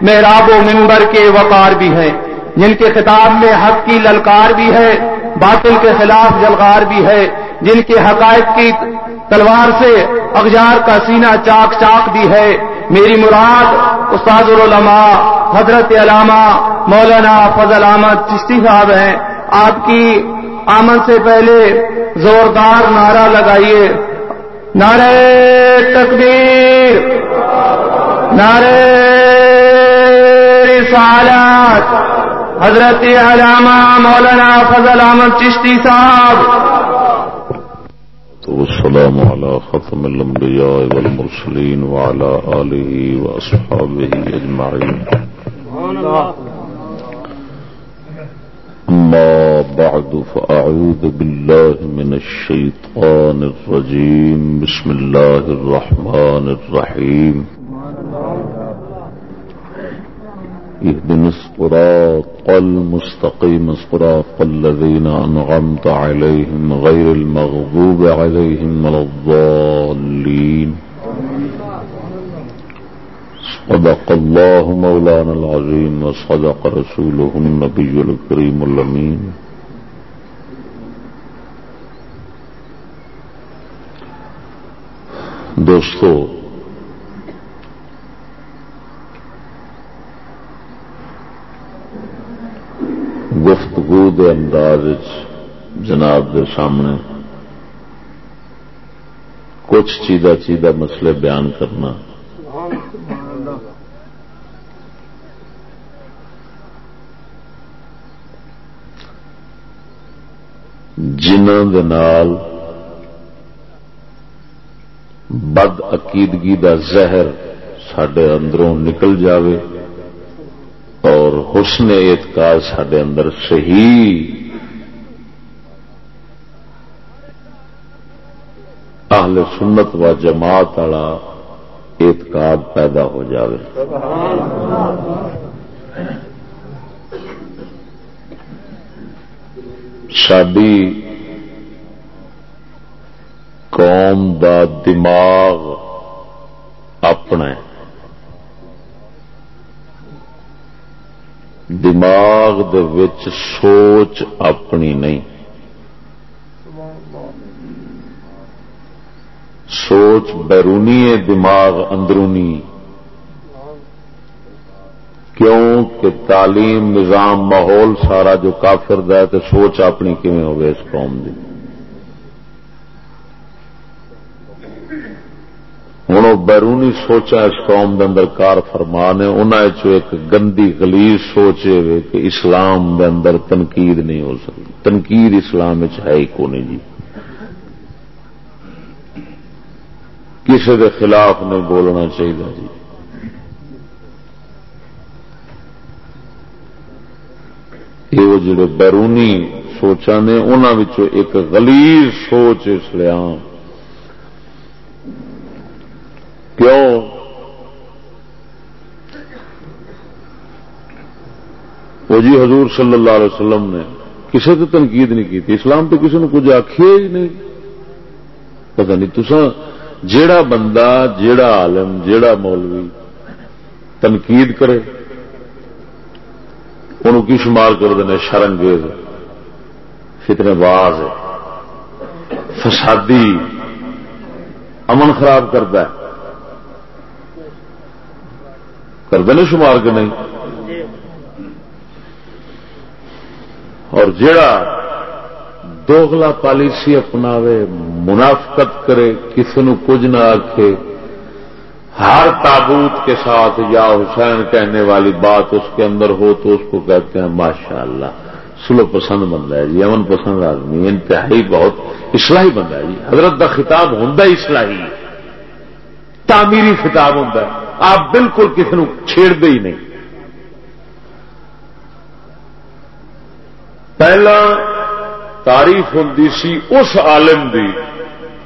محراب و ممبر کے وقار بھی ہیں، جن کے خطاب میں حق کی للکار بھی ہے، باطل کے خلاف جلغار بھی ہے، جن کے حقائق کی تلوار سے اخجار کا سینہ چاک چاک بھی ہے۔ میری مراد استاد العلماء حضرت علامہ مولانا فضل احمد چشتی صاحب ہیں۔ آپ کی آمد سے پہلے زوردار نعرہ لگائیے۔ نعرے تکبیر۔ نعرے رسالت حضرت علامہ مولانا فضل احمد چشتی صاحب۔ تو والسلام على ختم الأنبياء والمرسلين وعلى آله وأصحابه أجمعين أما بعد فأعوذ بالله من الشيطان الرجيم بسم الله الرحمن الرحيم اهدنا الصراط المستقيم، صراط الذين أنغمت عليهم غير المغضوب عليهم ولا الضالين. صدق الله مولانا العظيم وصدق رسوله النبي الكريم الأمين. دوستو گفتگو دے انداز جناب دے سامنے کچھ چیدہ چیدہ مسئلے بیان کرنا۔ جنہ نال بد عقیدگی دا زہر سڈے اندروں نکل جاوے۔ اور حسن اعتقاد سڈے اندر صحیح اہل سنت و جماعت والا اعتقاد پیدا ہو جائے ساری قوم دا دماغ اپنا دماغ دے وچ سوچ اپنی نہیں۔ سوچ بیرونی ہے، دماغ اندرونی۔ کیوں کہ تعلیم، نظام، ماحول سارا جو کافر ہے تو سوچ اپنی کیون ہوگی اس قوم کی ہوں بیرونی سوچا اس قوم کے اندر کار فرمان ہے انہوں ایک گندی گلیز سوچے وے کہ اسلام دے اندر تنقید نہیں ہو سکتی۔ تنقید اسلام ہے ہی کو نہیں جی۔ کسی کے خلاف نہیں بولنا چاہیے جی۔ یہ جڑے بیرونی سوچا نے انہوں ایک گلیز سوچ اس لیے کیوں وہ جی حضور صلی اللہ علیہ وسلم نے کسی تو تنقید نہیں کی تھی؟ اسلام تو کسی نے کچھ آخیا ہی نہیں۔ پتا نہیں تسا جیڑا بندہ، جیڑا عالم، جیڑا مولوی تنقید کرے ان کی شمار کر دینے شرنگیز فتنے باز فسادی، امن خراب کرتا ہے۔ کرتے ہیں شمار کے نہیں؟ اور جڑا دوگلا پالیسی اپناوے، منافقت کرے، کسی نو کچھ نہ آخے ہر تابوت کے ساتھ یا حسین کہنے والی بات اس کے اندر ہو تو اس کو کہتے ہیں ماشاء اللہ سلو پسند بندہ ہے جی امن پسند آدمی انتہائی بہت اسلحی بندہ ہے جی۔ حضرت کا خطاب ہوں اسلحی تعمیری خطاب ہوں آپ بالکل کسی نو چھیڑتے ہی نہیں۔ پہلا تعریف ہوں سی اس عالم دی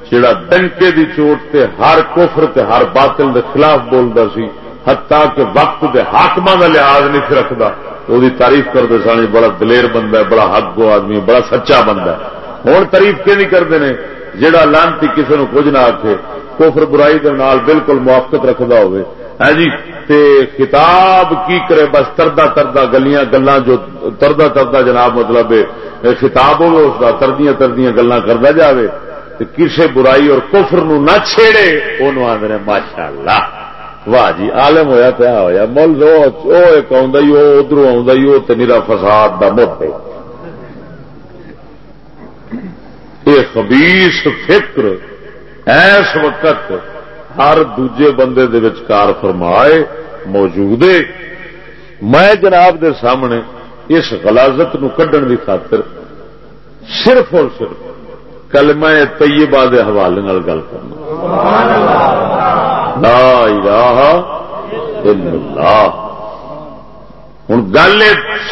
جڑا ڈنکے دی چوٹ تے ہر کوفر تے ہر باطل دے خلاف بولتا سی، حتیٰ کہ وقت دے حاقم کا لحاظ نہیں رکھتا وہ تعریف کرتے سن بڑا دلیر بندہ ہے، بڑا حق گو آدمی بڑا سچا بندہ ہے۔ ہوں تعریف کی نہیں کرتے ہیں جہاں لانتی کسی نو کچھ نہ آخے کوفر برائی کے نال بالکل موافقت رکھتا ہوئے۔ ہے جی؟ تے خطاب کی کرے بس تردا تردا گلیاں گلا جو تردا تردا جناب مطلب خطاب ہوگا اس کا تردیاں تردیاں گلا کرتا جائے کسی برائی اور کفر نو نہ چھیڑے وہ آدھے ماشاء اللہ واہ جی عالم ہویا پیا ہوا مل لو ایک ادھر آ میرا فساد کا مت یہ خبیس فکر، ایس وقت ہر دوجے بندے دے کار فرمائے موجود میں جناب دے سامنے اس غلازت نو کڈن کی خاطر صرف اور صرف کلمہ طیبہ دے حوالے گل کرنا۔ لا الہ الا اللہ۔ ہوں گل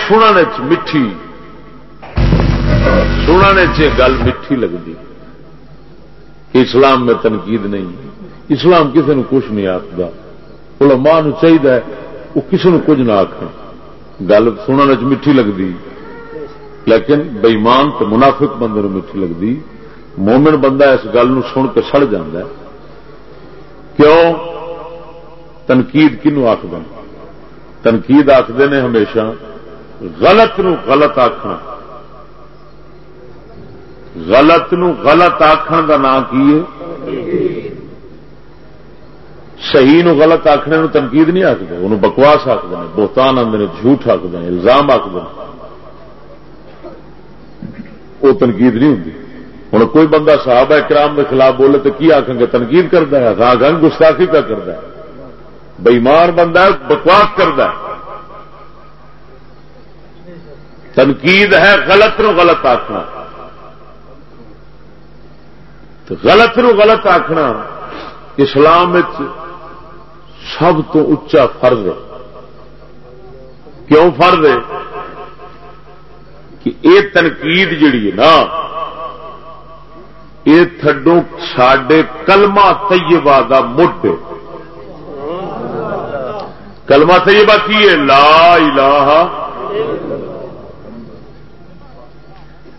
سننے میٹھی۔ سننے گل میٹھی لگتی اسلام میں تنقید نہیں۔ اسلام کسی نے کچھ نہیں آخر علماء نو چاہیے وہ کسی نے کچھ نہ آخ گل سننے میٹھی لگتی لیکن بےمان تو منافق بندے نو میٹھی لگتی مومن بندہ اس گل سن کے سڑ جا کیوں؟ تنقید کنو آخد تنقید آخر نے ہمیشہ، غلط نو غلط آخنا غلط نو غلط آخر کا نام کی ہے؟ صحیح نو غلط آخنے نو تنقید نہیں آخر انہوں بکواس آخر بہتان آدھے جھوٹ آخر الزام آخر وہ تنقید نہیں ہوں ہوں کوئی بندہ صاحب ہے کرام کے خلاف بولے تو کی آخیں گے؟ تنقید کرتا ہے آخر گستاخی کا کرتا ہے۔ بےمان بندہ ہے، بکواس کرتا ہے۔ تنقید ہے، غلط نو غلط آخنا غلط نو غلط آخنا اسلام سب تو اچا فرض ہے۔ کیوں فرض ہے؟ کہ یہ تنقید جیڑی ہے نا، یہ تھڈو سڈے کلما طیبہ کا مٹ کلما طیبہ کی ہے؟ لا الہ۔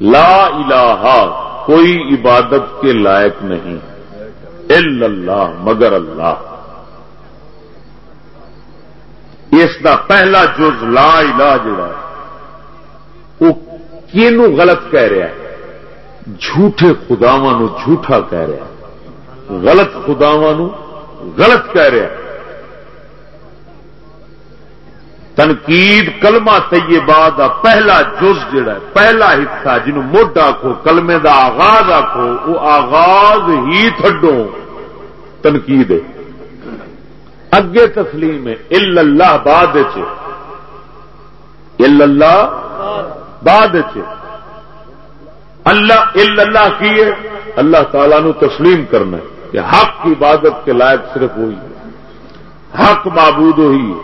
لا الہ، کوئی عبادت کے لائق نہیں۔ اللہ، مگر اللہ۔ اس کا پہلا جز لا الہ جڑا وہ کینو غلط کہہ رہا ہے؟ جھوٹے خداوا جھوٹا کہہ رہا ہے۔ غلط خداوا غلط کہہ رہا ہے۔ تنقید کلمہ طیبہ دا پہلا جز جڑا ہے، پہلا حصہ جنہوں مڈ آخو کلمے دا آغاز آخو وہ آغاز ہی تھڈو تنقید ہے۔ اگے تسلیم ہے الا اللہ بعد اللہ بعد اللہ اللہ کی اللہ تعالی نو تسلیم کرنا ہے کہ حق کی عبادت کے لائق صرف ہوئی حق معبود ہوئی ہے۔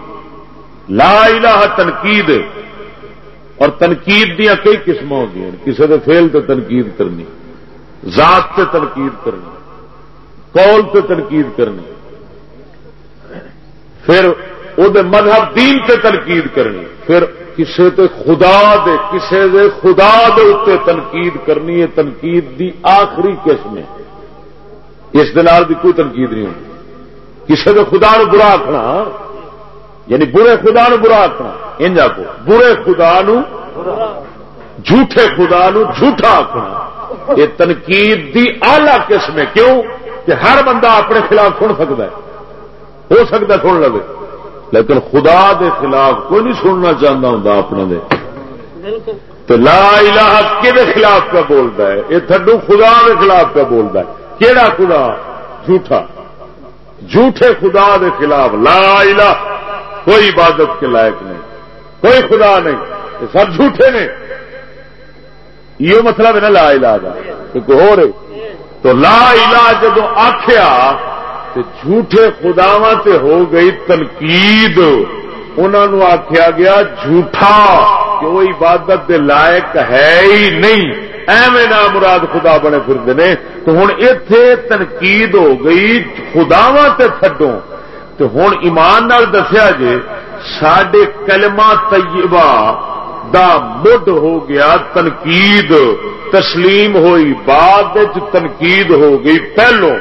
لا الہ تنقید اور تنقید دیا کئی قسم ہو گئی کسی کے فیل تو تنقید کرنی، ذات سے تنقید کرنی، قول سے تنقید کرنی۔ پھر وہ مذہب دین سے تنقید کرنی پھر کسی تے خدا دے کسی دے خدا دے اتنے تنقید کرنی ہے۔ تنقید دی آخری قسم ہے۔ اس دال بھی کوئی تنقید نہیں ہوتی۔ کسی دے خدا نو برا آخنا یعنی برے خدا نو برا آخنا انجا کو برے خدا نو، جھوٹے خدا نو جھوٹا آخنا یہ تنقید دی آلہ قسم ہے۔ کیوں؟ کہ ہر بندہ اپنے خلاف سن سکتا ہے۔ ہو سکتا سن لگے لیکن خدا دے خلاف کوئی نہیں سننا چاہتا ہوں اپنا دے۔ تو لا الہ کے خلاف پہ بولتا ہے؟ یہ تھڈو خدا دے خلاف پہ بولتا ہے۔ کہڑا خدا؟ جھوٹا۔ جھوٹے خدا دے خلاف لا الہ کوئی عبادت کے لائق نہیں۔ کوئی خدا نہیں۔ یہ سب جھوٹے نے۔ یہ مطلب ہے نا لا علا کا ہو رہے تو لا علا جب آخیا تو جھوٹے خداوا تے ہو گئی تنقید۔ انہوں آخیا گیا جھوٹا، کہ وہ عبادت دے لائق ہے ہی نہیں۔ ایویں نہ مراد خدا بنے پھرتے تو ہوں اتے تنقید ہو گئی خداوا تے تھڈو تو ہوں ایمان نال دسیا جے سڈے کلمہ طیبہ دا مڈ ہو گیا تنقید۔ تسلیم ہوئی بعد تنقید ہو گئی پہلو۔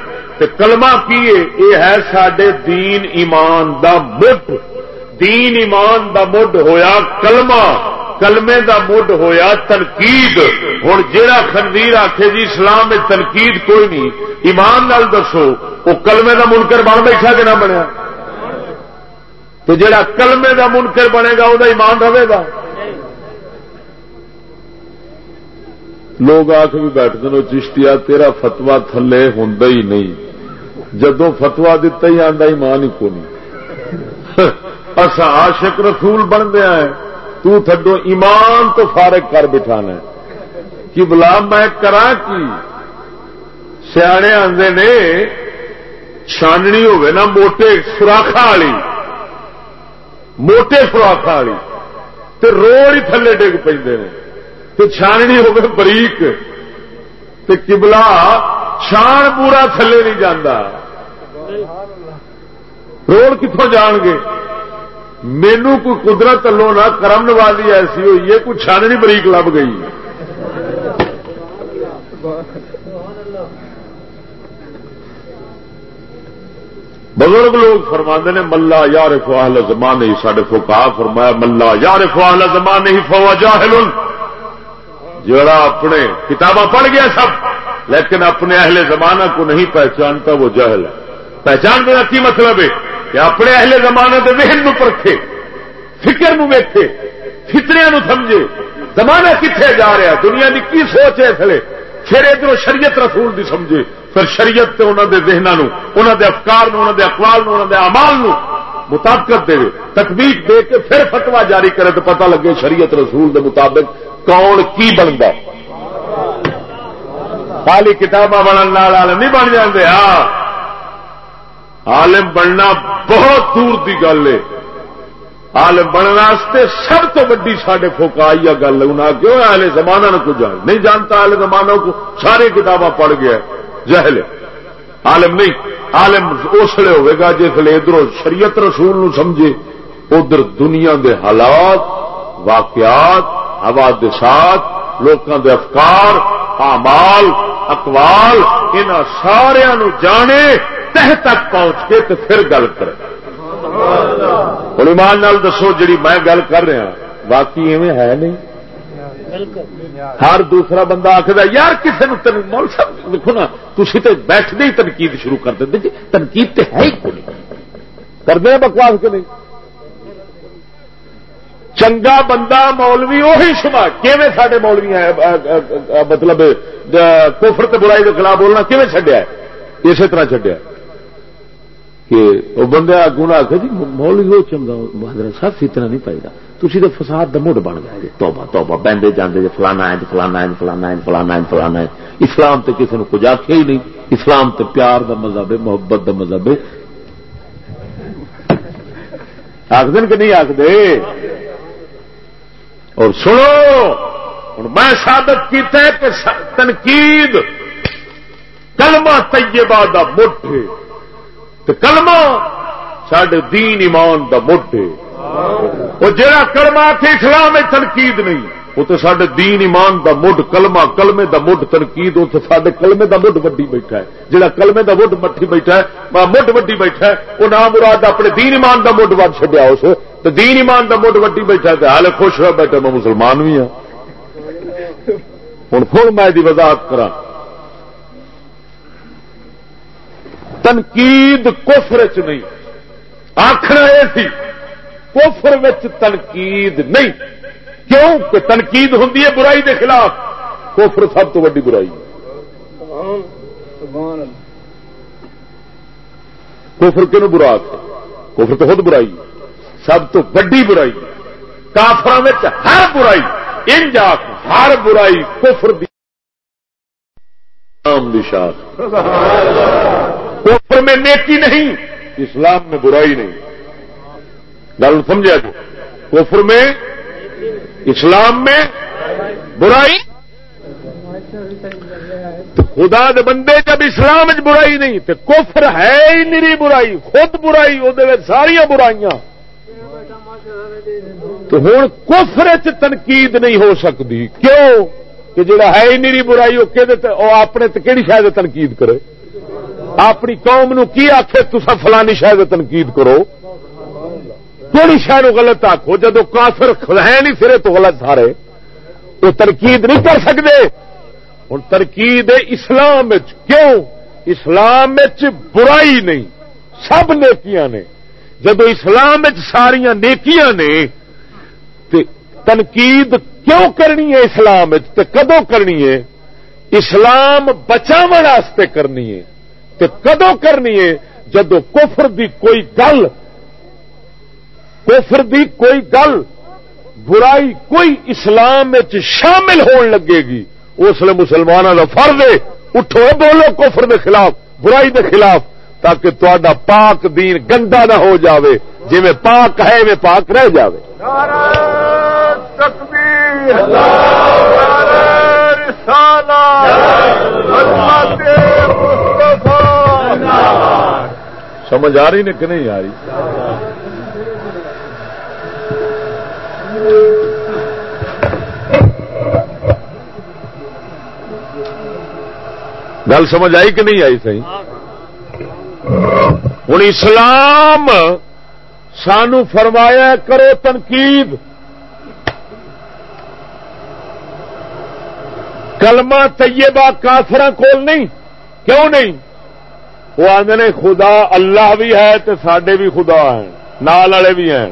کلمہ کیے یہ ہے سڈے دین ایمان دا مڈ۔ دین ایمان دا مڈ ہویا کلمہ۔ کلمے دا مڈ ہویا تنقید۔ ہوں جہا خنزیر آخے جی اسلام میں تنقید کوئی نہیں۔ ایمان نال دسو وہ کلمے دا منکر بن بیٹھا کہ نہ بنیا؟ تو جڑا کلمے دا منکر بنے گا وہ ایمان رہے گا۔ لوگ آ کے بھی بیٹھتے ہیں چشتیا تیرا فتوا تھلے ہوں ہی نہیں۔ جدو فتوا دتا ہی آتا ایمان ہی کو نہیں اصا عاشق رسول بن دیا ہے تو تھڈو ایمان تو فارغ کر بٹھانا کہ بلا میں کرا کی؟ سیانے آدھے نے چھاننی ہوے نا موٹے سوراخا والی۔ موٹے سوراخا والی۔ تو روڑ ہی تھلے ڈگ پہ تو چھاننی ہوگی بریک۔ تو کبلا چھان پورا تھلے نہیں جانا روڑ کتوں جان گے؟ مینو کوئی قدرت لو نہ کرم والی ایسی ہوئی ہے، کوئی چھاننی بریک لب گئی۔ بزرگ لوگ فرما نے، ملا یار فواہل زمان ہی سڈے فوکا فرمایا، ملا یار فواہل زمان ہی فوا جاہل۔ جڑا اپنے کتاباں پڑھ گیا سب، لیکن اپنے اہل زمانہ کو نہیں پہچانتا، وہ جہل ہے۔ پہچان دینا کی مطلب ہے؟ کہ اپنے اہل زمانے کے ذہن نو پرکھے، فکر نو ویکھے فطریا نو سمجھے، زمانہ کتنے جا رہا دنیا کی کی سوچ ہے تھلے پھر ادھر شریعت رسول دی سمجھے، پھر شریعت تے انہوں دے ذہنوں انہوں دے افکار نو انہوں دے اقوال نو انہوں دے امال نو مطابقت دے تکبیق دے کے پھر فتوا جاری کرے تو پتہ لگے شریعت رسول دے مطابق کون کی بنتا خالی کتاباں بننے عالم نہیں بن جاتے ہاں۔ عالم بننا بہت دور کی گل ہے۔ عالم بننے سب تو ویڈی سڈے فوکائی گل انہیں کیوں اہل زمانہ کو جان نہیں جانتا اہل زمانہ کو ساری کتاباں پڑھ گیا جہل عالم نہیں۔ عالم اس لیے ہوئے گا جس ادھر شریعت رسول نو سمجھے۔ ادھر دنیا دے حالات، واقعات، حوادثات، لوکاں دے افکار، اعمال، اقوال ان سارا جانے۔ تہ تک پہنچ کے تو پھر گل کرے ہوں ایمان نال دسو جی میں گل کر رہا ہاں، باقی ایویں ہے نہیں۔ ہر دوسرا بندہ آخر یار کسی نے مول صاحب دیکھو نا تھی تو بیٹھتے ہی تنقید شروع کر دیں جی تنقید تو ہے ہی کوئی کرتے ہیں ہاں بکواس کے نہیں؟ چنگا بندہ مولوی وہی شما کیون سڈے مولوی مطلب کوفر برائی کے خلاف بولنا کیون چڈیا اسی طرح چڈیا کہ وہ بندے آگوں آ کے جی مولوی وہ چنگا بہادر صاحب فتنا نہیں پائے گا تھی تو فساد کا مڈ بن گیا جی۔ توبہ توبہ بہتے جانے جی فلانا ہے جی، فلانا ہے جی، فلانا ہے جی، فلانا ہے فلانا ہے اسلام تو کسی نے کچھ آخیا ہی نہیں۔ اسلام تو پیار کا مذہب ہے، محبت کا مذہب ہے۔ آخد کہ نہیں آخر اور سنو ہوں میں سابت کیا کہ تنقید کلمہ طیبہ دا مٹھ تو کلمہ سڈے دین ایمان دا مٹھ وہ جہاں کلمہ کے اسلام میں تنقید نہیں وہ تو سڈے دین ایمان دا مڈ، کلمہ، کلمے دا مڈ تنقید اتنے سڈے کلمے دا مڈ وڈی بیٹھا ہے۔ جہاں کلمے دا مڈ مٹھی بیٹھا ہے مڈ وڈی بیٹھا ہے وہ نام مراد اپنے دین ایمان دا مڈ ود چڈیا اس تو دین ایمان دا مڈ وڈی بیٹھا ہے حال خوش ہوا بیٹھا میں مسلمان بھی ہوں ہوں پھر میں وضاحت کرا تنقید کفر چ نہیں۔ آخر یہ سی، کفر تنقید نہیں۔ کیوں؟ کہ تنقید ہوں برائی دے خلاف۔ کوفر سب تو ویڈی برائی کوفر کیوں برا کوفر تو خود برائی سب تو ویڈی برائی کافر ہر برائی ان ہر برائی کوفر شاخ کوفر میں نیکی نہیں، اسلام میں برائی نہیں۔ گل سمجھا جی؟ جو کوفر میں، اسلام میں برائی۔ تو خدا دے بندے جب اسلام برائی نہیں تو کفر ہے ہی میری برائی، خود برائی وہ ساریا برائیاں۔ تو ہوں کفر چ تنقید نہیں ہو سکتی کیوں؟ کہ جڑا ہے ہی میری برائی، وہ اپنے کہڑی شاید تنقید کرے؟ اپنی قوم نو کی آخے تسا فلانی شاید تنقید کرو؟ کہڑی شہر غلط آخو جدو کافر ہے نہیں سرے تو غلط سارے۔ وہ تنقید نہیں کر سکتے ہوں تنقید اسلام کیوں؟ اسلام برائی نہیں۔ سب نیکیاں نے۔ جدو اسلام ساریا نیکیاں نے تنقید کیوں کرنی ہے اسلام کدو کرنی ہے؟ اسلام بچاو کرنی ہے۔ کدو کرنی ہے؟ جدو کفر دی کوئی گل، کفر دی کوئی گل، برائی کوئی اسلام شامل ہون لگے گی، اس لیے مسلمانوں کا فرض ہے، اٹھو بولو کفر دے خلاف، برائی دے خلاف، تاکہ تا پاک دین گندا نہ ہو جاوے جی میں پاک ہے میں پاک رہ جاوے۔ سمجھ آ رہی نے کہ نہیں آ رہی؟ گل سمجھ آئی کہ نہیں آئی سی ہوں اسلام سانو فرمایا کرو تنقید۔ کلمہ طیبہ کافر کول نہیں، کیوں نہیں؟ وہ آدھے خدا اللہ بھی ہے تو سڈے بھی خدا ہیں، نال والے بھی ہیں۔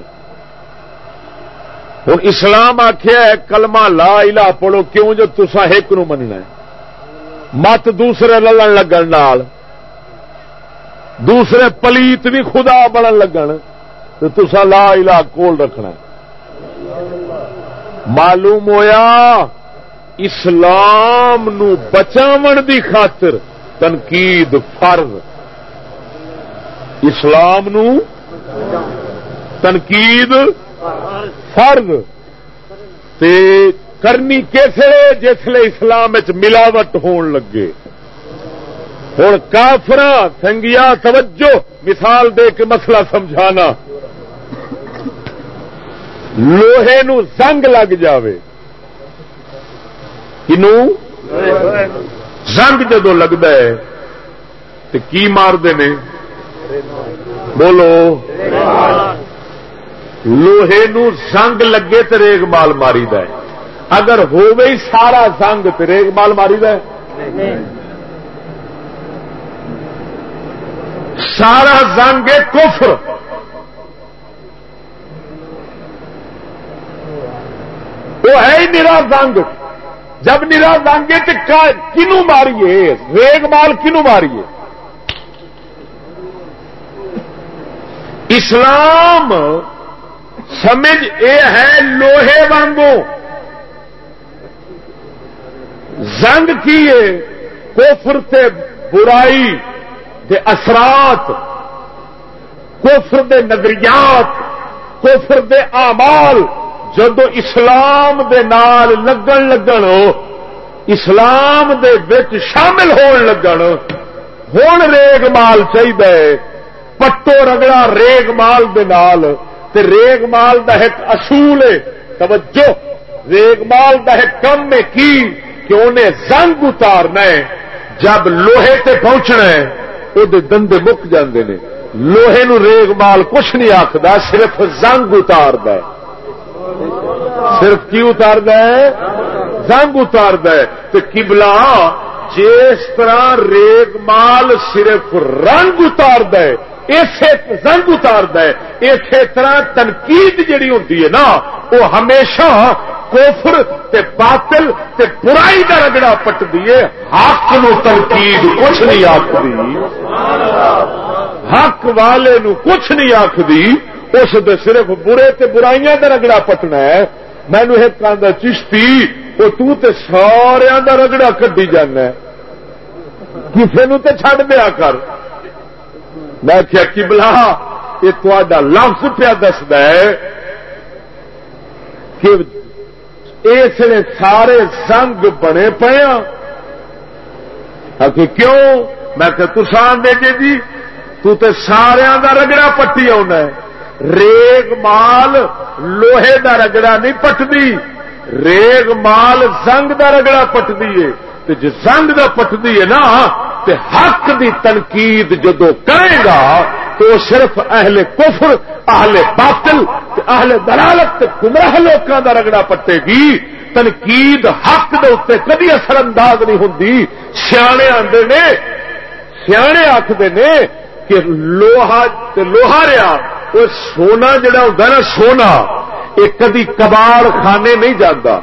ہوں اسلام آخیا ہے، کلمہ لا الہ پڑھو، کیوں جو تسا ایک نو مننا ہے؟ مت دوسرے للن لگن نال۔ دوسرے پلیت بھی خدا بڑن لگن تو تسا لا الہ کول رکھنا معلوم ہویا؟ اسلام نو بچاون دی خاطر تنقید فرض۔ اسلام نو تنقید فرض۔ تے کرنی کیسے جسے اسلام ملاوٹ ہون لگے۔ ہوں کافر سنگیا توجہ، مثال دے کے مسئلہ سمجھانا۔ لوہے نو زنگ لگ جاوے۔ کنو زنگ جدو لگتا ہے تو کی مارتے نے بولو لوہے نو زنگ لگے تو ریگ مال ماری د اگر ہو گئی سارا زنگ تو ریگ مال ماری د سارا زنگ کفر وہ ہے ہی نرا زنگ جب نرا زنگ تو کنو ماریے؟ ریگ مال کنو ماریے؟ اسلام سمجھ اے ہے لوہے وانگو زنگ کیے کوفر تے برائی دے اثرات کوفر دے نظریات کوفر دے آمال جدو اسلام دے نال لگن لگن، اسلام دے بچ شامل ہون لگن، ہون ریگ مال چاہیے پٹو رگڑا ریگ مال دے نال، تے ریگ مال دا ایک اصول ہے، توجہ، ریگ مال دا ایک کم میں کی؟ کہ انہیں زنگ اتارنا ہے، جب لوہے تے پہنچنا ہے وہ دندے مک جاندے نے۔ لوہے نو ریگ مال کچھ نہیں آخر صرف زنگ اتار ہے۔ صرف کی اتار ہے؟ زنگ اتار ہے۔ تو کبلا جس طرح ریگ مال صرف رنگ اتار ہے زنگ اتار ہے۔ اسی طرح تنقید جڑی ہوتی ہے نا، وہ ہمیشہ کوفر تے باطل تے برائی کا رگڑا پٹ دیے حق نو تنقید کچھ نہیں آخری حق والے نو کچھ نہیں آخری اس دے صرف برے تے برائیاں کا رگڑا پٹنا ہے۔ مینو ایک آدھا چشتی، وہ تو تے سارا رگڑا کڈی جانا کسی نو تے چھڈ دیا کر۔ میں کیا کی بلا یہ تا لفظ پیا دسد کہ اس نے سارے سنگ بنے پے ہاں۔ کیوں؟ میں کہ تسان دے جی تو تے سارا دا رگڑا پٹی آنا ریگ مال لوہے دا رگڑا نہیں پٹتی۔ ریگ مال زنگ دا رگڑا پٹتی ہے۔ جی زنگ دا پٹتی ہے نا، تے حق دی تنقید جدو کرے گا، تو صرف اہل کفر، اہل باطل، تے اہل دلالت، تے گمراہ لوکاں دا رگڑا پٹے گی۔ تنقید حق دے اتنے کدی اثر انداز نہیں ہوں سیانے آدھے نے، سیانے آخر نے کہ لوہا لوہا رہا۔ وہ سونا جڑا ہوتا نا، سونا یہ کدی کباڑ خانے نہیں جانا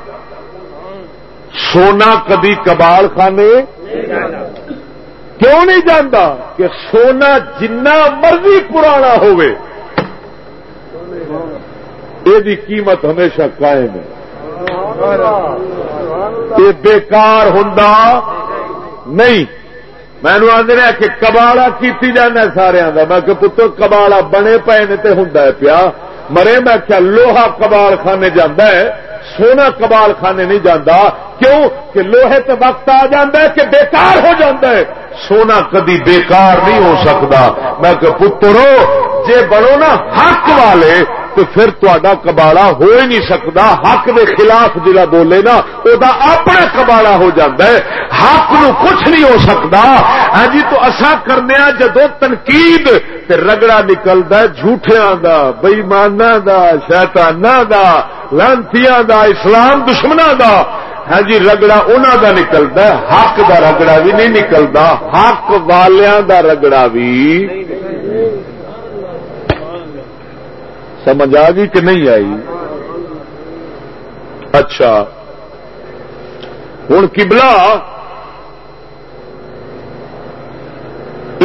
سونا کدی کباڑ خانے کیوں نہیں جانا کہ سونا جنہ مرضی پرانا ہوئے یہ قیمت ہمیشہ قائم ہے۔ یہ بےکار ہوں نہیں۔ میں آدھے کہ کباڑا کی جانا سارا میں کہ پتر کباڑا بنے پے نے تو ہوں پیا۔ مرے میں کیا لوہا کباڑ خانے جانا ہے۔ سونا کباڑ خانے نہیں جانا کیوں؟ کہ لوہے تو وقت آ ہے کہ بیکار ہو جاتا ہے۔ سونا کدی بیکار نہیں ہو سکتا میں کہ پترو، جے بڑو نا حق والے تو پھر تا کباڑا ہو ہی نہیں سکتا حق کے خلاف جا بولے نا وہ اپنا کباڑا ہو جاتا ہے۔ حق نو کچھ نہیں ہو سکتا ہاں جی تو اصا کرنے جدو تنقید رگڑا نکلتا جھوٹیا دا بئیمانا دا شیتانا دا، لانتیاں دا، اسلام دشمنا دا۔ ہاں جی رگڑا انہوں دا نکلتا حق دا رگڑا بھی نہیں نکلتا حق والیاں دا رگڑا بھی سمجھ آ گئی کہ نہیں آئی؟ اچھا۔ ہوں کبلا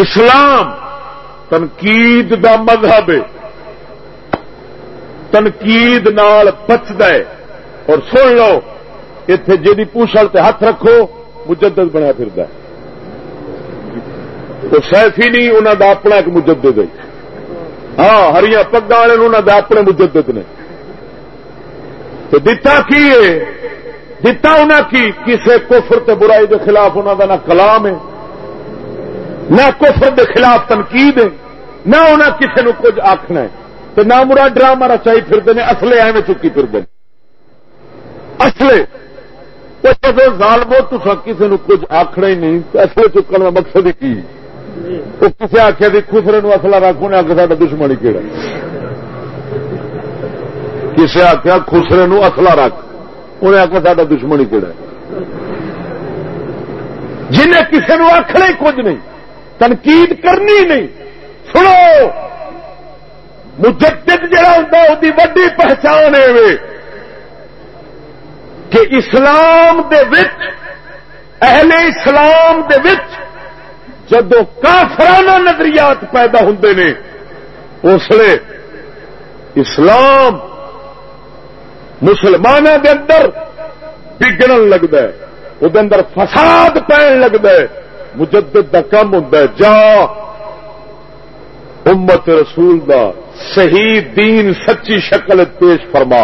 اسلام تنقید دا مذہب تنقید نال بچد اور سن لو اتے جی پوچھل تے ہاتھ رکھو، مجدد بنیا پھر تو سیفی نہیں انہوں دا اپنا ایک مجدد ہے۔ ہاں ہری پگا والے انہوں نے اپنے مجدد نے۔ تو دتا کی دتا انہیں کی؟ کسی کفر تے برائی دے خلاف انہوں کا نہ کلام ہے، نہ کفر دے خلاف تنقید ہے، نہ انہیں کسی نو کچھ آخنا ہے۔ تو نہ مرا ڈرامہ رچائی پھرتے ہیں اصلے ایویں چکی پھرتے ہیں اصلے ظالمو تو کسی نو کچھ آخنا ہی نہیں، اصلے چکن کا مقصد ہی کی؟ وہ کسی آخیا بھی خسرے نو اصلا رکھ انہیں آخر سا دشمنی کہڑا کسی آخیا خسرے نو اصلا رکھ، انہیں آخر سا دشمنی کہڑا جنہیں کسی نو آخنا ہی کچھ نہیں، تنقید کرنی نہیں، سنو! مجدد جڑا ہوں وہ وڈی پہچان ہے کہ اسلام دے وچ، اہل اسلام دے وچ جدو کافرانہ نظریات پیدا ہوں نے، اس لیے اسلام مسلمانوں کے اندر بگڑ لگتا ہے وہ اندر فساد پہن لگتا ہے، مجدد کا کم ہوں جا امت رسول دا صحیح دین سچی شکل پیش فرما۔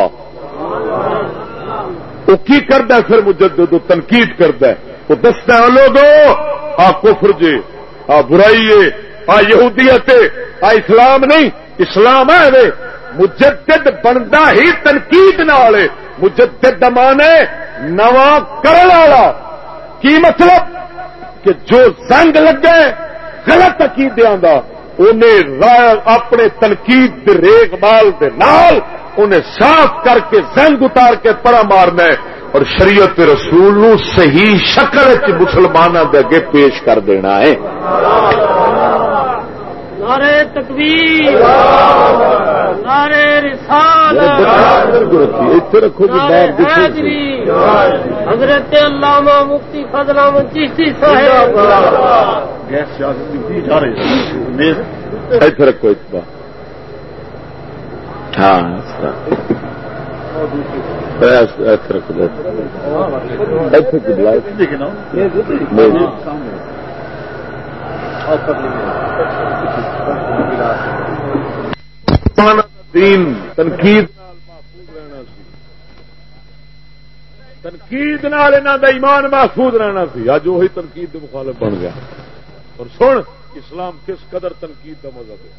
وہ کی کرتا پھر مجدد؟ تنقید کرتا ہے۔ وہ دستا لوگوں آ کفر جی۔ آ برائی ہے، آ یہودیت آ اسلام نہیں، اسلام ہے مجدد بنتا ہی تنقید نال مجدد مان نواں کرن والا۔ کی مطلب؟ کہ جو زنگ لگے غلط عقیدے کا انہیں اپنے تنقید ریگ مال دے نال انہیں صاف کر کے زنگ اتار کے پڑا مارنا ہے۔ اور شریعت رسول نو صحیح شکل چ مسلمانوں کے اگے پیش کر دینا ہے۔ نعرے تکبیر نعرے رسال رکھو حضرت علامہ مفتی فضل احمد چیشتی صاحب۔ ایسے رکھو بات ہاں دین تنقید تنقید دا ایمان محفوظ رہنا سی اج وہی تنقید مخالف بن گیا اور سن اسلام کس قدر تنقید کا مذہب ہے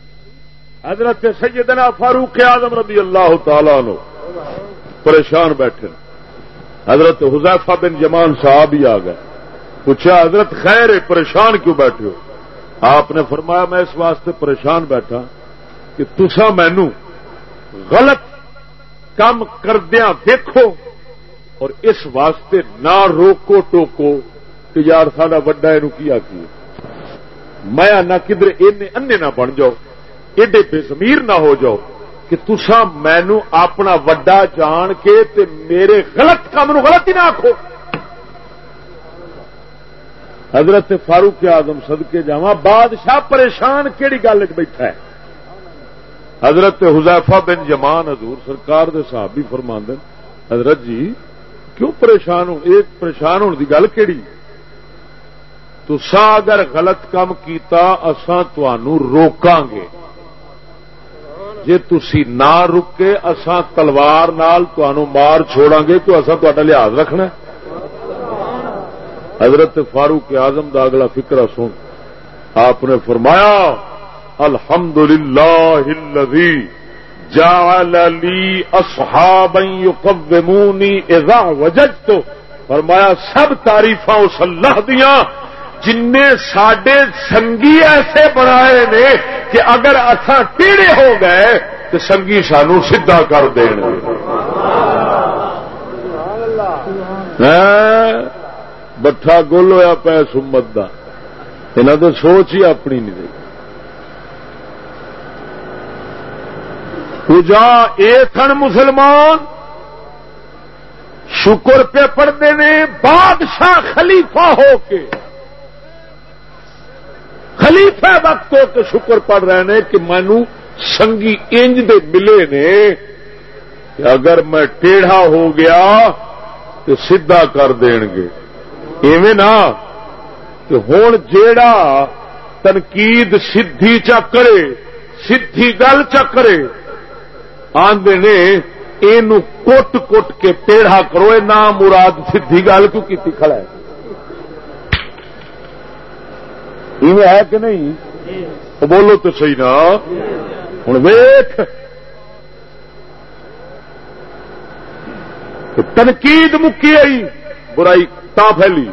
حضرت سیدنا فاروق اعظم رضی اللہ تعالی نو پریشان بیٹھے۔ حضرت حذیفہ بن جمان صاحب ہی آ گئے۔ پوچھا، حضرت خیر ہے پریشان کیوں بیٹھے ہو؟ آپ نے فرمایا، میں اس واسطے پریشان بیٹھا کہ تسا مینو غلط کام کردیا دیکھو اور اس واسطے نہ روکو، ٹوکو کہ یار ساڈا وڈا یہ کیا کی میں نہ کدھر انے نہ بن جاؤ، ایڈے بے زمیر نہ ہو جاؤ۔ کہ تسا مینو اپنا وڈا جان کے تے میرے غلط کام نو غلط ہی نہ آخو حضرت فاروق آدم سدکے جا بادشاہ پریشان کہڑی گل بیٹھا ہے۔ حضرت حزیفہ بن جمان حضور سرکار دے صحابی فرما حضرت جی کیوں پریشان ہو؟ ایک پریشان ہونے کی گل کہڑی تو سا اگر غلط کام کیتا، اساں تنوع روکاں گے۔ جے تسی نہ رکے، اساں تلوار نال تنوع مار چھوڑاں گے تو اساں تا لحاظ رکھنا ہے۔ حضرت فاروق اعظم دا اگلا فکر سن۔ آپ نے فرمایا الحمد للہ جعل لی اصحابا یقومونی اذا وجدت فرمایا، سب تعریفاں اس اللہ دیاں جن نے سڈے سنگی ایسے بنائے نے کہ اگر اتھا ٹیڑے ہو گئے تو سنگی سانو سیدھا کر دین بٹھا گول ہوا پیا سمت کا یہاں تو سوچ ہی اپنی نہیں رہی۔ پوجا یہ مسلمان، شکر پہ پڑھتے نے، بادشاہ خلیفہ ہو کے۔ خلیفہ وقت ہو کے شکر پڑھ رہے ہیں کہ مینو سنگی انج دے ملے نے کہ اگر میں ٹیڑھا ہو گیا تو سیدھا کر دین گے۔ ایویں نا کہ ہوں جیڑا تنقید سدھی چکرے سدھی گل چکرے آدھے نے یہ کٹ کٹ کے پیڑا کرو یہ نام مراد سدھی گل کیوں کی کھڑا ہے؟ ہے کہ نہیں؟ بولو تو صحیح نا۔ ہوں ویخ تنقید مکی آئی، برائی تا پھیلی۔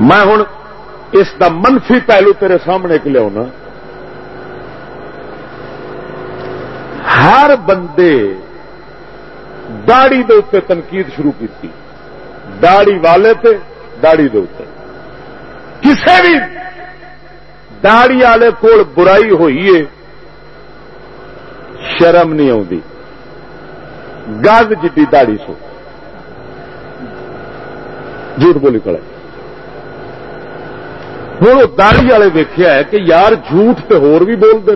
میں ہوں اس دا منفی پہلو تیرے سامنے لیا ہر بندے داڑی دے تنقید شروع کی داڑی والے تے داڑی دے کسے بھی داڑی والے کول برائی ہوئی ہے، شرم نہیں آتی گز جی داڑی سو۔ جھوٹ بولی کڑے ہوں داڑی والے دیکھا ہے کہ یار جھوٹ تو ہور بھی بولتے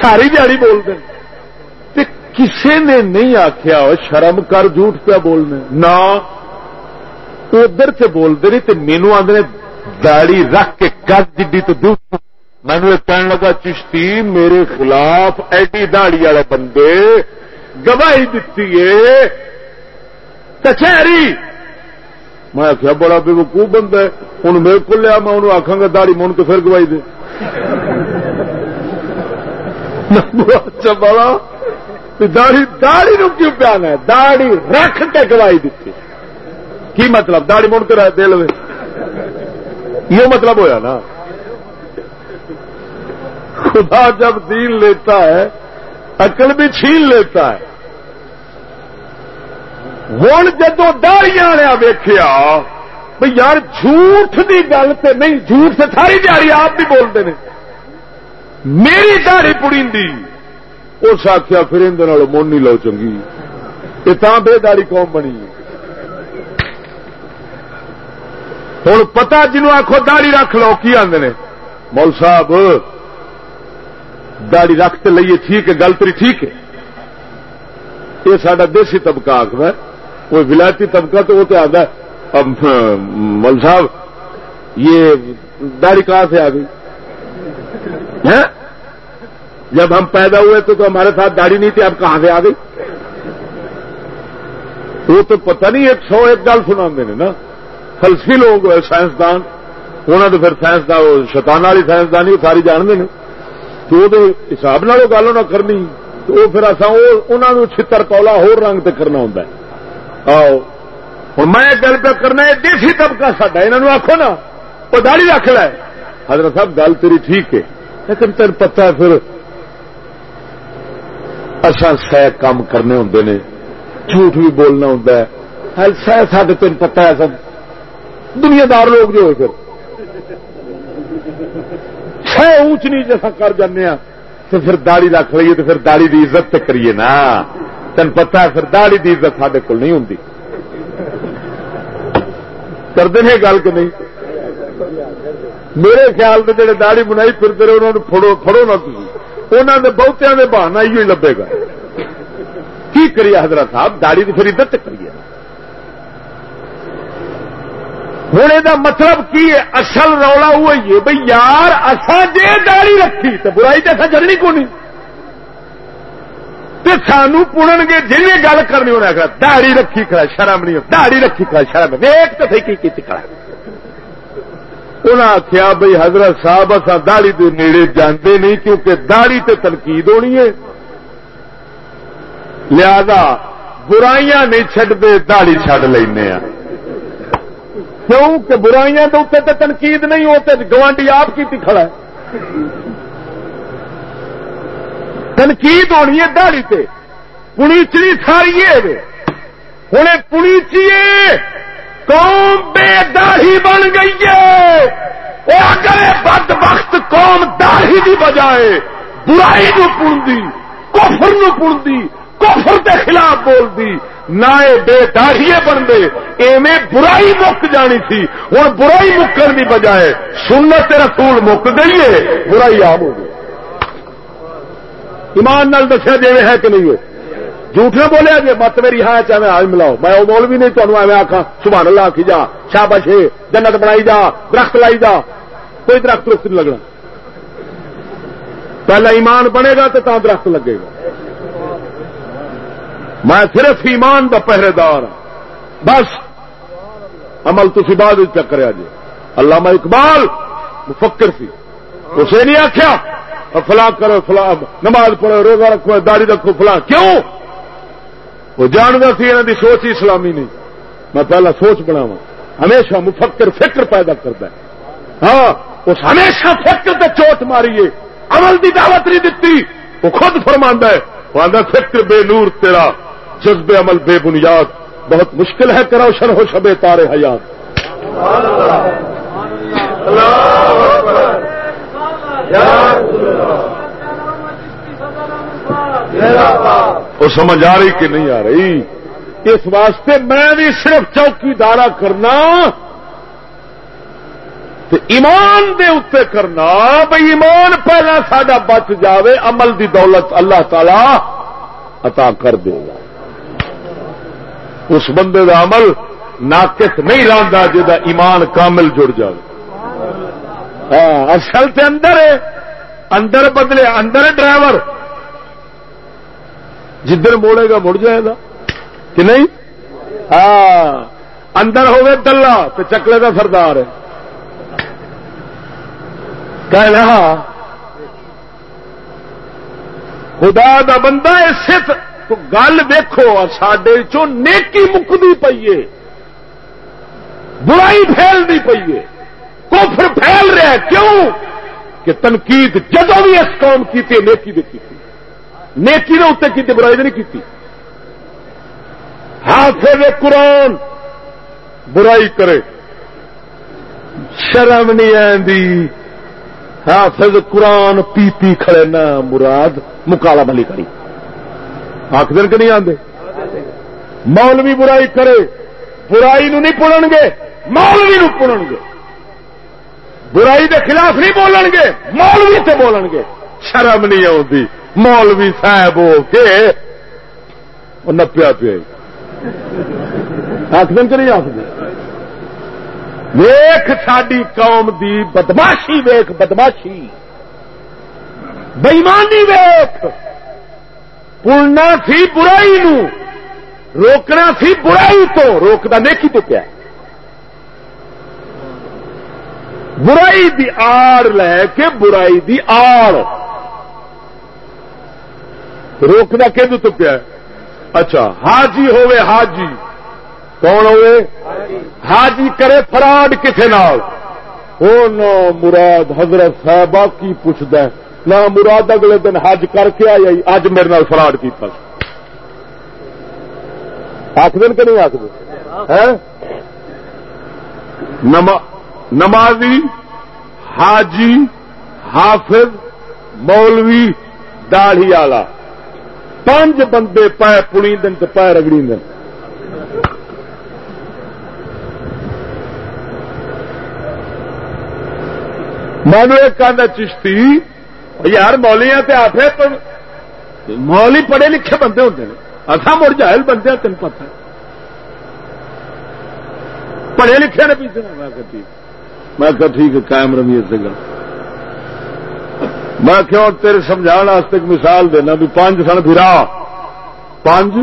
ساری دیہی بولتے کسی نے نہیں آخیا شرم کر جھوٹ پیا بولنے۔ نہ۔ ادھر سے بولتے نہیں تو مینو آدھے داڑی رکھ کے گز جی تو دور۔ مینو کہنے لگا چشتی میرے خلاف ایڈی داڑی والے بندے گواہی دیتی ہے۔ کچہری۔ میں آخیا بڑا بے وقوف بندہ ہے۔ ہوں میرے کو لیا میں انہوں آخا گا داڑی من تو پھر گواہی دے۔ اچھا بڑا۔ داڑی داڑی نو کیوں پیانا ہے؟ داڑی رکھ کے گواہی دیتی کی مطلب؟ داڑی من کے دے لو یہ مطلب ہویا نا۔ خدا جب دین لیتا ہے، عقل بھی چھین لیتا ہے۔ ہوں جدو داڑیاں والے ویخیا بھائی یار جھوٹ کی گل تو نہیں، جھوٹ سے ساری دیہی آپ بھی بولتے ہیں میری داڑی پڑی اس آخیا پھر اندر من نہیں لو چنگی۔ یہ تا بے داڑی قوم بنی۔ ہوں پتا جنوب آخو داڑی رکھ لو، کی آدھے مول صاحب داڑی رکھتے لئیے ٹھیک ہے، گل تری ٹھیک ہے۔ یہ سڈا دیسی طبقہ آخر ہے۔ وہ ولایتی طبقہ تو وہ تو آتا ہے۔ مل صاحب، یہ داڑھی کہاں سے آ گئی؟ ہاں؟ جب ہم پیدا ہوئے تو, تو ہمارے ساتھ داڑھی نہیں تھی اب کہاں سے آ گئی؟ وہ تو پتہ نہیں ایک سو ایک گل سنا نا۔ فلسفی لوگ سائنسدان۔ انہوں نے پھر سائنسدان شتان والی سائنسدانی ساری جانتے ہیں تو وہ حساب نال گل نہ کرنی۔ تو وہ پھر اصا انہوں چھتر کولا ہو رنگ تے کرنا ہوں آؤ ہوں میں گل پہ کرنا ہے دیسی طبقہ سڈا یہاں آخو نا وہ داڑی رکھ لے۔ حضرت صاحب گل تیری ٹھیک ہے لیکن تین پتا ہے پھر اصا سہ کام کرنے ہوں نے، جھوٹ بھی بولنا ہوں ہاں، سہ سڈے تین پتا ہے سب۔ دنیا دار لوگ جو پھر۔ سہ اونچ نیچ اصا کر جانے ہاں تو پھر داڑی رکھ لیے تو پھر داڑی کی عزت کریے نا۔ تین پتا ہے، پھر داڑی کی عزت سڈے کول نہیں ہوں کرتے ہیں گل کہ نہیں؟ میرے خیال سے جڑے داڑی بنائی پھرتے رہے، انہوں نے فڑو نہ تھی انہوں نے بہتیا نے بہانا ہی لبے گا۔ کی کریے حضرت صاحب؟ داڑی کی پھر کریے۔ ہوں یہ مطلب کی ہے؟ اصل رولا ہوئی ہے بھائی یار اصا جی داڑی رکھی تو برائی تو ایسا جڑنی کو نہیں سانو پڑن گے جی گل کرنی ہونا دہڑی رکھی کھڑا شرم نہیں دہڑی رکھی کھڑا شرم ایک تو کی کھڑا انہیں آخیا بھائی حضرت صاحب اصا دہڑی کے نیڑے جانے نہیں کیونکہ دہڑی تے تنقید ہونی ہے۔ لہذا برائیاں نہیں چڈتے دہڑی چڈ لینا ہاں۔ کیوں؟ کہ برائیاں تو اتنے تنقید نہیں ہوتے گوانڈی آپ کی کھڑا ہے۔ تنقید ہونی ہے دہڑی سے پنیچنی ساری ہوں پنیچیے قوم بے داڑھی بن گئی ہے۔ وہ اگر بد وقت قوم داڑھی کی بجائے برائی نو پڑتی کوفر نو پڑتی کوفر کے خلاف بولتی نہ بے داڑھیے بنتے ایویں برائی مک جانی تھی۔ ہوں برائی مکن کی بجائے سنت رسول مک گئی ہے، برائی آم ہو گئی۔ ایمان نال دسیا جی ہے کہ نہیں جھوٹ نہ بولیا جی مت میری ہاں چاہے آج ملاؤ۔ میں وہ بول بھی نہیں، تمہیں ایویں آخا سبحان اللہ آخی جا شابش ہے، جنت بنائی جا، درخت لائی جا۔ کوئی درخت رخت نہیں لگنا۔ پہلا ایمان بنے گا تو درخت لگے گا۔ میں صرف ایمان کا پہرے دار ہوں بس، عمل تھی بعد چکریا جی علامہ اقبال مفکر سی۔ اسے نہیں آخیا فلاں کرو، فلاں نماز پڑھو، روزہ رکھو، داڑھی رکھو، فلاں۔ کیوں؟ وہ جانتا سی یہاں کی سوچ ہی اسلامی نہیں۔ میں پہلا سوچ بناوا ہمیشہ مفکر فکر پیدا کرتا ہے۔ ہاں اس ہمیشہ فکر تے چوٹ ماری عمل دی دعوت نہیں دیتی وہ خود فرما ہے۔ وہ آدھا فکر بے نور تیرا جذب عمل بے بنیاد۔ بہت مشکل ہے کرو شن ہو شبے تارے حیات۔ وہ سمجھ آ رہی کہ نہیں آ رہی؟ اس واسطے میں بھی صرف چوکی دارا کرنا تو ایمان دے اتنے کرنا بھائی ایمان پہلا سڈا بچ جاوے، عمل دی دولت اللہ تعالی عطا کر دے گا۔ اس بندے دا عمل ناقص نہیں رہتا جا ایمان کامل جڑ جائے ہاں، اصل تے اندر ہے۔ اندر بدلے، اندر ڈرائیور۔ جدھر موڑے گا مڑ جائے گا۔ کہ نہیں؟ ہاں۔ اندر ہوگے دلہ تو چکلے کا سردار ہے۔ کہنا ہاں۔ خدا دا بندہ اسے تو گل دیکھو سڈے چو نیکی مکتی پیے برائی پھیلتی پیے کوفر پھیل رہا ہے۔ کیوں؟ کہ تنقید جدو بھی اس قوم کی نیکی دیکھی نیکی نے اتنے کی برائی نہیں کی حافظ قرآن، برائی کرے۔ شرم نہیں آتی حافظ قرآن پی پی کھڑے نہ مراد مکالا ملی کری آخ دن کے نہیں آتے مولوی برائی کرے۔ برائی نو نہیں پڑن گے، مولوی نو پڑن گے۔ برائی دے خلاف نہیں بولن گے، مولوی سے بولن گے۔ شرم نہیں آتی مولوی صاحب ہو کے نپیا پیا آخ دن نہیں آخر ویخ ساری قوم دی بدماشی ویخ بدماشی۔ بےمانی ویخ پلنا سی برائی نو، روکنا سی برائی تو روکتا نیکی تو پیا۔ برائی دی آڑ لے کے برائی دی آڑ۔ روکنا کہ تو پیا اچھا حاجی ہوے حاجی۔ کون ہوئے حاجی کرے فراڈ کسی نال۔ او مراد حضرت صاحب کی پوچھد نہ مراد اگلے دن حج کر کے آئی اج میرے نال فراڈ کیا آخ دن کہ نہیں آخر نمازی، حاجی، حافظ، مولوی، داڑھی آلہ پانچ بندے پائے پڑی دن تو پائے رگڑی دن۔ مینو ایک کہنا چشتی یار مولیاں تے آخر مولی پڑھے لکھے بندے ہوتے ہیں اصا مڑ جائل بندے تین پتا پڑھے لکھے نے پیچھے۔ میں کہ ٹھیک ہے، قائم روی اس گل میں کیوں تیرے سمجھا ایک مثال دینا بھی پانچ سن پھرا۔ پانچ؟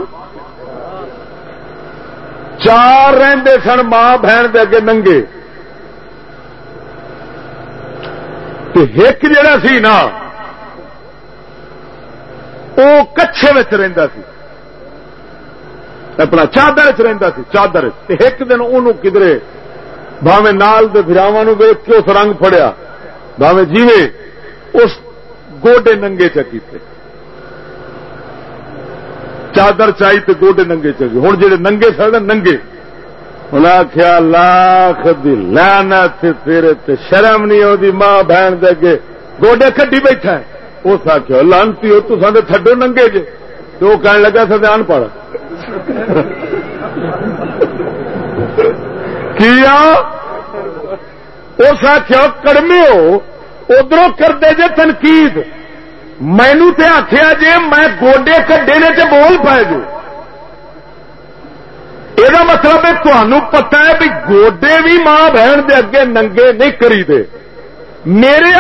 چار رہندے سن ماں بہن دے اگے ننگے۔ ایک جڑا سی نا وہ کچھے رہندا سی۔ اپنا چادر چ رہندا سی، چادر ایک دن انہوں کدرے بھاوے نال دے براواں ویک کے اس رنگ پڑیا بھاوے جیوے اس گوڈے ننگے چکیتے چادر چائی تے گوڈے ننگے چکی ہوں جہے ننگے سر ننگے۔ انہیں آخیا لاکھ دی لانا تیرے تے شرم نہیں آتی ماں بہن دے کے گوڈے کڈی بیٹھا ہے؟ اس آخیا لانتی ہو تو سارے تھڈو ننگے جے۔ تو وہ کہنے لگا سر ان پڑھ۔ کیا؟ اس آخیا کڑمے ہو ادھر کرتے جے تنقید۔ مینو تے آخیا جے میں گوڈے کڈے نے تے بول پائے جو یہ مطلب ہے تمہوں پتا ہے بھی گوڈے بھی ماں بہن دے اگے ننگے نہیں کری دے میرے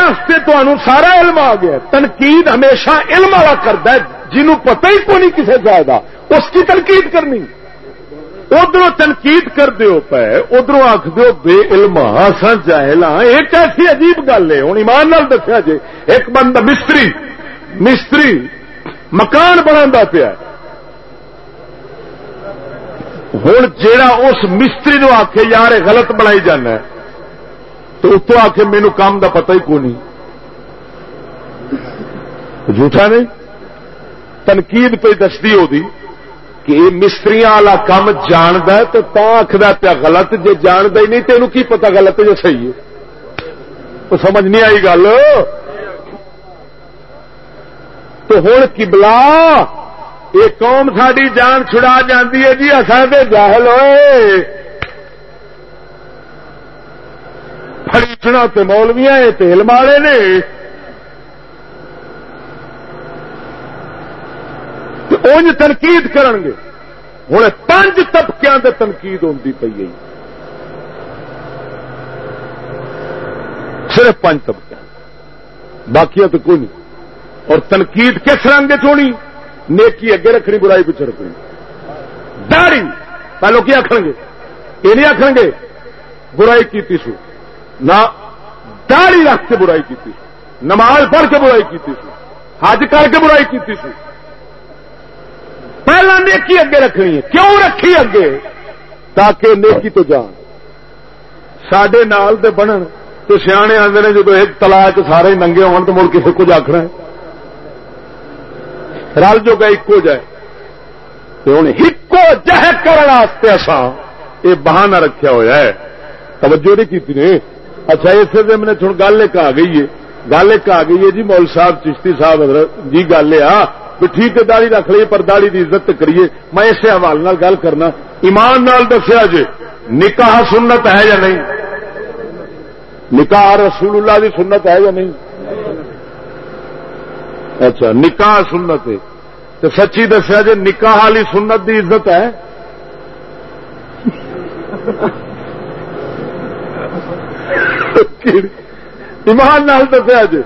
تمہوں سارا علم آ گیا۔ تنقید ہمیشہ علم والا کرتا ہے جنہوں پتہ ہی کو نہیں کسی زیادہ اس کی تنقید کرنی۔ ادھر تنقید کر دو پہ ادھر آخ دو بے علم سن جاہل ہاں، ایک ایسی عجیب گل ہے۔ ہوں ایمان نال دسیا جی ایک بندہ مستری مستری مکان بنا پیا۔ ہوں جا اس مستری نو آخ یار غلط بنائی جانا تو اتو آ کے مینو کام کا پتا ہی کو نہیں؟ جھوٹا نہیں؟ تنقید پہ دستی ہوتی کہ یہ مستری والا کام جاند تو آخر پیا غلط جی جاند ہی نہیں تو کی پتا غلط جو صحیح ہے؟ تو سمجھ نہیں آئی گل؟ تو ہوں کبلا یہ قوم ساری جان چھڑا جاتی ہے جی اصل تو جاہل ہوئے۔ فریچنا تو مولویا تیل مارے نے۔ انج تنقید کرن گے۔ ہوں پانچ طبقے سے تنقید ہوتی پی گئی صرف پانچ طبقے باقی تو کوئی نہیں۔ اور تنقید کس رنگ چونی نیکی اگے رکھنی، برائی پیچھے رکھنی۔ داڑی پہلو کی آخر گے؟ یہ نہیں آخر گے، برائی کی سو۔ نہ داڑی رکھ کے برائی کی نماز پڑھ کے برائی کی سو، حج کر کے برائی کی سو۔ پہلا نیکی اگے رکھنی ہے۔ کیوں رکھی اگے؟ تاکہ نیکی تو جان۔ سڈے نال دے بنن تو سیانے آدھے نے جب ایک تلا سارے ننگے ہون تو مڑ کسی کچھ آخنا رل جو گا ایکو جائے۔ ہوں ایکو جہ کرنے اصا یہ بہانا رکھا ہوا ہے۔ توجہ نہیں کی نے۔ اچھا اسے دن نے گل ایک آ گئی ہے۔ گل ایک آ گئی ہے جی مول صاحب چشتی صاحب جی گل آ۔ بھی ٹھیک ہے داڑی رکھ لیے پر داڑی کی عزت کریے۔ میں اسے حوالے گل کرنا۔ ایمان نال دسیا جی نکاح سنت ہے یا نہیں؟ نکاح رسول اللہ کی سنت ہے یا نہیں؟ اچھا نکاح سنت ہے۔ تو سچی دسیا جی نکاح والی سنت کی عزت ہے؟ ایمان نال دسیا جی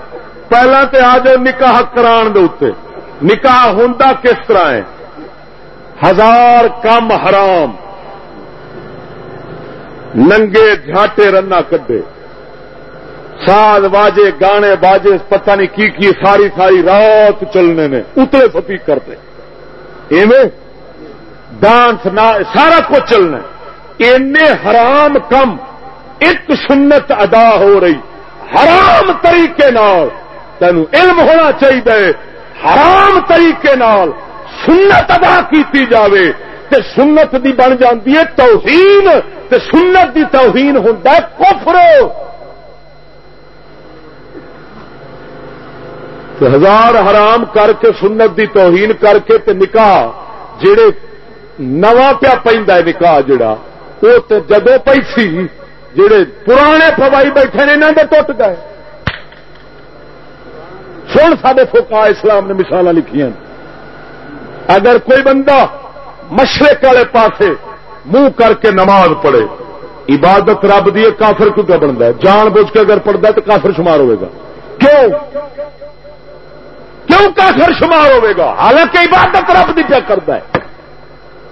پہلا تو آ جائے نکاح کران دے نکاح ہوں کس طرح ہے؟ ہزار کم حرام۔ ننگے جھاٹے رنا کڈے۔ ساز باجے گانے باجے، پتہ نہیں کی کی ساری ساری رات چلنے نے۔ اتنے سپیک کرتے۔ ایویں ڈانس نہ سارا کچھ چلنا اینے حرام کم۔ ایک سنت ادا ہو رہی۔ حرام طریقے نال علم ہونا چاہیے۔ حرام طریقے نال سنت ادا کیتی جاوے تے سنت دی بن جاندی ہے توہین، تے سنت دی توہین ہوندا ہے کفر۔ تے ہزار حرام کر کے سنت دی توہین کر کے تے نکاح، جڑے نواں پیا پیندا ہے نکاح جڑا وہ تے جدو پئی سی، جڑے پرانے فوائی بیٹھے نے، انہاں دے ٹوٹ گئے سن سڈے فوکا اسلام نے مثال لکھیاں اگر کوئی بندہ مشرق والے پاسے منہ کر کے نماز پڑھے، عبادت رب دی کافر کیوں کیا بنتا ہے؟ جان بوجھ کے اگر پڑھتا ہے تو کافر شمار ہوئے گا۔ کیوں؟ کیوں کافر شمار ہوئے گا؟ حالانکہ عبادت رب دی کیا کرتا ہے۔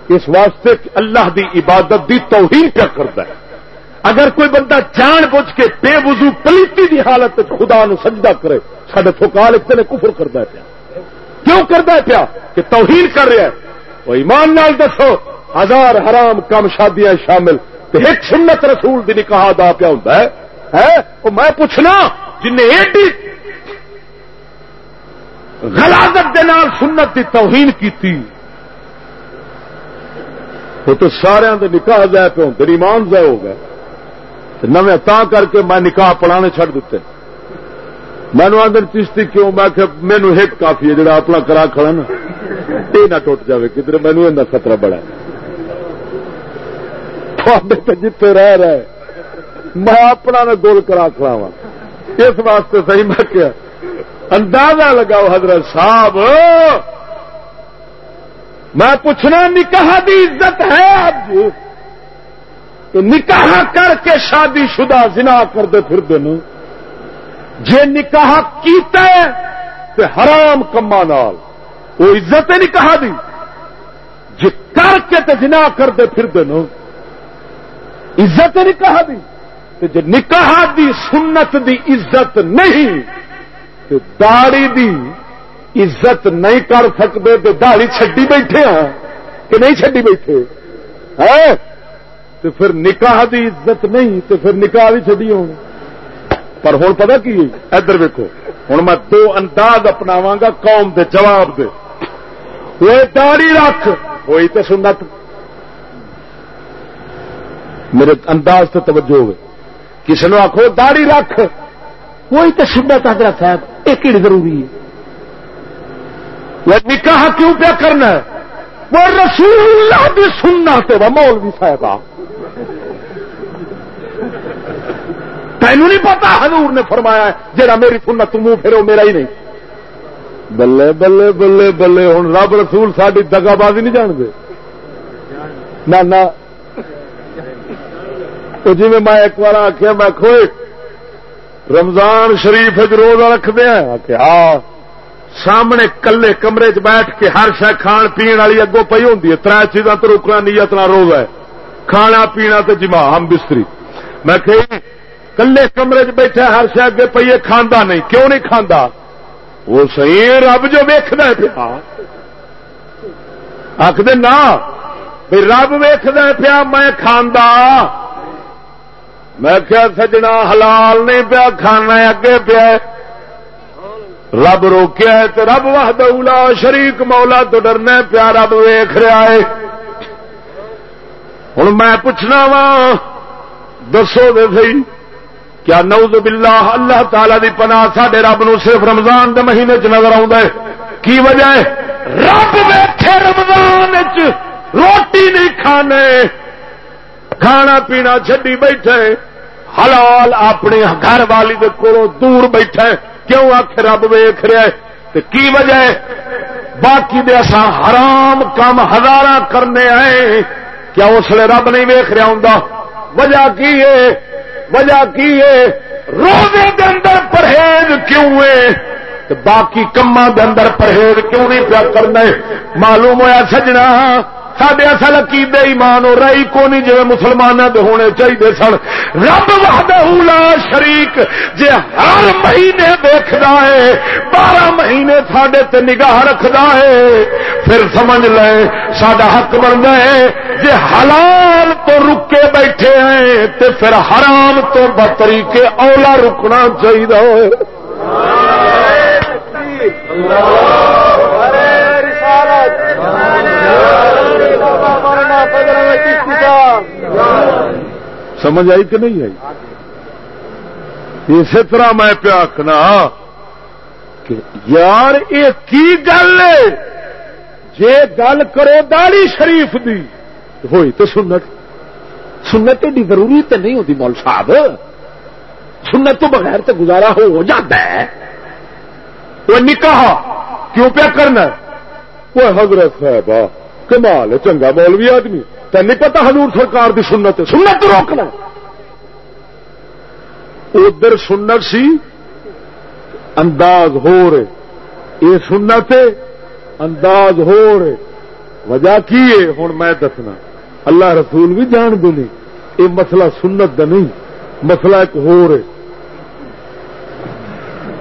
اس واسطے اللہ دی عبادت دی توہین کیا کرتا ہے۔ اگر کوئی بندہ جان بوجھ کے بے وضو، پلیتی دی حالت خدا نو سجدہ کرے سڈے فکال اتنے کفر کرتا پیا۔ کیوں کرتا پیا؟ کہ توہین کر رہا ہے وہ ایمان نال دسو، ہزار حرام کم شادیاں شامل۔ ایک سنت رسول دی نکاح دا پیا ہوتا ہے۔ میں پوچھنا جن ایڈی غلازت دے نال سنت دی توہین کی وہ تو سارا دے نکاح ضائع پہ ہوتے ایمان ضائع ہو گئے۔ نویں تا کر کے میں نکاح پڑھانے چھڑ دیتے مینو آدر چشتی کیوں؟ میں مینو ایک کافی ہے، جڑا اپنا کرا کھڑا نا، یہ نہ ٹوٹ جائے کدھر، مینو خطرہ بڑا جتے رہ رہے میں اپنا نے گول کرا کھڑا وا اس واسطے صحیح میں کیا اندازہ لگاؤ حضرت صاحب۔ میں پوچھنا، نکاح دی عزت ہے اب جی؟ نکاح کر کے شادی شدہ زنا کرتے پھر دن جے نکاح کیتا ہے تے حرام کما نال وہ عزت نکاح دی۔ جے کر کے تے جنا کرتے پھر دن عزت نکاح دی۔ تے جے نکاح دی سنت دی عزت نہیں، تے داڑی دی عزت نہیں کر سکتے تو داڑی چڈی بیٹھے ہاں۔ کہ نہیں چڈی بیٹھے؟ ہاں؟ ہے تو پھر نکاح دی عزت نہیں تو پھر نکاح بھی چڈی ہونی۔ پر ہوں پتا کی ادھر ویکو ہوں میں دو انداز اپناوا گا، قوم دے جواب دے۔ وہ داڑی رکھ ہوئی تو سنت۔ میرے انداز سے توجہ ہوئے۔ کسی نے آخو داڑی رکھ۔ وہی تو سنت حضرت صاحب۔ ایک ہی ضروری ہے؟ وہ نکاح کیوں پیا کرنا ہے؟ وہ رسول اللہ بھی سننا تو مولوی صاحب تینو نہیں پتا۔ حضور نے فرمایا جہاں میری سنت منہ پھرو میرا ہی نہیں۔ بلے بلے بلے بلے ہوں رب رسول ساری دگا بازی نہیں جانتے۔ نہ جی میں ایک بار آخیا میں کھوئے رمضان شریف روزہ رکھ دیا ہاں۔ سامنے کلے کمرے چ بیٹھ کے ہر شہ کھان پی والی اگوں پی ہوں تر چیزاں تو روکنا نیت نہ روز ہے۔ کھانا پینا تو جمع ہم بستری۔ میں کہ کلے کمرے چ بیٹھا ہر شہ اگے پیے کھانا نہیں۔ کیوں نہیں کھانا وہ سی رب جو ویخد پیا۔ آخد نہ بھائی رب ویخد پیا، میں کھانا میں کیا سجنا حلال نہیں پیا، کھانا اگے پیا۔ رب روکیا ہے تو رب وحد اولا شریک، مولا تو ڈرنا پیا، رب ویخ رہا ہے۔ ہوں میں پوچھنا وا، دسو دے سی کیا نوز باللہ اللہ تعالی دی پناہ سڈے رب نو صرف رمضان دے مہینے چ نظر آ کی وجہ ہے؟ رب بیٹھے رمضان چ روٹی نہیں کھانے۔ کھانا پینا چڈی بیٹھے۔ حلال اپنی گھر والی دے کولوں دور بیٹھے۔ کیوں آخ رب ویخ رہا ہے؟ کی وجہ ہے؟ باقی دے اصا حرام کام ہزار کرنے آئے کیا اس لیے رب نہیں ویخ رہا ہوں وجہ کی ہے؟ وجہ کی ہے؟ روزے دے اندر پرہیز کیوں ہے؟ باقی کما دے اندر پرہیز کیوں نہیں پیا کرنا معلوم ہوا سجنا سڈے اصل عقیدے ایمان ہو رہی کو نہیں؟ جی مسلمانوں کے ہونے چاہیے سن۔ رب لا شریک جی ہر مہینے دیکھتا ہے، بارہ مہینے سڈے تے نگاہ رکھتا ہے۔ پھر سمجھ لے سڈا حق بنتا ہے جی حلال تو رکے بیٹھے ہیں، تے پھر حرام تو بطری کے اولا رکنا چاہیے اللہ۔ سمجھ آئی کہ نہیں آئی؟ اسی طرح میں پیا آخنا کہ یار یہ کی گل جے گل کرو داڑی شریف دی۔ ہوئی تو سنت۔ سنت ایڈی ضروری تو نہیں ہوتی مول صاحب۔ سنت تو بغیر تو گزارا ہو جاتا ہے۔ وہ نکاح کیوں پیا کرنا وہ حضرت صاحب کمال چنگا مولوی آدمی۔ تین نہیں پتا حضور سرکار دی سنت سنت روکنا ادھر سنت سی، انداز ہو رہے۔ یہ سنت انداز ہو رہے۔ وجہ کی ہے؟ ہوں میں دسنا۔ اللہ رسول بھی جان دو نہیں۔ یہ مسئلہ سنت کا نہیں۔ مسئلہ ایک ہو رہے۔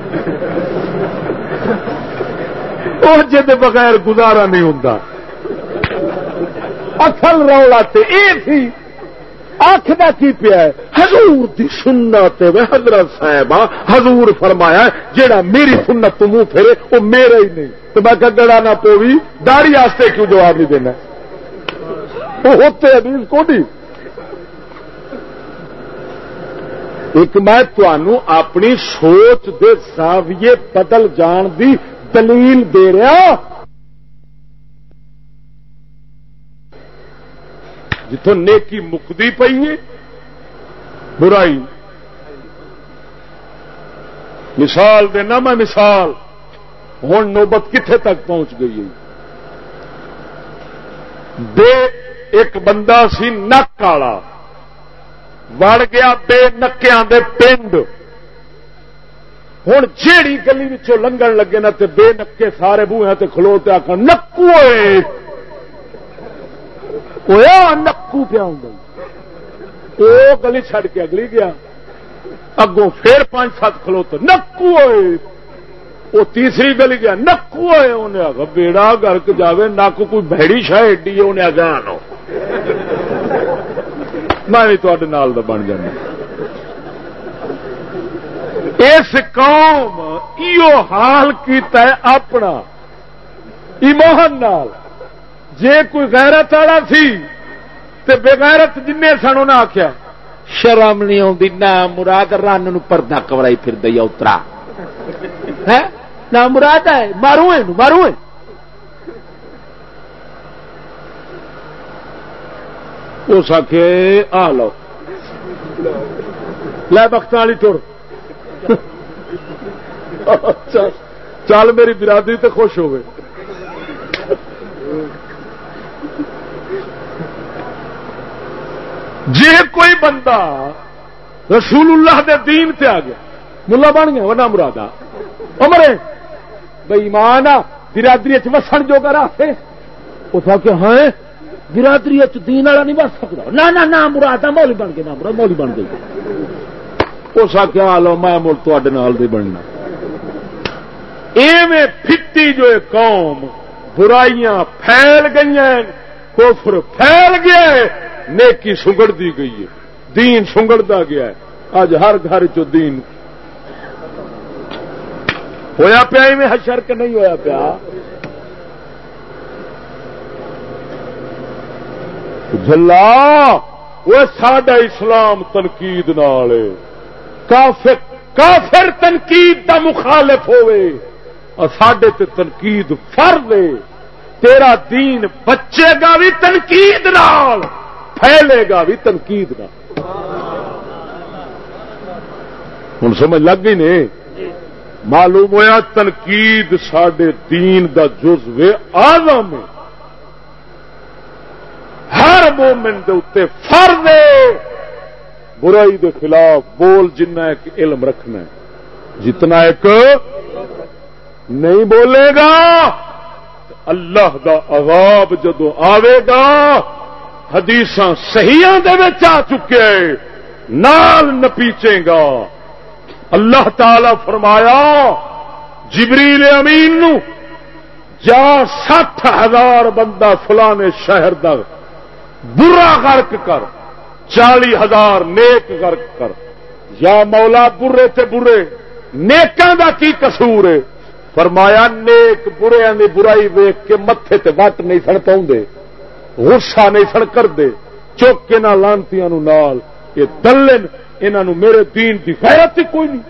جی بغیر گزارا نہیں ہوں اصل رولا سی آخ کا کی پیا حضور دی سنت حضرت صاحب حضور فرمایا جیڑا میری سنت تو منہ پھیرے وہ میرا ہی نہیں۔ تو میں گڑا نہ پوی داڑی آستے کیوں جواب نہیں دینا؟ وہ ہوتے ابھی کو ایک میں تنوع اپنی سوچ دے زاویے بدل جان دی دلیل دے رہا ہاں۔ جتوں نیکی مکتی پی ہے، برائی۔ مثال دینا میں مثال، ہوں نوبت کتنے تک پہنچ گئی ہے۔ بے ایک بندہ سی نک والا وڑ گیا بے نکیا پنڈ۔ ہوں جیڑی گلی لنگن لگے نا بے نکے سارے بوہے کھلوتے آخر نکو نکو پیا وہ گلی چڈ کے اگلی گیا۔ اگوں پھر پانچ سات کھلوتے۔ نکو ہوئے۔ وہ تیسری گلی گیا۔ نکو ہوئے۔ انہیں آگا بیڑا گرک جاوے نک کوئی بہڑی شاہ ایڈی انہیں آگا آنو۔ میں بھی تے نال بن جانا۔ اس قوم ایو حال کیتا ہے اپنا، ایمان نال۔ جے کوئی غیرت والا سی تے بغیرت جن سن انہیں آخیا شرم نہیں آتی نہ مراد رن نو پردہ پھر دیا اترا۔ ہاں؟ نہ مراد ہے، مارو مارو اس آخ آ لو۔ لے بخت والی ٹر چل میری برادری تے خوش ہوئے جی کوئی بندہ رسول اللہ دے دین تے آ گیا، ملا بن گیا، ورنہ مرادہ۔ امرے بھائی ماں برادری چسن جو کرا اس کہ ہاں برادری دین والا نہیں بس سکتا۔ نہ نہ نہ، مرادہ مولی بن گیا، نہ مراد مولی بن گئی۔ اس آخیا لو، میں مل تے بننا۔ ایویں پھٹی جو قوم برائیاں پھیل گئی کوفر پھیل گیا نیکی سنگڑ دی گئی ہے، دین سنگڑتا گیا ہے۔ اج ہر گھر چ دین۔ ہویا پیا میں حشر کے نہیں ہویا پیا؟ جلا وہ ساڈا اسلام تنقید نال کافر کافر تنقید دا مخالف ہوئے اور سڈے تے تنقید فرد تیرا دین بچے گا بھی تنقید نال، پھیلے گا بھی تنقید نال۔ ہوں سمجھ لگ گئی نے معلوم ہوا تنقید سڈے دین دا جزو آزم ہر مومن دے فرد برائی دے خلاف بول جنہ ایک علم رکھنا ہے۔ جتنا ایک نہیں بولے گا اللہ دا عذاب جدو آوے گا حدیث صحیح آ چکے، نال نپیچے گا۔ اللہ تعالی فرمایا، جبریل امین نو، جا سٹھ ہزار بندہ فلانے شہر دا برا غرق کر، چالی ہزار نیک غرق کر۔ یا مولا، برے تے برے، نیکاں دا کی قصور ہے؟ فرمایا، نیک برے دی برائی ویک کے متے تے وٹ نہیں سن پاؤں غصہ نہیں سن کر دے چوک کے نہ لانتی نال۔ یہ دلن انہوں میرے دین کی غیرت ہی کوئی نہیں۔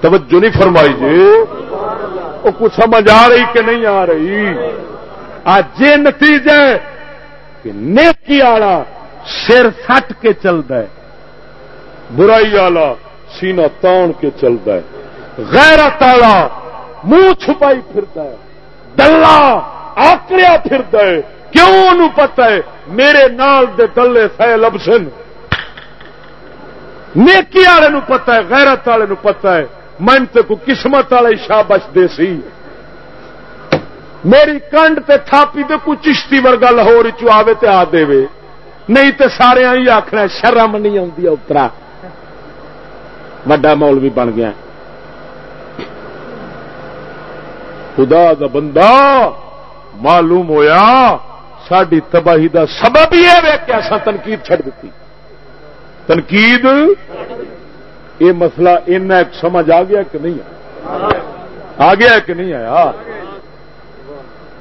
توجہ نہیں فرمائی جی۔ وہ کچھ سمجھ آ رہی کہ نہیں آ رہی؟ آج یہ نتیجہ کہ نیکی آلا سر سٹ کے چلتا ہے، برائی آلا سینہ تان کے چلتا ہے۔ غیرت آلا منہ چھپائی پھرتا ہے، دلہ آکڑیا پھرتا ہے، کیوں ان پتا ہے؟ میرے نال دے دلے سہ لبسن۔ نیکی والے نو پتا ہے، غیرت والے نو پتا ہے۔ من تو کو قسمت والے شابش دے سی میری کنڈ تے تھاپی تے کوئی چشتی ورگا لاہور چوے تے آ دے وے نہیں تے سارے ہی آخنا شرم نہیں آتی اترا۔ وڈا مول بھی بن گیا۔ خدا دا بندہ معلوم ہویا ساری تباہی دا سبب ہی ہے کہ ایسا تنقید چھڑ دیتی تنقید؟ یہ مسئلہ ایک سمجھ آ گیا کہ نہیں آ گیا کہ نہیں آیا؟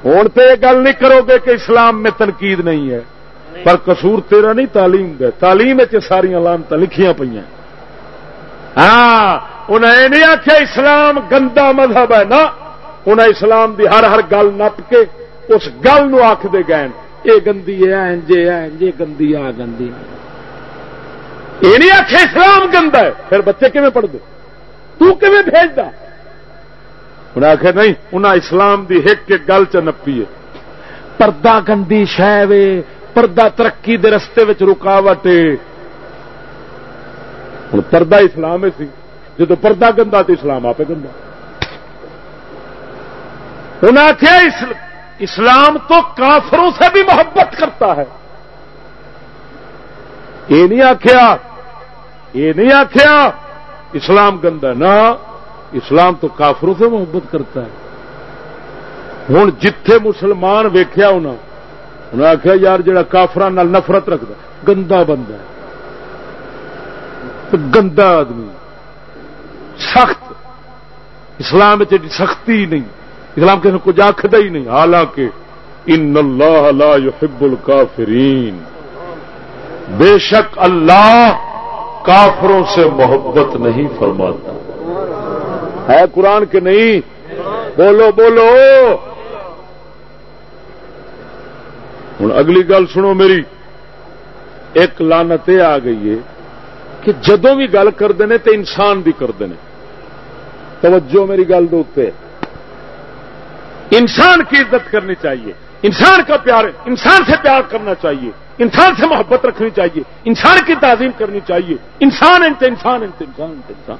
ہوں تو یہ گل نہیں کرو گے کہ اسلام میں تنقید نہیں ہے۔ پر قصور تیرا نہیں، تعلیم دے۔ تعلیم ساری لانت لکھیاں پہ ہاں انہیں یہ نہیں آخیا اسلام گندا مذہب ہے نا انہیں اسلام دی ہر ہر گل نپ کے اس گل نو آخ دے گئے یہ گندی ہے جی گندی، آ گندی۔ یہ نہیں آخ اسلام گندا ہے، پھر بچے کیون پڑھتے تو کیون بھیجتا انہیں آخر نہیں انہیں اسلام دی ایک ایک گل چ نپی ہے۔ پردہ گندی شہ پردہ ترقی دے رستے وچ رکاوٹ ہوں پردہ اسلام سی جب پردہ گندا تو اسلام آپ گندا۔ انہیں آخیا اسلام تو کافروں سے بھی محبت کرتا ہے۔ یہ نہیں آخیا یہ نہیں آخیا اسلام گندا نہ، اسلام تو کافروں سے محبت کرتا ہے۔ ہوں جتھے مسلمان ویخیا انہوں انہیں آخیا یار جا کافران نفرت رکھتا گندا بندہ گندا آدمی سخت۔ اسلام سختی نہیں۔ اسلام کسی کچھ آخر ہی نہیں، حالانکہ ان اللہ لا يحب الکافرین۔ بے شک اللہ کافروں سے محبت نہیں فرماتا۔ ہے قرآن کے نہیں؟ بولو بولو۔ ہوں اگلی گل سنو میری۔ ایک لانت یہ آ گئی ہے کہ جدو بھی گل کرتے ہیں تو انسان بھی کرتے ہیں توجہ میری گل دے انسان کی عزت کرنی چاہیے۔ انسان کا پیار، انسان سے پیار کرنا چاہیے۔ انسان سے محبت رکھنی چاہیے۔ انسان کی تعظیم کرنی چاہیے۔ انسان انت انسان انت انسان انت، انسان۔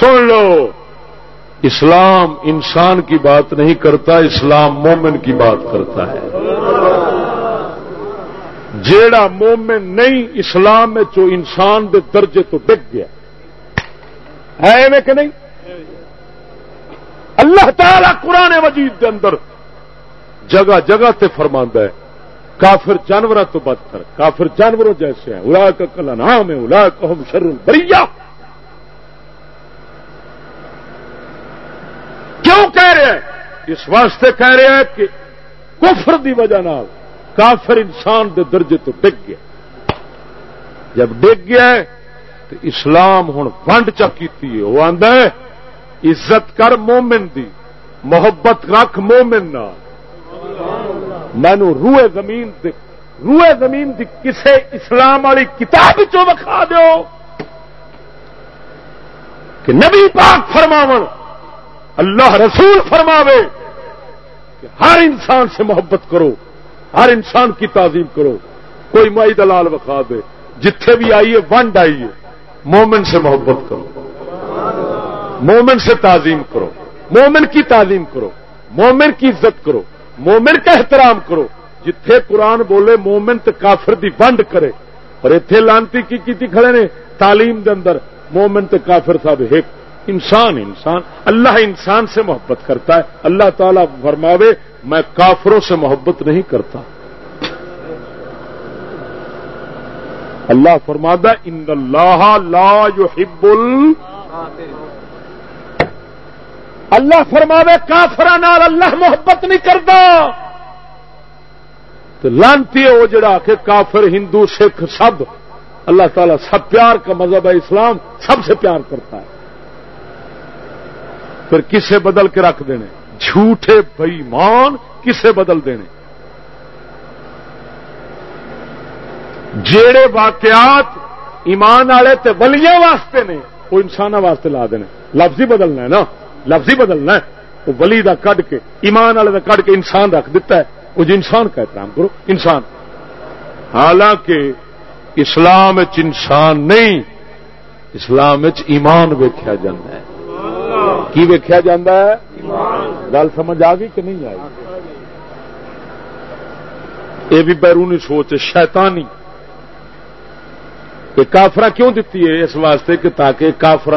سن لو، اسلام انسان کی بات نہیں کرتا، اسلام مومن کی بات کرتا ہے۔ جیڑا مومن نہیں، اسلام میں جو انسان دے درجے تو ڈگ گیا۔ ہے میں کہ نہیں؟ اللہ تعالی قرآن مجید کے اندر جگہ جگہ تے فرماندہ ہے، کافر جانور تو بدتر کافر جانوروں جیسے ہیں الا کا کل نام ہے الا کہ شر برییا کیوں کہہ رہے ہیں؟ اس واسطے کہہ رہے ہیں کہ کفر دی وجہ نال کافر انسان دے درجے تو ڈگ گیا۔ جب ڈگ گیا تو اسلام ہوں ونڈ چکی وہ آدھا عزت کر مومن دی، محبت رکھ مومن نہ مینو روئے زمین دی، روئے زمین دی کسے اسلام والی کتاب چو وکھا دو کہ نبی پاک فرماو اللہ رسول فرماوے کہ ہر انسان سے محبت کرو، ہر انسان کی تعظیم کرو۔ کوئی مائی دلال وکھا دے، جتھے بھی آئیے، ونڈ آئیے، مومن سے محبت کرو۔ مومن سے تعظیم کرو، مومن کی تعلیم کرو، مومن کی عزت کرو، مومن کا احترام کرو۔ جتھے قرآن بولے، مومن تے کافر دی بنڈ کرے۔ اور اتے لانتی کی کیتی کھڑے نے؟ تعلیم دے اندر مومن تے کافر صاحب ایک انسان انسان، اللہ انسان سے محبت کرتا ہے۔ اللہ تعالی فرماوے، میں کافروں سے محبت نہیں کرتا۔ اللہ فرمادا ان اللہ لا يحب ال اللہ فرماوے کافر اللہ محبت نہیں کرتا لانتی ہے وہ جڑا کہ کافر، ہندو، سکھ، سب۔ اللہ تعالیٰ سب پیار کا مذہب ہے، اسلام سب سے پیار کرتا ہے۔ پھر کسے بدل کے رکھ دینے؟ جھوٹے بئیمان کسے بدل دینے؟ جیڑے واقعات ایمان والے تے ولیاں واسطے نے، وہ انسان واسطے لا دینے۔ لفظ ہی بدلنا ہے نا۔ لفظ ہی بدلنا ہے۔ وہ ولی دا کڈ کے، ایمان والے کا کڈ کے انسان رکھ دیتا ہے۔ وہ جو انسان کا احترام کرو، انسان۔ حالانکہ اسلام انسان نہیں، اسلام ایمان ویکیا جا ہے۔ کی ویکیا جا ہے؟ گل سمجھ آ گئی کہ نہیں آئی؟ یہ بھی بیرونی سوچ شیطانی۔ کہ کافر کیوں دیتی ہے اس واسطے کہ تاکہ کافر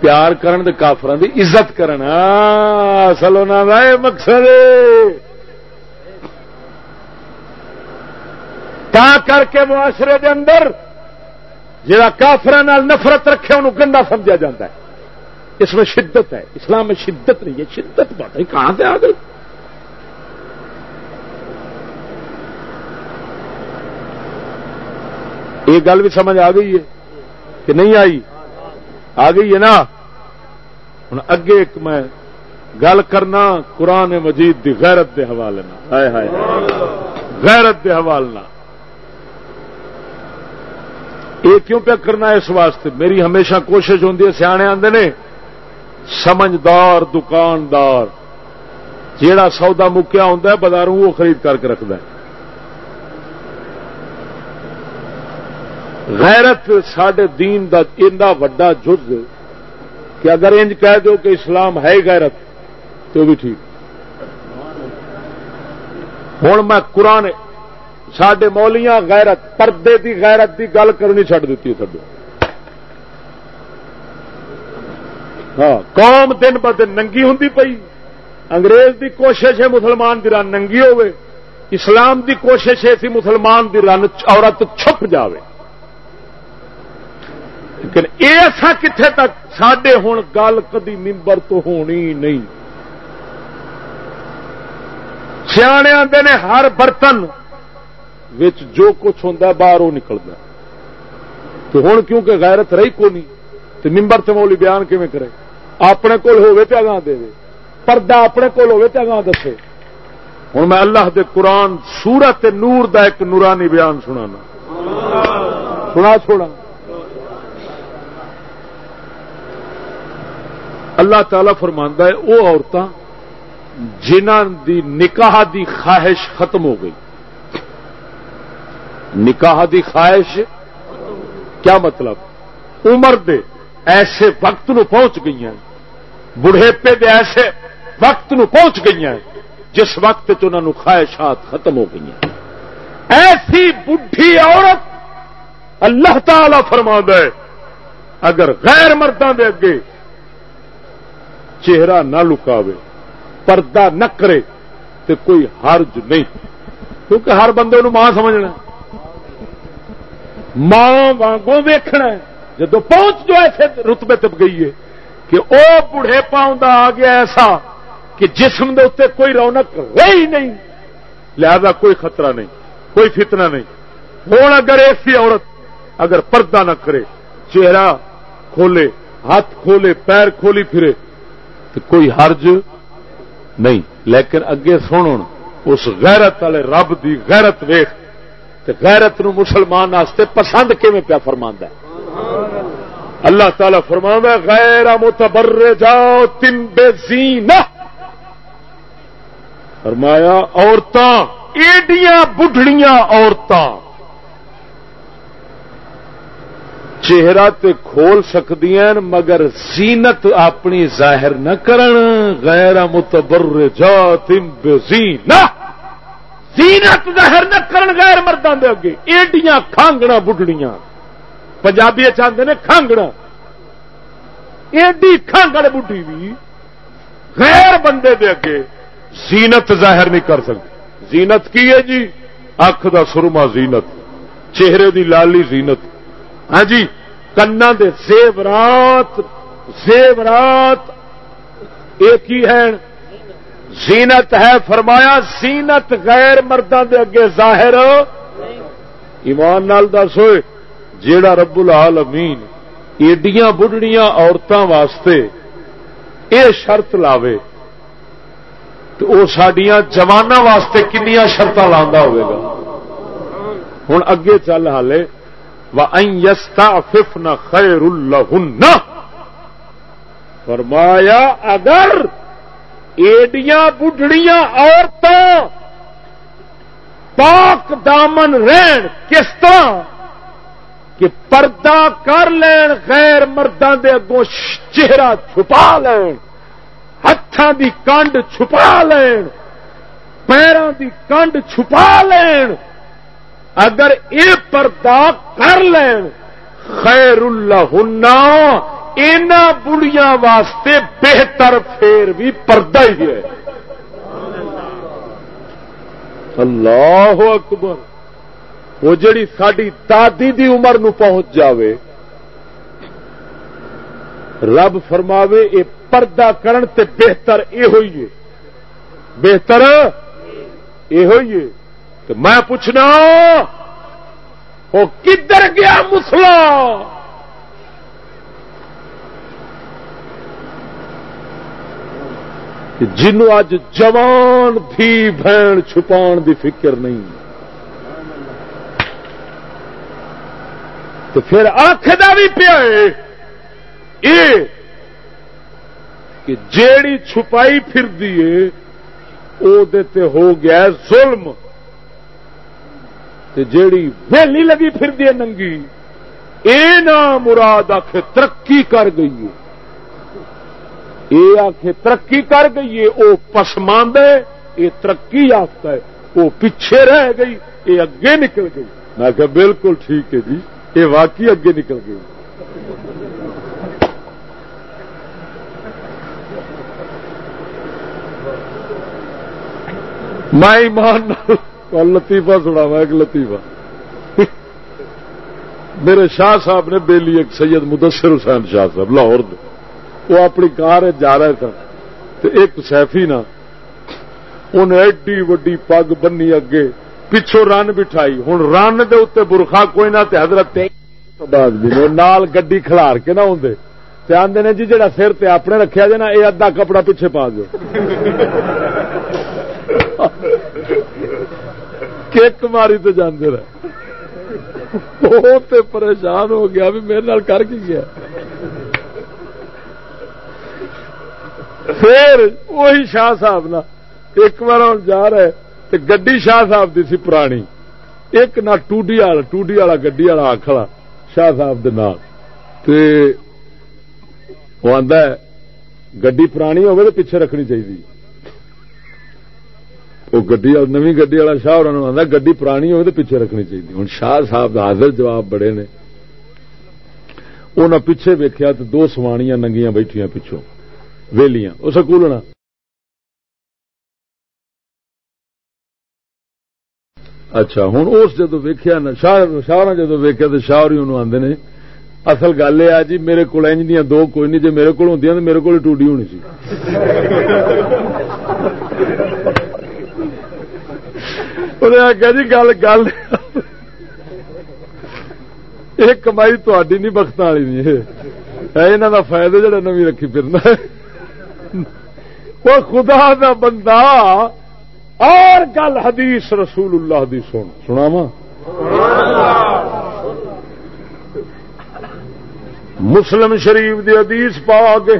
پیار کرن دے کافران دی عزت کرن۔ اصل انہوں کا مقصد تا کر کے معاشرے دے اندر جا کافر نفرت رکھے، انہوں گندا سمجھا جاتا ہے۔ اس میں شدت ہے۔ اسلام میں شدت نہیں ہے۔ شدت بات ہے۔ کہاں سے آ گئی؟ یہ گل بھی سمجھ آ گئی ہے کہ نہیں آئی؟ آ گئی ہے نا؟ ہوں اگے ایک میں گل کرنا قرآن مجید دی غیرت دے حوالے ہائے ہائے۔ غیرت دے حوالے یہ کیوں پہ کرنا اس واسطے؟ میری ہمیشہ کوشش ہوں سیانے آدھے نے، سمجھدار، دکاندار، جیڑا سودا مکیا ہوں بازاروں وہ خرید کر کے رکھد غیرت سڈے دین کا وڈا جز کہ اگر انج کہہ دو کہ اسلام ہے غیرت، تو بھی ٹھیک۔ ہوں میں قرآن سڈے مولیاں غیرت، پردے دی غیرت دی گل کرنی چڈ دیتی تھڈو ہاں قوم دن ب دن ننگی ہوں پئی۔ انگریز دی کوشش ہے مسلمان دی رن ننگی ہوے اسلام دی کوشش ہے سی مسلمان دی رن عورت چھپ جاوے۔ لیکن یہ ایسا کتنے تک سڈے ہوں گل کدی ممبر تو ہونی نہیں۔ سیانے آتے نے ہر برتن وچ جو کچھ ہوں باہر وہ نکلتا تو ہوں کیونکہ غیرت رہی کو نہیں تو ممبر سے مولی بیان کیون کرے؟ اپنے کول ہوے تو اگاں دے پردہ اپنے کول ہوے تو اگاں دسے۔ ہوں میں اللہ دے قرآن سورت نور دا ایک نورانی بیان سنانا۔ سنا چھوڑا۔ اللہ تعالی فرماندہ ہے وہ عورتیں جنہ دی نکاح دی خواہش ختم ہو گئی۔ نکاح دی خواہش کیا مطلب؟ عمر دے ایسے وقت نو پہنچ گئی ہیں۔ بڑھےپے دے ایسے وقت نو پہنچ گئی ہیں۔ جس وقت انہوں خواہشات ختم ہو گئی ہیں۔ ایسی بڈھی عورت اللہ تعالی فرما ہے، اگر غیر مردوں دے اگے چہرہ نہ لکاوے، پردہ نہ کرے تو کوئی حرج نہیں۔ کیونکہ ہر بندے نو ماں سمجھنا ماں وانگوں ویکھنا جدو پہنچ جو ایسے رتبے تب گئی ہے کہ او بڑھے پاؤں آ گیا ایسا کہ جسم دے اتنے کوئی رونق رہی نہیں۔ لہذا کوئی خطرہ نہیں، کوئی فتنہ نہیں۔ ہوں اگر ایسی عورت اگر پردہ نہ کرے، چہرہ کھولے، ہاتھ کھولے، پیر کھولی پھرے تو کوئی حرج نہیں، لیکن اگے سن اس غیرت والے رب دی غیرت ویخ غیرت نو مسلمان واسطے پسند کیون پیا فرما اللہ تعالی فرما غیر متبر جاؤ تم بے فرمایا، عورتاں، ایڈیاں بڑھڑیاں عورتاں۔ چہرہ تے کھول سکتی مگر زینت اپنی ظاہر نہ کرن۔ غیر متبر جات زینت ظاہر نہ کرن غیر مردوں دے اگے۔ ایڈیاں کھانگنا بڈڑیاں پنجابی چاہتے نے کھانگنا ایڈی کھانگڑ بڈی بھی غیر بندے دے اگے زینت ظاہر نہیں کر سکتی زینت کی ہے جی؟ اکھ دا سرما زینت۔ چہرے دی لالی زینت۔ ہاں جی کنا دے زیورات زیورات ایک ہی ہے زینت ہے، فرمایا زینت غیر مردوں دے اگے ظاہر۔ ایمان نال دس ہوئے جیڑا رب العالمین ایڈیاں بڑھڑیاں عورتوں واسطے اے شرط لاوے، تو وہ سڈیا جوان واسطے کنیا شرط لا گا۔ ہوں اگے چل ہالے فف نہ خیر اللہ فرمایا، اگر ایڈیاں بڑھڑیاں عورتوں پاک دامن رہن، کس طرح؟ کہ پردہ کر لین، غیر مردوں دے اگوں چہرہ چھپا لین ہاتھوں دی کنڈ چھپا لین پیروں دی کنڈ چھپا لین۔ اگر یہ پردہ کر لین خیر اللہ ان بڑیاں واسطے بہتر پھر بھی پردہ ہی ہے۔ اللہ اکبر۔ وہ جڑی ساری دادی دی عمر نو پہنچ جاوے، رب فرماوے یہ پردہ کرن تے بہتر یہ ہوئی ہے۔ بہتر یہ ہوئی ہے۔ تو میں پوچھنا، وہ کدھر گیا مسلا؟ جنوں اج جوان تھی بہن چھپان دی فکر نہیں۔ تو پھر آخر بھی پیا کہ جیڑی چھپائی پھر دیے او ہو گیا ظلم۔ تے جیڑی ویلی لگی پھر دی ننگی، اے نا مراد آخ ترقی کر گئی ہے۔ اے آخ ترقی کر گئی ہے وہ پسماند ہے یہ ترقی یافتہ ہے وہ پیچھے رہ گئی یہ اگے نکل گئی۔ میں کہ بالکل ٹھیک ہے جی یہ واقعی اگے نکل گئی۔ میں ایمان اور لطیفہ سنا وا ایک لطیفہ۔ میرے شاہ صاحب نے بیلی ایک سید مدثر حسین شاہ صاحب، لاہور وہ اپنی کار جا رہے تھا تو ایک سیفی نا انہیں ایڈی وڈی پگ بنی اگے پچھو رن بٹھائی۔ ہوں رن دے اتنے برخا کوئی نہ، تے حضرت نال گڈی کھلار کے نہ آدھے آدھے نے جی جہاں سر تے اپنے رکھا جائے نا یہ ادھا کپڑا پیچھے پا دو کیک ماری تو جانے رہے۔ وہ پریشان ہو گیا بھی میرے نال کر کی گیا۔ پھر وہی شاہ صاحب نا ایک بار جا رہے گڈی شاہ صاحب دی سی پرانی۔ ایک نہ ٹوڈی والا ٹوڈی والا گڈی والا آخلا شاہ صاحب دے وہ آدھا گڈی پرانی ہوگی تو پیچھے رکھنی چاہیے وہ گڈی نو گڈی والا شاہ اور آدھا گڈی پرانی ہوگی تو پیچھے رکھنی چاہیے ہوں شاہ صاحب کا حاضر جواب بڑے نے انہیں پیچھے ویکیا تو دو سوانیاں ننگیاں بیٹھیاں پچھوں ویلیاں وہ سکولنا اچھا ہوں اس جدو ویکیا نا شاہ شاہ جدو ویکیا تو شاہری انہوں آدھے نے اصل گل یہ جی میرے کو انج دیا دو کوئی نہیں جی میرے کو ہوں تو میرے کو ٹوڈی ہونی سی انہیں آخیا جی گل گل یہ کمائی تھی نہیں بخت والی نہیں یہاں کا فائدہ جڑا نو رکھی پھرنا وہ خدا دا بندہ اور گل حدیث رسول اللہ دی سن سنا وا مسلم شریف دی حدیث پا کے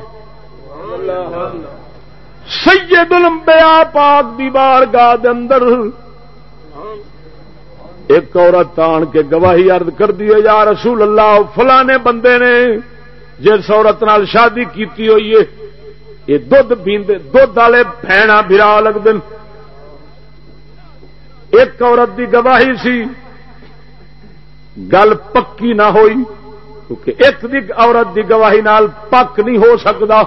سید الانبیاء پاک دی بار گاہ اندر ہاں۔ ایک عورت آن کے گواہی ارد کر دیے یا رسول اللہ، فلانے بندے نے جس عورت نال شادی کیتی ہوئی ہے، یہ دھد پیندے دھد والے بہنا برا لگتے ایک عورت دی گواہی سی، گل پکی نہ ہوئی، کیونکہ ایک دی عورت دی گواہی نال پک نہیں ہو سکتا،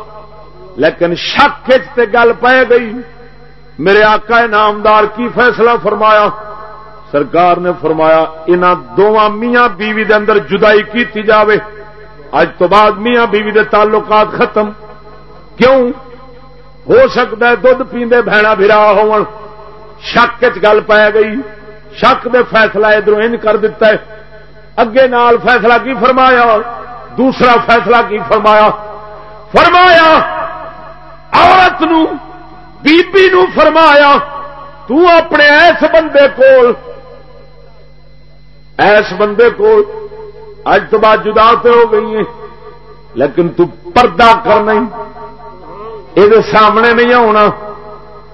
لیکن شک گل پی گئی۔ میرے آقا نامدار کی فیصلہ فرمایا؟ سرکار نے فرمایا ان دونوں میاں بیوی دے اندر جدائی کی جاوے۔ اج تو بعد میاں بیوی دے تعلقات ختم۔ کیوں؟ ہو سکتا ہے دھد پیندے بہنا برا ہو شک گل پی گئی۔ شک دے فیصلہ ادھر انج کر دیتا ہے۔ اگے نال فیصلہ کی فرمایا؟ دوسرا فیصلہ کی فرمایا؟ فرمایا، عورت نو بی بی نو فرمایا، تو اپنے ایس بندے کول، ایس بندے کول اج تو بعد جدا تو ہو گئی ہیں، لیکن تو پردہ کر نہیں یہ سامنے نہیں آنا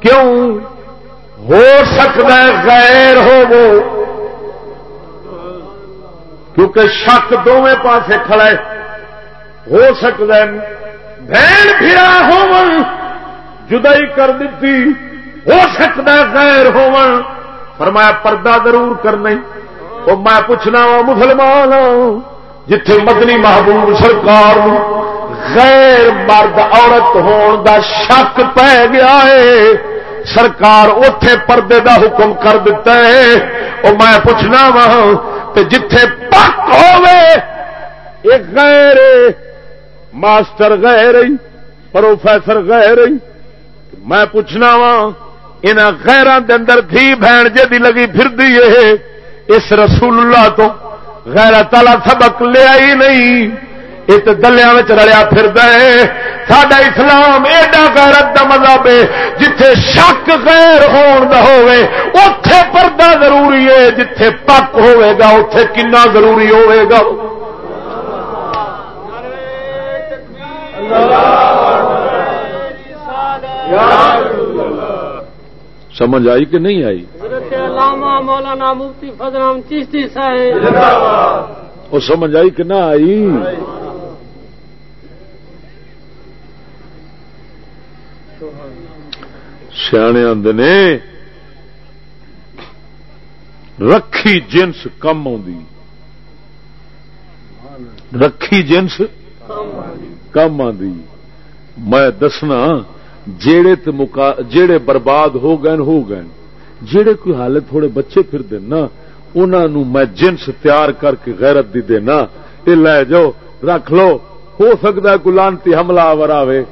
کیوں؟ ہو سکتا ہے غیر ہو وہ، کیونکہ شک دونوں پاسے کھڑا ہے۔ ہو سکتا ہے بہن پھرا ہو جدائی کر دیتی، ہو سکتا ہے غیر ہو فرمایا، پردہ ضرور کرنا وہ میں پوچھنا وا مسلمان جتھے مدنی محبوب سرکار غیر مرد عورت ہون دا شک پی گیا ہے، سرکار اتے پردے دا حکم کر دیتا ہے۔ وہ میں پوچھنا وا جتھے پک ہوے ایک غیر، ماسٹر غیر، پروفیسر غیر۔ میں پوچھنا وا ان غیران دے اندر تھی بہن جی لگی پھر دی اس رسول اللہ تو غیر تالا سبق لیا ہی نہیں۔ یہ تو دلیا رلیا پھر سڈا اسلام ایڈا غیرت کا مذہب ہے، جتھے شک غیر ہون دا ہوئے اتے پردہ ضروری ہے، جتھے پک ہوئے گا اتے کنا ضروری ہوئے گا۔ اللہ! سمجھ آئی کہ نہیں آئی؟ مولانا مفتی فضرام صاحب۔ وہ سمجھ آئی کہ نہ آئی؟ سیانے آدھے نے رکھی جنس کم رکھی جنس کم آدھی میں دسنا جیڑے جیڑے برباد ہو گئے ہو گئے جیڑے کوئی حالت تھوڑے بچے پھر دینا انہوں میں جنس تیار کر کے غیرت دی دینا یہ لے جاؤ، رکھ لو۔ ہو سکتا ہے کوئی لانتی حملہ آور آئے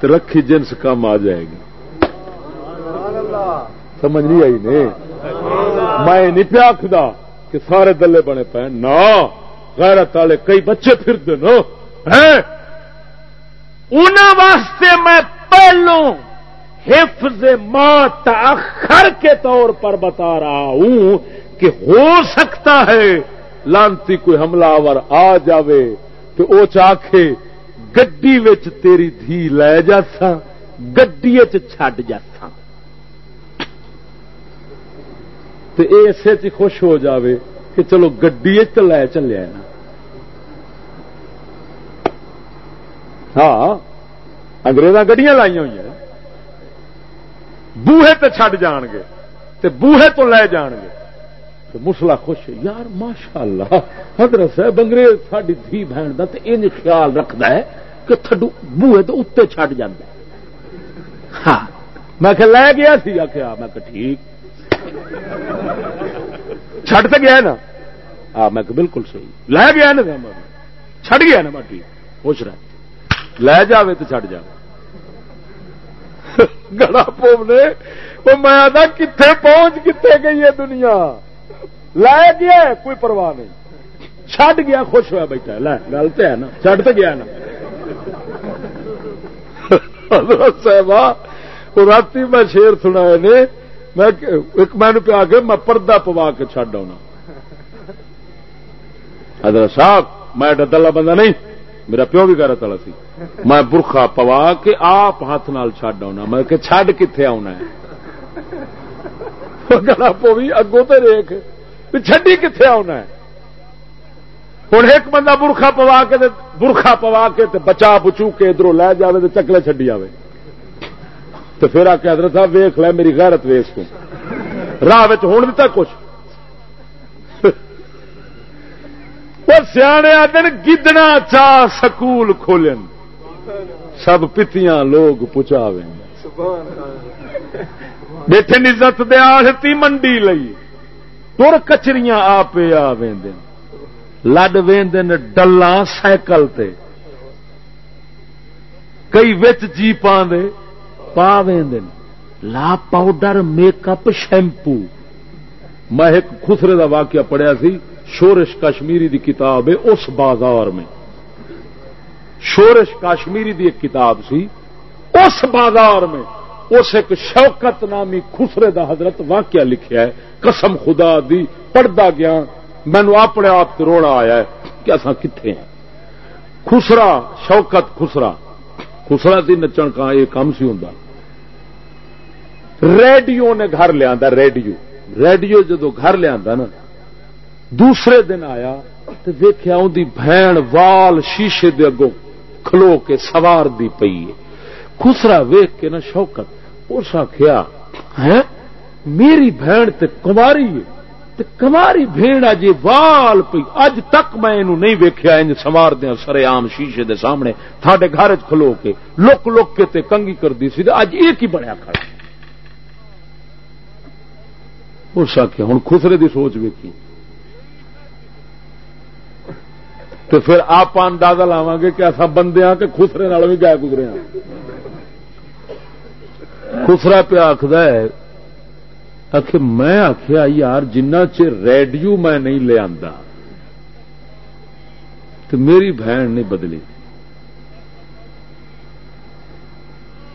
تو رکھی جنس کم آ جائے گی۔ سمجھ نہیں آئی نے؟ میں نہیں پیا آخر کہ سارے دلے بنے پے نہ غیرت والے کئی بچے پھر دن واسطے میں پہلو حفظ ماں تاخر کے طور پر بتا رہا ہوں کہ ہو سکتا ہے لانتی کوئی حملہ آور آ جاوے تو وہ چاہے گڈی تیری دھی لے جاسا گڈی چڈ جاسا تو اسے چ خوش ہو جاوے کہ چلو گڈی چ لے چلے نا ہاں اگریزاں گڈیاں لائی ہوئی ہیں۔ بوہے تے چھڈ جان گے تے بوہے تو لے جان گے تو مسلا خوش یار ماشاء اللہ حضرت صاحب انگریز ساری دھی بہن کا تو انج خیال رکھتا ہے کہ تھڈو بوہے تو اتنے چھڈ جانا ہاں میں کہ لے گیا سی۔ آخیا میں کہ ٹھیک۔ چھڈ تو گیا نا؟ ہاں میں کہ بالکل صحیح۔ لے گیا نا چھڈ گیا نا، میں خوش رہ۔ لے جاوے تو چھڈ جائے گڑا پونے وہ میں آدھا کتنے پہنچ کتنے گئی ہے دنیا۔ لے گیا کوئی پرواہ نہیں۔ چڈ گیا، خوش ہوا بیٹھا لے، گل تو ہے نا۔ چڈ تو گیا نا۔ صاحب رات میں شیر سنا نے۔ میں ایک مینو پہ آ کے میں پردہ پوا کے چڈ آنا۔ حضرت صاحب، میں ڈلا بندہ نہیں۔ میرا پیو بھی گرت والا سی۔ میں برخا پوا کے آپ ہاتھ نال چڈ آنا میں کہ چڈ کتنے آنا ہے؟ گلا پوی اگوں تو ریک چڈی کتنے آنا ہے؟ ہوں ایک بندہ برخا پوا کے برخا پوا کے بچا بچو کے ادھر لے جائے تو چکلے چڈی آئے تو پھر آ کے حضرت صاحب ویخ لے میری غیرت ویس تو۔ راہ ہون دیتا کچھ؟ سیانے آدھے گدنا چاہ سکول کھولن۔ سب پتیاں لوگ پچا بیٹھے عزت دیا منڈی لئی۔ تر کچریاں آپ آ لڈ وین ڈلا سائیکل تے۔ کئی وچ جی پا پا لا پاؤڈر میک اپ شیمپو۔ میں ایک خسرے دا واقعہ پڑھیا سی۔ شورش کشمیری دی کتاب ہے، اس بازار میں۔ شورش کاشمیری دی ایک کتاب سی، اس بازار میں اس ایک شوکت نامی خسرے دا حضرت واقعہ لکھیا ہے، قسم خدا دی پڑھتا گیا، مینو اپنے آپ روڑا آیا ہے کہ اصا کتنے ہیں۔ خسرا، شوکت خسرا۔ خسرا سی نچن کا یہ کام سی ہوں ریڈیو نے گھر لیا ریڈیو۔ ریڈیو جدو گھر لیا نا دوسرے دن آیا تو ویخیا ان بہن وال شیشے دے اگوں کھلو کے سوار دی پئی ہے۔ خسرا ویخ کے نا شوکت، اس آخیا ہے ہاں، میری بہن تے کماری ہے۔ تے کماری بھیڑ اج وال پئی، اج تک میں انہوں نہیں ویکھیا انج سوار دیا سرے عام شیشے دے سامنے، تھاڈے گھر کھلو کے لک لک کے تے کنگی کر دی سی اج ایک ہی بنیا کھڑا اس آخیا ہوں خسرے دی سوچ ویکھی۔ تو پھر آپ اندازہ لاوا گے کہ ایسا بندے ہاں کہ خسرے نال بھی گائے گزرے ہاں خسرا پہ آخد آخ میں آخیا یار جنہ چر ریڈیو میں نہیں لیا تو میری بہن نہیں بدلی۔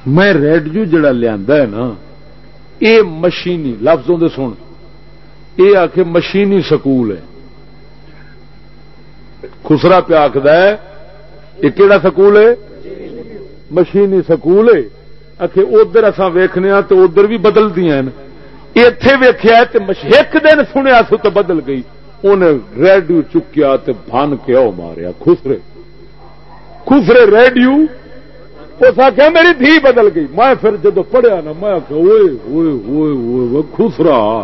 میں ریڈیو جڑا لیا ہے نا یہ مشینی، لفظوں دے سن یہ آخ مشینی سکول ہے۔ خسرا پیا آخد یہ کہڑا سکول ہے؟ مشینی سکول ہے۔ ادھر اصا ویخنے ہاں تو ادھر بھی بدل دیا اتے ویخیا ایک دن سنیا سو تو بدل گئی۔ انہیں ریڈیو چکیا بن کے او ماریا، خسرے۔ خسرے ریڈیو؟ اس آخیا میری دھی بدل گئی۔ میں پھر جدو پڑھیا نا، میں آخیا ہوئے ہوئے ہوئے ہوئے خسرا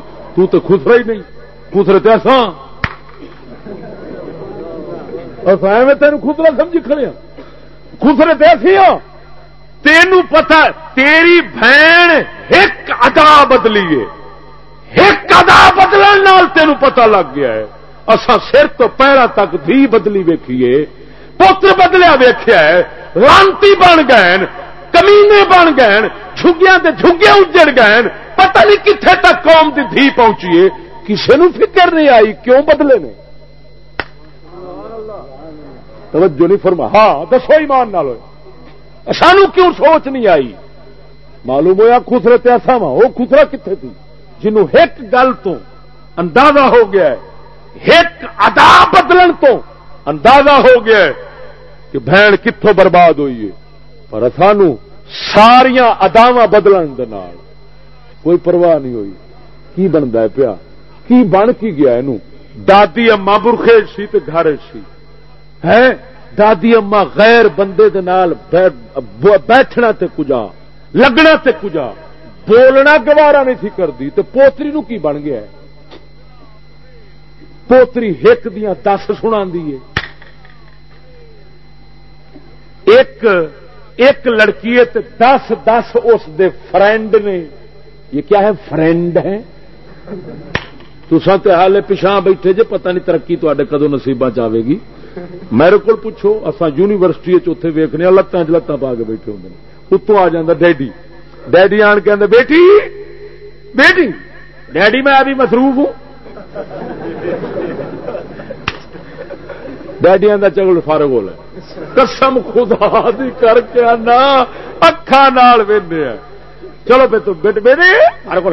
تو خسرا ہی نہیں۔ خسرے تیسا میں تین خسرا سمجھی کھڑے ہاں۔ خسرے تیسی ہوں تین پتا تیری بہن ایک ادا بدلی ہے۔ ایک ادا بدلن تین پتا لگ گیا ہے۔ اصا سر تو پیرا تک دھی بدلی ویکھیے پوتر بدلیا ویخیا ہے۔ لانتی بن گئے کمینے بن گئے جھگیا جھگیا اجڑ گئے پتہ نہیں کتنے تک قوم کی دھی پہنچیے کسی نو فکر نہیں آئی کیوں بدلے نے؟ توجہ نہیں فرما ہاں دسو ایمان نال سانو کیوں سوچ نہیں آئی؟ معلوم ہوا خسرے ایسا وا وہ خسرا کتنے تھی؟ جنو ایک گل تو اندازہ ہو گیا ہے ایک ادا بدلن تو اندازہ ہو گیا ہے کہ بہن کتوں برباد ہوئی ہے۔ پر سانو ساریا اداوا بدلن کوئی پرواہ نہیں ہوئی۔ کی بنتا ہے پیا؟ کی بن کی گیا یہ دادی اما برخے سی گھر سی۔ ہے؟ دادی اما غیر بندے دے نال بیٹھنا تے کجا، لگنا تے کجا، بولنا گوارا نہیں تھی کرتی تو پوتری نو کی بن گیا ہے؟ پوتری ہک دیا دس سنا ایک ایک لڑکی ہے دس دس اس دے فرینڈ نے۔ یہ کیا ہے؟ فرینڈ ہے تو سات حال پچھا بیٹھے جے، پتہ نہیں ترقی تے کدو نصیبہ چاہے گی۔ میرے کو پوچھو اصا یونیورسٹی اتنے ویخنے لتان چ لتان پا کے بیٹھے ہوں اتوں آ جا ڈیڈی۔ ڈیڈی آن کے آدھے بیٹی! بیٹی! ڈیڈی میں ابھی مصروف ہوں۔ ڈیڈی آدھا چگل فارغ ہو قسم خدا دی کر کے آنا اکھا نال چلو پھر تو بیٹے بیٹے ہر کو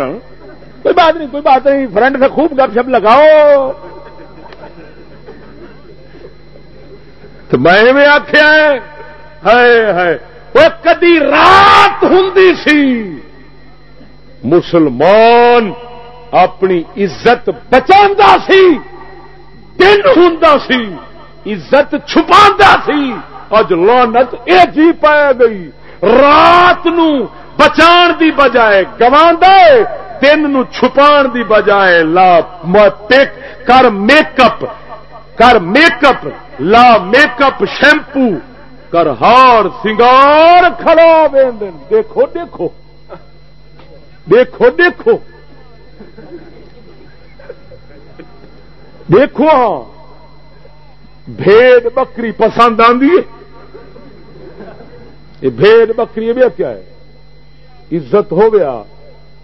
کوئی بات نہیں، کوئی بات نہیں فرنڈ سے خوب گپ شپ لگاؤ۔ تو میں آخیا ہے وہ کدی رات ہوں سی۔ مسلمان اپنی عزت بچا سی، دن ہوں سی، عزت چھپا سی۔ اج لانت یہ جی پایا گئی۔ رات نو بچان دی بجائے گوا دن نو چھپان دی بجائے لا کر میک اپ، کر میک اپ۔ لا میک اپ شیمپو کر ہار سنگار کھڑا دیکھو دیکھو دیکھو دیکھو دیکھو ہاں بھیڑ بکری پسند آدھی یہ بھیڑ بکری بھی کیا ہے عزت ہو گیا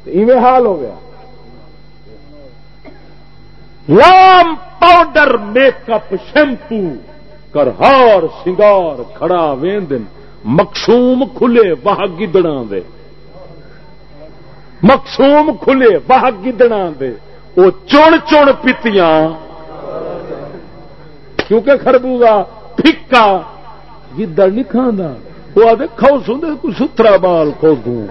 ایویں حال ہو گیا لام پاؤڈر میک اپ شیمپو کر ہار سنگار کھڑا وین مقصوم کھلے واہ گدڑا دے۔ مقصوم کھلے واہ گدڑا دے۔ وہ چون چون پیتیاں۔ کیونکہ خربوزہ پھکا، گدڑ نہیں کھانا وہ آدھے کھو سو کوئی سترا بال کھو دوں۔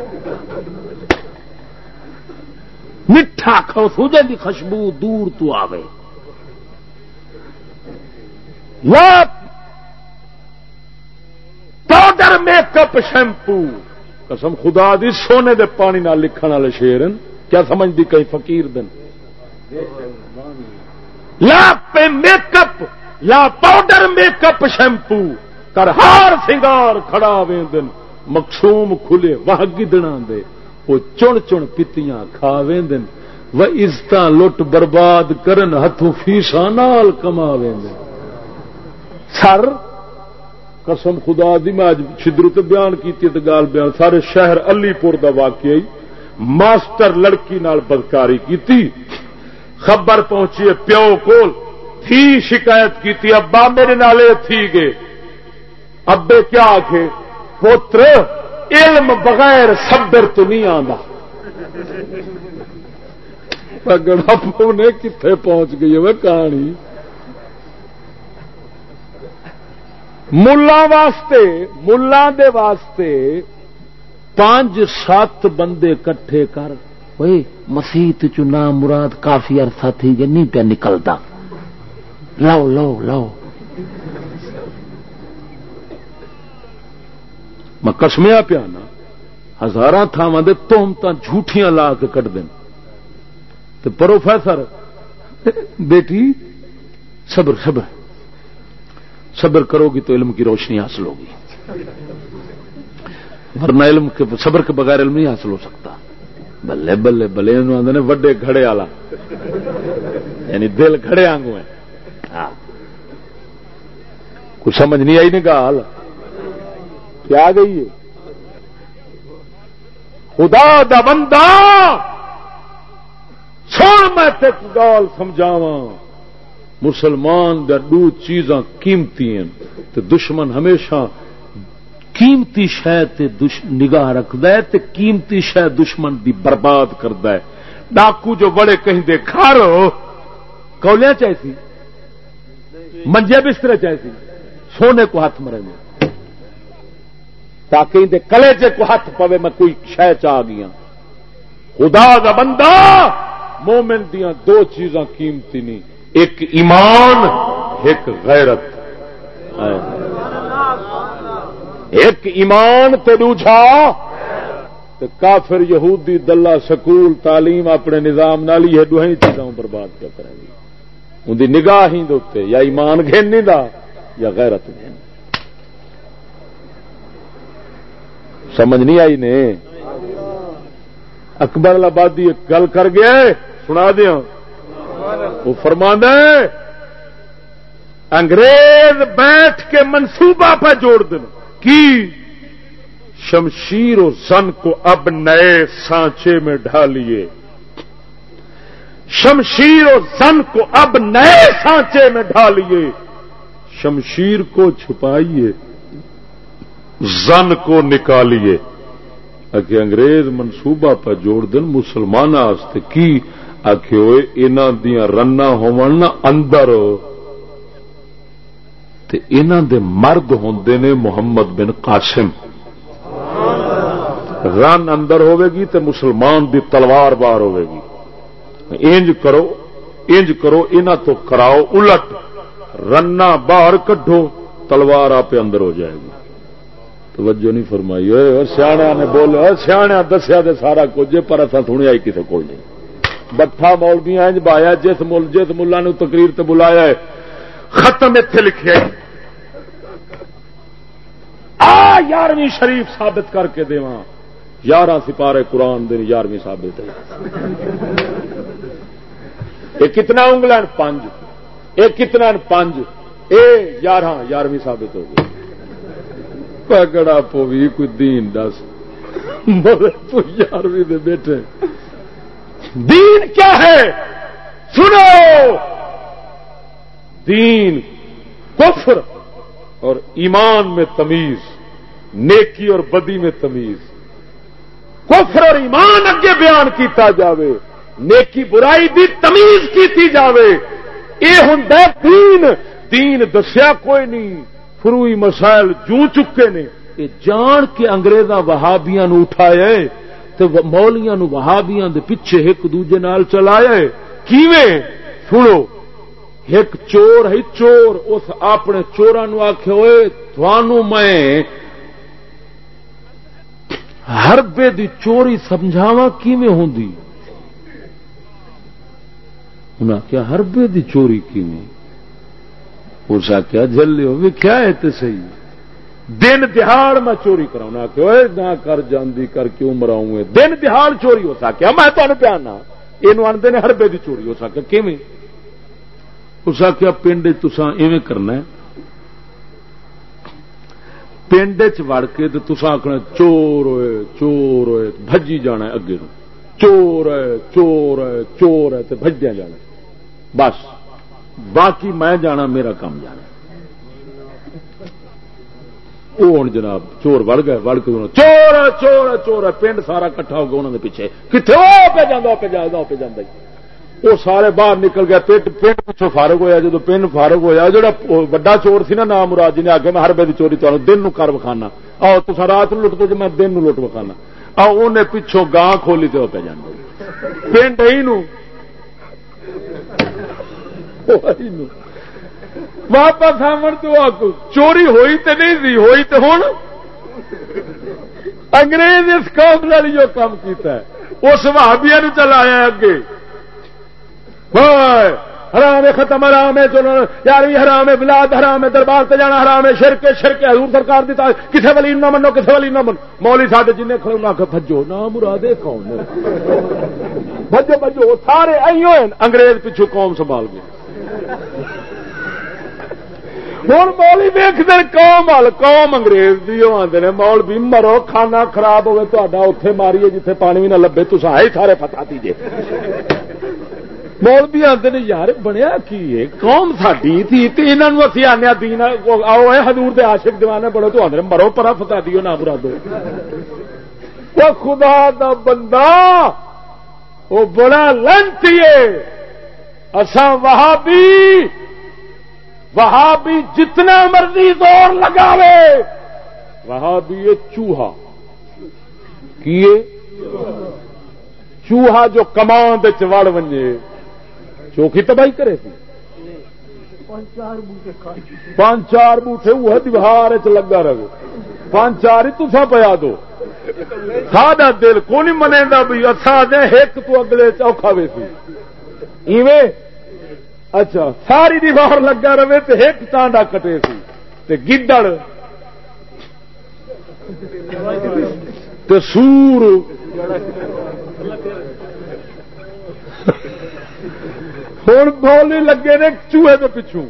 میٹھا کھو سو دی خوشبو دور تو آوے۔ Powder make up shampoo. قسم خدا دی، سونے دے پانی نال لکھن والے شیرن کیا سمجھتی کئی فقیر دن؟ لا پہ میک اپ، لا پاؤڈر میک اپ شیمپو۔ کر ہار سنگار کھڑا وین مقصوم کھلے واہ گدنا دے۔ وہ چن چن پیتیاں کھا وین و عزت لٹ برباد کرن ہاتھوں فیسا نال کما وین سر قسم خدا دی، میں شدرت بیان کی گال بیان، سارے شہر علی پور کا واقعی ماسٹر لڑکی نال بدکاری کی خبر پہنچی پیو کول، تھی شکایت کی ابا میرے نالے تھی گے ابے کیا آخے پوتر، علم بغیر سبر تو نہیں آتا نے کتنے پہنچ گئی ہے کہانی۔ ملا واسطے ملا دے واسطے پانچ سات بندے کٹھے کر۔ مسیت چنا مراد کافی عرصہ تھی جی نہیں پیا نکلتا۔ لو لو لو۔ میں کسمیا پیا نا ہزار تھاواں تومت جھوٹیاں لا کے کٹ دین۔ تو پروفیسر بیٹی صبر صبر۔ صبر کرو گی تو علم کی روشنی حاصل ہوگی۔ ورنہ علم کے صبر کے بغیر علم نہیں حاصل ہو سکتا۔ بلے بلے بلے آدھے وڈے گھڑے والا۔ یعنی دل گھڑے آنگو ہے ہاں۔ کچھ سمجھ نہیں آئی نا گال کیا گئی ہے؟ خدا دا بندہ۔ سن میں گال سمجھاوا مسلمان دا دو چیزاں قیمتی ہیں تو دشمن ہمیشہ قیمتی شہ نگاہ رکھد ہے قیمتی شہ دشمن دی برباد کرد ہے۔ ڈاکو جو بڑے کہیں دے کھار کولیا چاہیے منجے بستر چاہیے سونے کو ہاتھ مرے میں تاکہ اندر کلے چ کو ہاتھ پوے میں کوئی شہ چاہ گیا۔ خدا دا بندہ، مومن دیا دو چیزاں قیمتی نہیں ایک ایمان، ایک غیرت۔ ایک ایمان تے دوجا کافر یہودی دلہ سکول تعلیم اپنے نظام نال ہی دوہیں چیزوں برباد کیا کریں گے۔ ان کی نگاہ ہی دے یا ایمان گھن دا، یا غیرت گھن۔ سمجھ نہیں آئی نے؟ اکبر آبادی ایک گل کر گیا سنا دیا وہ فرما انگریز بیٹھ کے منصوبہ پہ جوڑ دیں کی؟ شمشیر و سن کو اب نئے سانچے میں ڈھالیے شمشیر و زن کو اب نئے سانچے میں ڈھالیے شمشیر کو چھپائیے، زن کو نکالیے۔ اگے انگریز منصوبہ پہ جوڑ دن، مسلمان کی؟ ہوئے انہوں دیا رنا اندر دے مرد ہوں نے محمد بن قاسم۔ رن اندر ہوے گی تے مسلمان دی تلوار بار ہوے گی انج کرو انج کرو انہ تو کراؤ الٹ۔ رنا باہر کڈو تلوار آپ اندر ہو جائے گی۔ توجہ نہیں فرمائی۔ سیاح نے بولے سیاح دسیا دے سارا کچھ، پر اصا سنیا ہی کسی کو نہیں۔ بٹھا مولوی انج بایا، جس مل جس ملا نو تقریر تے بلایا ہے، ختم اتنے لکھے آ، یارویں شریف ثابت کر کے دے یارہ سپارے قرآن دن یارویں ثابت ہے۔ یہ کتنا انگلینڈ پانچ۔ یہ کتنا پانچ؟ اے یارہ یارویں ثابت ہو گئی پگڑا پوی، کوئی دین دس۔ یارویں بیٹھے دین کیا ہے؟ سنو! دین کفر اور ایمان میں تمیز، نیکی اور بدی میں تمیز۔ کفر اور ایمان اگے بیان کیتا جاوے، نیکی برائی دی تمیز کیتی جاوے۔ یہ ہوں دین دین دسیا کوئی نہیں، فروئی مسائل جو چکے نے۔ یہ جان کے اگریزاں وہابیا اٹھایا تو مولیاں وہابیاں دے پیچھے ایک دوجے نال چلایا کیویں؟ سنو۔ ایک چور ہے، چور۔ اس اپنے چوران آخ ہوئے تھانو میں ہربے دی چوری سمجھاوا کیویں ہوں انہیں کیا ہربے دی چوری کیویں؟ اس آخیا جلے بھی کیا ہے تو صحیح دن دہاڑ میں چوری کرا کہ نہ کر، جاندی کر، کیوں مراؤں دن دہاڑ چوری ہو سکیا میں تمہیں پیانا یہ آنتے نے ہربے دی چوری ہو سکے کیویں؟ اس آخیا پنڈ تسا ایویں کرنا پنڈ چڑ کے تو تسا آخنا چور ہوئے چور ہوئے بجی جانا اگے نو چور ہے چور ہے چور ہے تو بجیا جانا بس، باقی میں جانا، میرا کام جانا وہ ہوں جناب، چور وڑ گئے، وڑ کے چور ہے چور ہے چور ہے پنڈ سارا کٹھا ہو گیا انہوں نے پیچھے۔ کتنے وہ پہ جانا پہ جانا پہ جانا وہ سارے باہر نکل گیا پنڈ پچھو فارغ ہوا جب پنڈ فارغ ہوا جا وا چور سی نا نام مراد جی نے آگے میں ہر بے چوری تمہیں دن نو کر وکھانا۔ آؤ تو رات نو لٹ دو جی میں دن نو لٹ وکھانا۔ آؤ انہیں پچھوں گاں کھولی تو پہ جانا پنڈ ہی نو واپس آمن تو چوری ہوئی تو نہیں سی ہوئی تو ہوں انگریز اس قوم نے جو کام کیتا ہے۔ اس بھابیا نو چلایا اگے۔ حرام ختم حرام ہے یارویں حرام ہے، بلاد حرام ہے، دربار سے جانا حرام ہے، شرک شرک حضور سرکار دیتا کسی ولی نہ منو کسی ولی نہ منو۔ مولی ساڈے جن کھڑے نہ بجو نہ مراد کون بجو بجو سارے ایو انگریز پیچھو قوم سنبھال گئے۔ ہوں مولی ویخ دن قوم ہل قوم انگریز بھی آتے ہیں مول بھی مرو کھانا خراب ہوگا تا اتے ماریے جیتے پانی بھی نہ لبے تو آئے سارے پتا دیجیے مول بھی آتے ہیں یار بنیا کی قوم ساری تھی یہاں اسی آنے دین آؤ ہزور دے آشک دیوانے بڑے تو آدھے مرو پرا فتا دیو نہ برا دو خدا دا بندہ وہ بڑا لنتی اسا وہابی وہابی جتنا مرضی زور لگاوے، وہابی یہ چوہا۔ کیے؟ چوہا جو کمان چڑ ونجے۔ چوکھی تباہی کرے تھی۔ پانچ چار بوٹے وہ دیوار چ لگا رہے۔ پانچ چار ہی تسا پیا دو۔ ساڈا دل کو نہیں منے بھی اچھا ایک تو اگلے چوکھا وے سی ایویں اچھا ساری دیوار لگا رہے تو ایک ٹانڈا کٹے سی تے گدڑ۔ تے سور۔ ہوں بولنے لگے نے چوہے کے پچھوں۔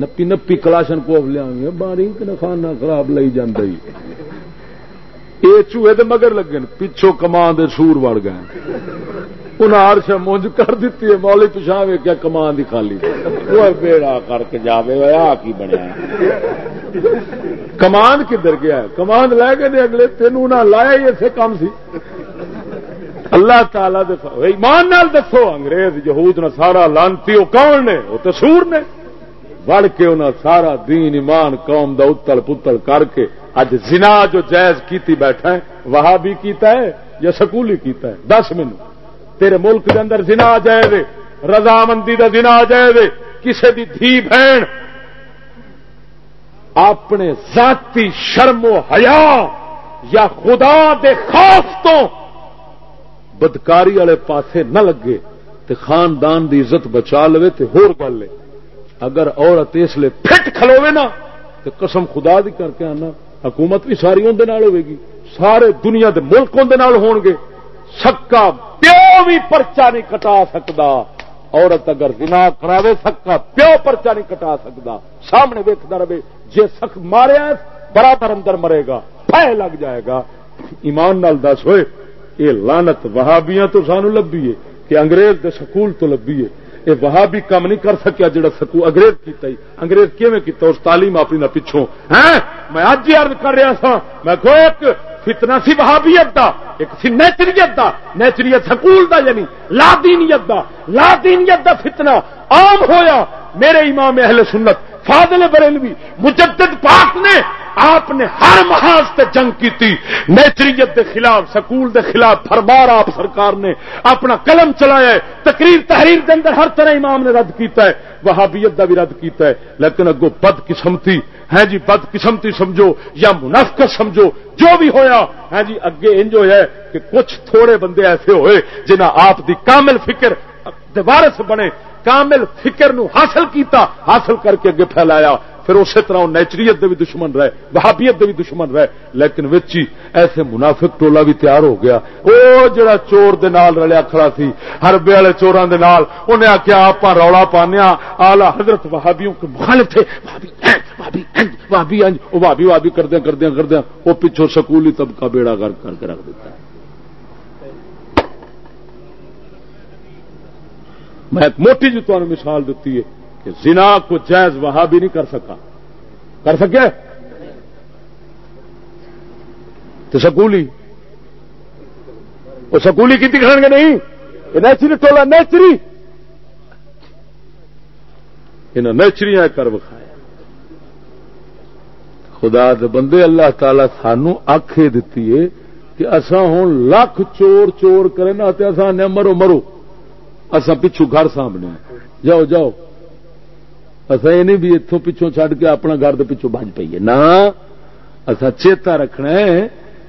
نپی نپی کلاشن کو لیا باری خانہ خراب لئی جانا یہ چوہے دے مگر لگے پچھوں کمان دے سور وڑ گئے۔ انہیں ہرش مونج کر دیتی ہے، مولی پچھا وے کیا کمان دی خالی۔ وہ بیڑا کر کے جاوے آ کی بنیا۔ کمان کدھر گیا کمان لے گئے اگلے تینوں نہ لایا ہی ایسے کام سی۔ اللہ تعالی ایمان نال دسو، انگریز، یہود نے سارا لانتی، وہ کون نے؟ وہ تو سور نے۔ وڑ کے انہیں سارا دین، ایمان، قوم دا اتل پتل کر کے اج جو جائز کیتی بیٹھا ہے وہاں بھی کیتا ہے یا سکولی کیتا ہے؟ دس مینو تیرے ملک کے اندر زنا جائے رضامندی کا زنا جائے کسی دی دھی بہن، اپنے ذاتی شرم و حیا یا خدا دے خوف تو بدکاری والے پاسے نہ لگے تے خاندان دی عزت بچا لو تے ہور گل ہے۔ اگر عورت اس لیے فٹ کھلوے نا تو قسم خدا دی کر کے آنا، حکومت بھی ساری اندر ہوے گی، سارے دنیا دے ملک اندر ہون گے۔ سکا پیو بھی پرچا نہیں کٹا سکتا عورت اگر گنا کراوے، سکا پیو پرچا نہیں کٹا سکتا سامنے ویکتا رہے جی سک ماریا برابر اندر مرے گا پہ لگ جائے گا۔ ایمان نال دس ہوئے، یہ لانت وہابیاں تو سانو لبھی ہے کہ انگریز دے سکول تو لبھی ہے۔ یہ وہاں بھی کام نہیں کر سکیا جڑا سکو انگریز کیتا ہی۔ انگریز کیویں کیتا؟ اس تعلیم اپنی نہ پچھوں۔ ہیں میں اج ہی عرض کر رہا سا میں کو ایک فتنہ سی وہابیت دا، ایک سی نیچریت دا، نیچریت سکول دا یعنی لا دینیت دا لا دینیت دا فتنہ عام ہویا۔ میرے امام اہل سنت فاضل بریلوی، مجدد پاک نے آپ نے ہر محاذ سے جنگ کی تھی نیچریت دے خلاف، سکول دے خلاف فرمار آپ سرکار نے۔ اپنا قلم چلایا ہے۔ تقریر، تحریر دے اندر ہر طرح امام نے رد کیتا ہے۔ وہابیت دا بھی رد کیتا ہے۔ لیکن اگو بد قسمتی ہے جی بد قسمتی سمجھو یا منافقت سمجھو، جو بھی ہویا ہے جی اگے انج ہے کہ کچھ تھوڑے بندے ایسے ہوئے جنہ آپ دی کامل فکر وارث بنے، کامل فکر نو حاصل کیتا، حاصل کر کے اگے پھیلایا۔ پھر اسی طرح نیچریت دے بھی دشمن رہے، وہابیت دے بھی دشمن رہے، لیکن وچی ایسے منافق ٹولا بھی تیار ہو گیا۔ او جڑا چور دے نال رلیا کھڑا سی ہربے والے چوراں دے نال انہیں آخیا آپ رولا پانے آلہ حضرت وہابیوں کے مخالف تھے۔ وہابی وہابی وہابی کردیا کردیا کردیا وہ پچھو سکولی طبقہ بیڑا گرد کر کے رکھ دیتا۔ ہے میں موٹی جی تمہیں مثال دیتی ہے۔ کہ زنا کو جائز وہاں بھی نہیں کر سکا۔ کر سکے؟ تو سکولی۔ وہ سکولی کی دکھائیں گے نہیں؟ یہ نیچری ٹولا نیچری۔ انہیں نیچری کر بکھایا خدا دے بندے، اللہ تعالی سانو آخے دیتی ہے کہ اصا ہوں لاکھ چور چور کرے نا اصا مرو مرو۔ اصا پچھو گھر سامنے۔ جاؤ جاؤ۔ اصا یہ نہیں بھی اتوں پچھوں چڈ کے اپنا گھر پچھوں بج پیے نہ اصا چیتا رکھنا ہے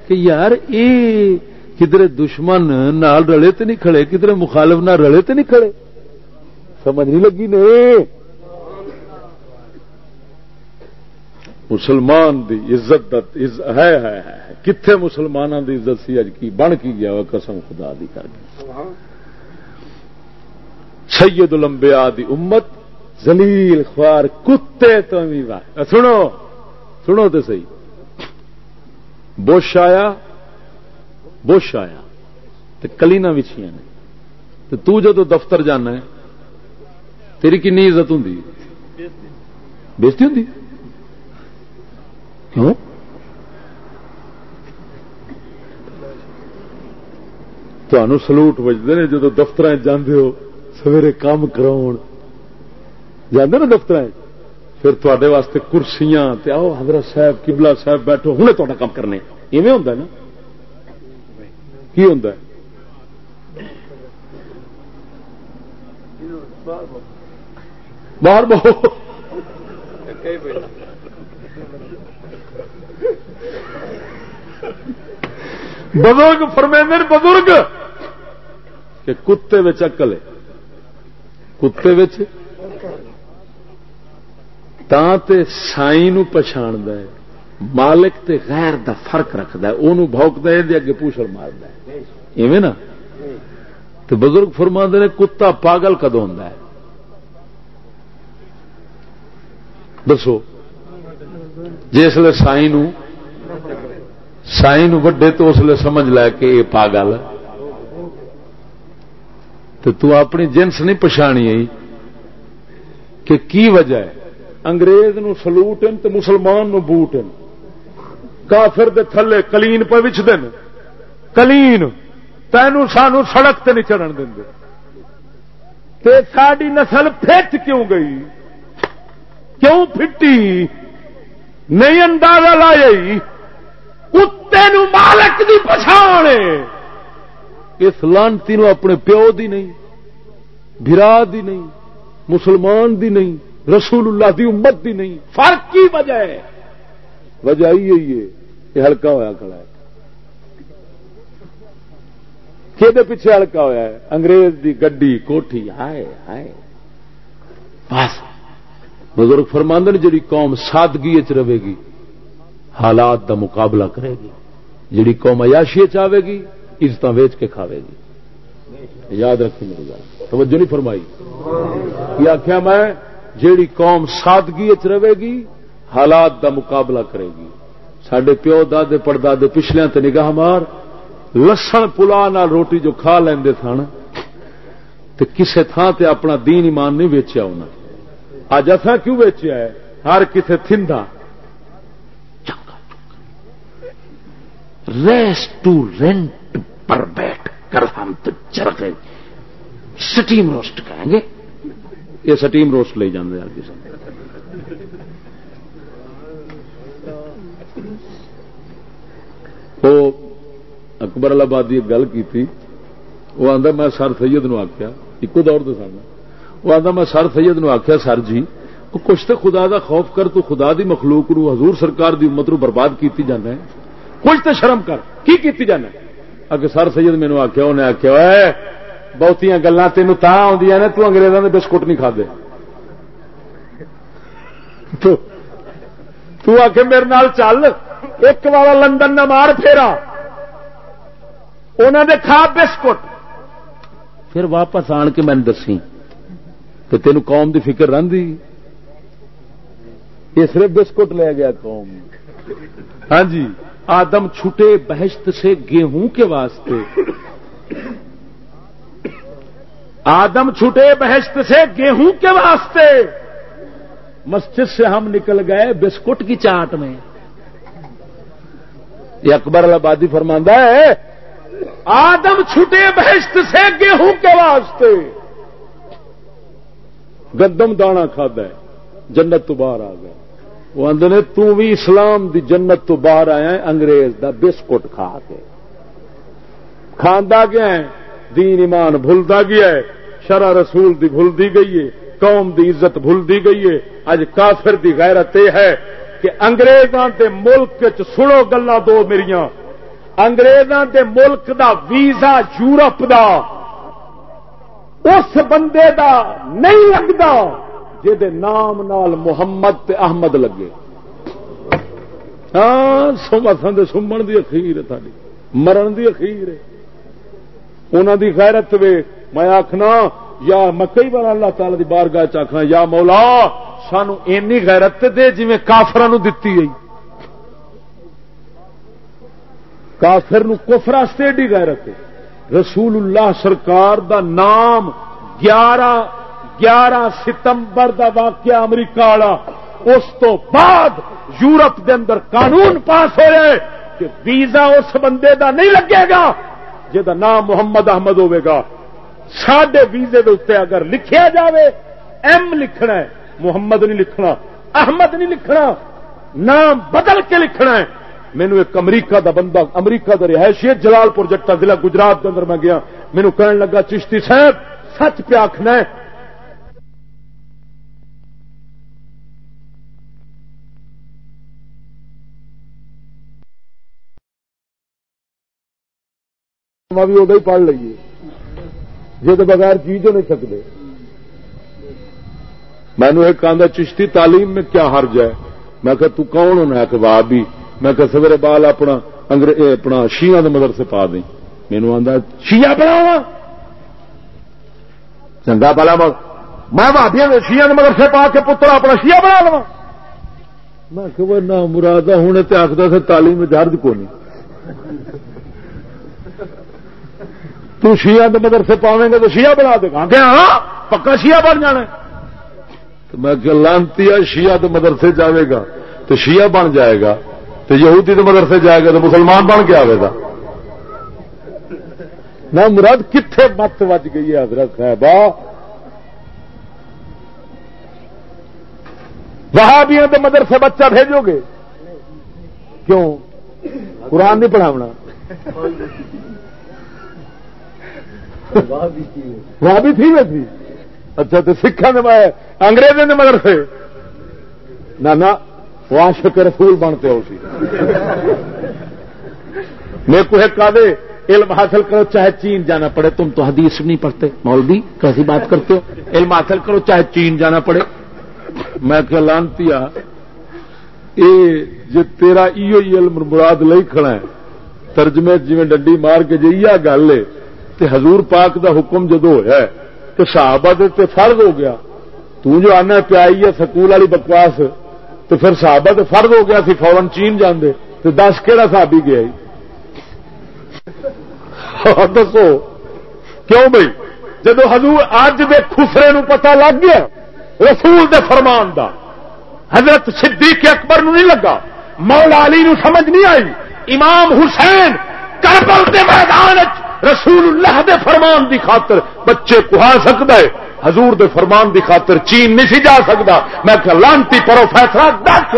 کہ یار یہ کدھر دشمن نال رلے تو نہیں کھڑے کدھر مخالف نہ رلے تو نہیں کھڑے؟ سمجھ نہیں لگی نے؟ مسلمان دی عزت ہے کتنے مسلمانوں دی عزت سی؟ اج کی بن کی گیا قسم خدا دی کر کے۔ سید الانبیاء دی امت زلیل خوار کتے تو سنو سنو تو سی بش آیا بش آیا۔ تو کلینا بچھیا نے تو جدو دفتر جانا ہے، تیری کنی عزت ہوں بےزتی ہوں ہاں؟ کیوں تمہوں سلوٹ بجتے ہیں جدو دفتر جانے ہو، سویرے کام کراؤ جانے نا دفتر پھر تے واسطے کرسیاں آؤ حضرت صاحب کبلا صاحب بیٹھو ہوں تا کام کرنے۔ ایویں ہوں نا؟ کی ہوں باہر بہو۔ بزرگ فرمیندر بزرگ! کہ کتے میں چکل ہے۔ کتے سائی نو پچھاند مالک تے غیر دا فرق رکھد بوکد اگے پوچھل مارد ایویں نا؟ تو بزرگ فرما نے، کتا پاگل کدو ہوں دسو جسے سائی نو سائی نو وڈے تو اس لیے سمجھ لے کہ یہ پاگل تو تو اپنی جنس نہیں پچھانی آئی، کہ کی وجہ ہے؟ انگریز نو سلوٹ تو مسلمان نو بوٹ کافر دے تھلے کلین پہ وچ دن۔ کلین تینو سانو سڑک تے نہیں چڑھن دیں تے ساری نسل پھٹ کیوں گئی؟ کیوں پھٹی؟ نہیں اندازہ لائی کتے نو مالک دی پچھانے اس لانتی نو اپنے پیو دی نہیں برا دی نہیں، مسلمان دی نہیں۔ رسول اللہ دی امت دی نہیں۔ فرق کی وجہ ہے؟ وجہ ہی یہ ہلکا ہوا کھڑا ہے۔ کہ پیچھے ہلکا ہوا ہے۔ انگریز دی گڈی، کوٹھی، ہائے ہائے۔ بس۔ بزرگ فرماندن جڑی قوم سادگی چ رہے گی، حالات دا مقابلہ کرے گی۔ جڑی قوم عیاشی چاہے گی عزت ویچ کے کھاوے گی۔ یاد رکھی میری گل توجہ نہیں فرمائی۔ یہ آخیا میں جیڑی قوم سادگی رہے گی، حالات دا مقابلہ کرے گی۔ سڈے پیو دے پڑدے پچھلے تے نگاہ مار، لسن پلا نال روٹی جو کھا لیندے سن تے کسے تھان تے اپنا دین ایمان نہیں ویچیا انہیں اج اصا کیوں ویچیا ہے؟ ہر کسے تھندا ریسٹورینٹ پر بیٹھ کر ہم تو چرخے۔ سٹیم روسٹ کہیں گے۔ یہ سٹیم روسٹ لے جانے ہر کسی وہ اکبر آبادی گل کی وہ آتا میں سر سید نو آخیا ایک دور تو وہ آتا میں سر سید نو آخیا سر جی کچھ تو خدا دا خوف کر، تو خدا دی مخلوق نو، حضور سرکار دی امت نو برباد کیتی جانا ہے کچھ تو شرم کر، کی کیتی جانا اگ سر سید مینو آخیا انہیں آخیا بہت گلا تین آدی نے تو انگریزوں نے بسکٹ نہیں کھا تو آ میرے نال چل ایک والا لندن نہ مار پھیرا انہوں نے کھا بسکٹ پھر واپس آن کے میں دسی کہ تین قوم دی فکر رہی یہ صرف بسکٹ لے گیا قوم ہاں جی آدم چھٹے بہشت سے گیہوں کے واسطے آدم چھٹے بہشت سے گیہوں کے واسطے۔ مسجد سے ہم نکل گئے بسکٹ کی چاٹ میں۔ یہ اکبر آبادی فرماندہ ہے، آدم چھٹے بہشت سے گیہوں کے واسطے۔ گدم دانا کھادا ہے، جنت تو باہر آ گیا۔ وہ آدھے تو بھی اسلام دی جنت تو باہر آیا ہے، انگریز دا بسکٹ کھا کے۔ کھانا گیا ہے، دین ایمان بھولتا گیا ہے۔ شرع رسول دی بھول دی گئی ہے، قوم دی عزت بھول دی گئی ہے۔ اج کافر دی غیرت یہ ہے کہ انگریزاں دے ملک چ سنو گلا دو میریاں۔ انگریزاں دے ملک دا ویزا یورپ دا۔ اس بندے دا نہیں لگتا نام نال محمد تے احمد لگے۔ ہاں سمن سمن دی اخیر ہے مرن دی اخیر ہے۔ انہوں دی غیرت وے میں آخنا یا مکئی والا اللہ تعالی دی بارگاہ چاخنا یا مولا، سانو اینی غیرت دے جی کافر دتی گئی۔ کافر کفراستے ایڈی غیرت ہے۔ رسول اللہ سرکار دا نام گیارہ گیارہ ستمبر دا واقعہ امریکہ والا، اس تو بعد یورپ دے اندر قانون پاس ہوئے کہ ویزا اس بندے دا نہیں لگے گا جا نام محمد احمد ہوے گا۔ سڈے ویزے دے اگر لکھیا جاوے، ایم لکھنا ہے، محمد نہیں لکھنا، احمد نہیں لکھنا، نام بدل کے لکھنا ہے۔ مینو ایک امریکہ دا بندہ، امریکہ دا رہائشی جلال پور جٹا ضلع گجرات کے اندر میں گیا۔ مینو کہنے لگا، چشتی صاحب، سچ پہ آخنا ہے۔ بھی ادو ہی پڑھ لیے جی تو بغیر چیز نہیں سکتے۔ میں نے ایک آدھا چشتی تعلیم میں کیا حرج ہے؟ میں کہ تو کون ہونا ہے کہ واہ بھی میں کہ سویرے بال اپنا اپنا شیعہ کے مدرسے پا دیں۔ مینو آدھا شیعہ بنا چنگا پلا میں بھابیا شیعہ کے مدرسے پا کے پتر اپنا شیعہ بنا لوا میں کہ وہ نہ مراد ہوں تو آخر سے تعلیم میں جرد کو نہیں تو شیعہ کے مدرسے پاویں گے تو شیعہ بنا دے گا۔ ہاں پکا شیعہ بن جانا تو میں کہ لانتی شیعہ تو مدرسے جائے گا تو شیعہ بن جائے گا تو یہودی تو مدرسے جائے گا تو مسلمان بن کے آئے گا۔ نہ مراد کتنے مت وج گئی ہے حضرت با وہاں بھی تو مدرسے بچہ بھیجو گے۔ کیوں؟ قرآن نہیں پڑھاونا۔ وہاں بھی تھی۔ تھی اچھا تو سکھا نے میں انگریزوں نے مگر سے نہ وہاں شکر رسول بنتے ہو سی۔ میرے کو ایک کہا علم حاصل کرو، چاہے چین جانا پڑے۔ تم تو حدیث نہیں پڑھتے۔ مولوی، کیسی بات کرتے ہو؟ علم حاصل کرو، چاہے چین جانا پڑے۔ میں کہ لانتی جی تیرا ایو علم مراد لئی کھڑا ہے۔ ترجمے جی ڈنڈی مار کے جی گل ہے۔ تے حضور پاک دا حکم جدو ہوا تو صحابہ دے تے فرض ہو گیا تو جو آنا پیائی ہے سکول والی بکواس تو پھر صحابہ تے فرض ہو گیا سی فورن چین جاندے تو دس کہڑا صحابی گیا ہاں، دسو۔ کیوں بھائی جدو حضور اج دے خسرے نو پتہ لگ گیا رسول دے فرمان دا حضرت صدیق اکبر نو نہیں لگا مولا علی نو سمجھ نہیں آئی امام حسین کربل دے میدان رسول اللہ دے فرمان دی خاطر بچے کہا سکتا ہے، حضور دے فرمان دی خاطر چین نہیں سی جا سکتا۔ میں کہ لانتی پرو فیصلہ دس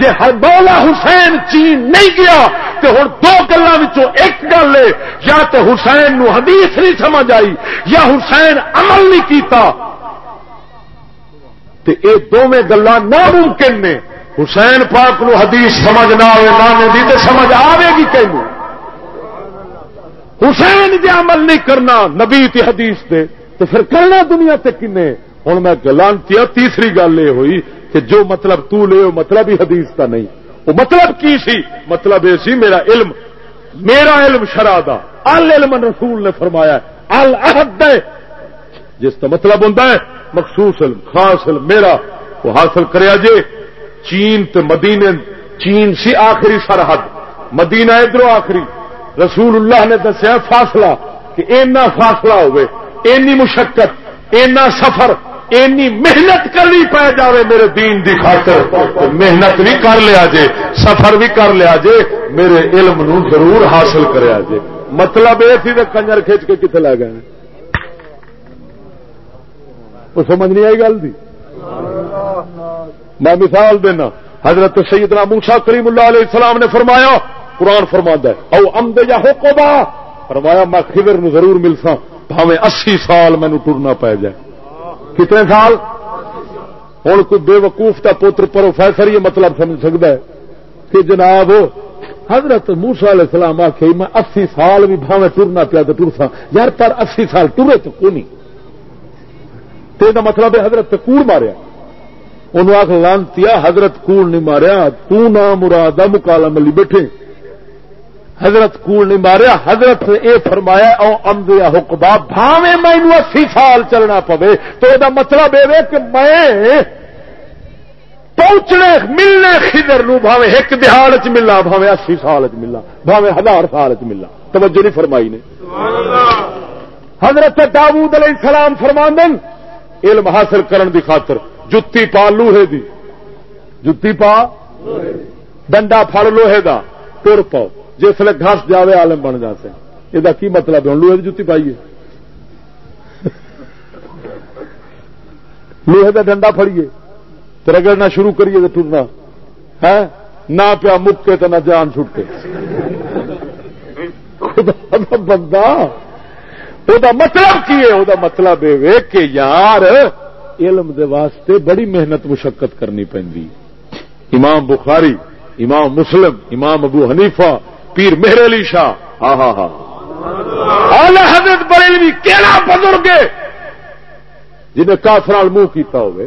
جی مولا حسین چین نہیں گیا تو ہوں دو گلوں ایک گل ہے، یا تو حسین نو حدیث نہیں سمجھ آئی، یا حسین عمل نہیں کیتا۔ تے اے دونوں گلا ناممکن نے، حسین پاک نو حدیث سمجھ نہ آئے نانے دی تے سمجھ آئے گی کہ حسین جی عمل نہیں کرنا نبی تی حدیث دے، تو پھر کرنا دنیا تے کنے؟ ہوں میں گلانتی تیسری گل یہ ہوئی کہ جو مطلب تو لے مطلب ہی حدیث کا نہیں۔ وہ مطلب کی سی؟ مطلب یہ سی میرا علم میرا علم شرادہ۔ العلم رسول نے فرمایا الحد جس کا مطلب ہوں مخصوص علم، خاص علم، میرا۔ وہ حاصل کریا جے۔ چین تے مدینے، چین سی آخری سرحد۔ مدینہ ادھر آخری۔ رسول اللہ نے دسیا فاصلہ کہ اینا فاصلہ ہوئے، اینی مشقت، اینا سفر، اینی محنت کرنی پی جاوے میرے دین دی خاطر۔ محنت بھی کر لیا جے، سفر بھی کر لیا جے، میرے علم نو ضرور حاصل کریا جے۔ مطلب یہ سی کنجر کھچ کے کتنے لے گئے وہ سمجھ نہیں آئی گل دی؟ میں مثال دینا، حضرت سیدنا موسا کریم اللہ علیہ السلام نے فرمایا قرآن فرما ہے، او امد یا حقوبہ فرمایا میں خبر نو ضرور ملسا بھاوے اسی سال مینو ٹرنا پی جائے۔ کتنے سال؟ ہوں کوئی بے وقوف کا پوتر پروفیسر یہ مطلب سمجھ سکتا ہے کہ جناب حضرت موسا علیہ السلام آخ میں اسی سال بھی بھاوے ٹرنا پیا تو ٹرسا یار پر اسی سال ٹرے تو کو نہیں؟ تو مطلب ہے حضرت کوڑ ماریا۔ انہوں آخ لانتی حضرت کوڑ نہیں ماریا، تو نہ مراد مکالا ملی بیٹھے حضرت کول نہیں ماریا حضرت اے فرمایا او امدیا حکبا بھاوے مینو اسی سال چلنا پوے۔ تو یہ مطلب یہ کہ میں پہنچنے ملنے خدر نو بھاوے ایک دہاڑ چ ملا بھاوے اسی سال چ ملا بھاوے ہزار سال چ ملا۔ توجہ نہیں فرمائی نے۔ حضرت داود علیہ السلام فرماندن علم حاصل کرن دی خاطر جتی پا لوہے دی۔ جتی پا ڈنڈا پھڑ لوہے دا تر پاؤ۔ جس لے گھس جاوے عالم بن جاتے ہیں یہ کی مطلب ہے؟ لوہے کی جتی پائیے لوہے کا ڈنڈا فڑیے تو رگڑنا شروع کریے تو ٹرنا۔ ہے نہ پیا مکے تو نہ جان چھٹے بندہ۔ وہ مطلب کی ہے؟ وہ مطلب یہ کہ یار، علم دے واسطے بڑی محنت مشقت کرنی پی امام بخاری، امام مسلم، امام ابو حنیفہ پیر مہر علی شاہ۔ ہاں ہاں ہاں۔ حضرت بریلوی کہڑا بزرگ جنہیں کافرال منہ کیتا ہوئے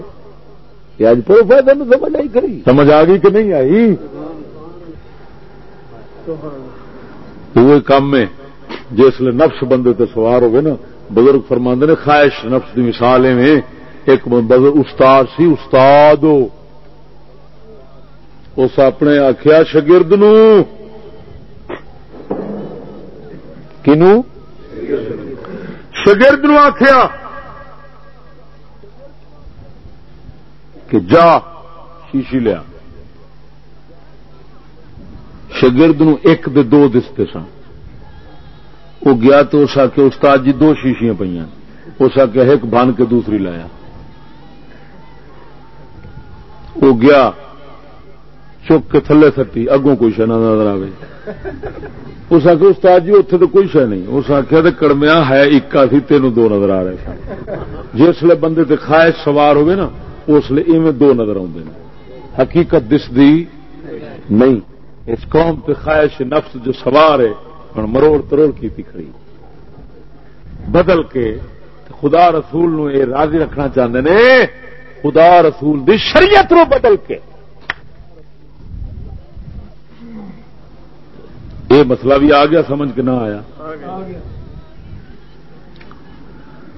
آج پروفیسر نے سمجھ آئی کری؟ سمجھ آ گئی کہ نہیں آئی؟ وہ کام میں جس لیے نفس بندے تے سوار ہوئے نا بزرگ فرماندے نے خواہش نفس کی مثال میں ایک استاد سی استاد اس اپنے آخیا شگرد نو کنو شگرد نو آخیا کہ جا، شیشی لیا۔ شگرد نو ایک دے دو دستے سن۔ وہ گیا تو اس آ استاد جی دو شیشیاں پہ اس آ ایک بن کے دوسری لایا۔ وہ گیا چک کے تھلے سٹی، اگوں کوئی شہ نظر آئے اس آخر استاد جی اتنے تو کوئی شہ نہیں۔ اس آخیا تو کڑمیا ہے، اکا سی، تینوں دو نظر آ رہے سن۔ جسے بندے تے خواہش سوار ہوئے نا، اس لیے ایویں دو نظر آدھے حقیقت دستی نہیں۔ اس قوم تے خواہش نفس جو سوار ہے ہوں مروڑ تروڑ کی کھڑی۔ بدل کے خدا رسول نو اے راضی رکھنا چاہتے نے، خدا رسول دی شریعت نو بدل کے۔ یہ مسئلہ بھی آ گیا، سمجھ کے نہ آیا۔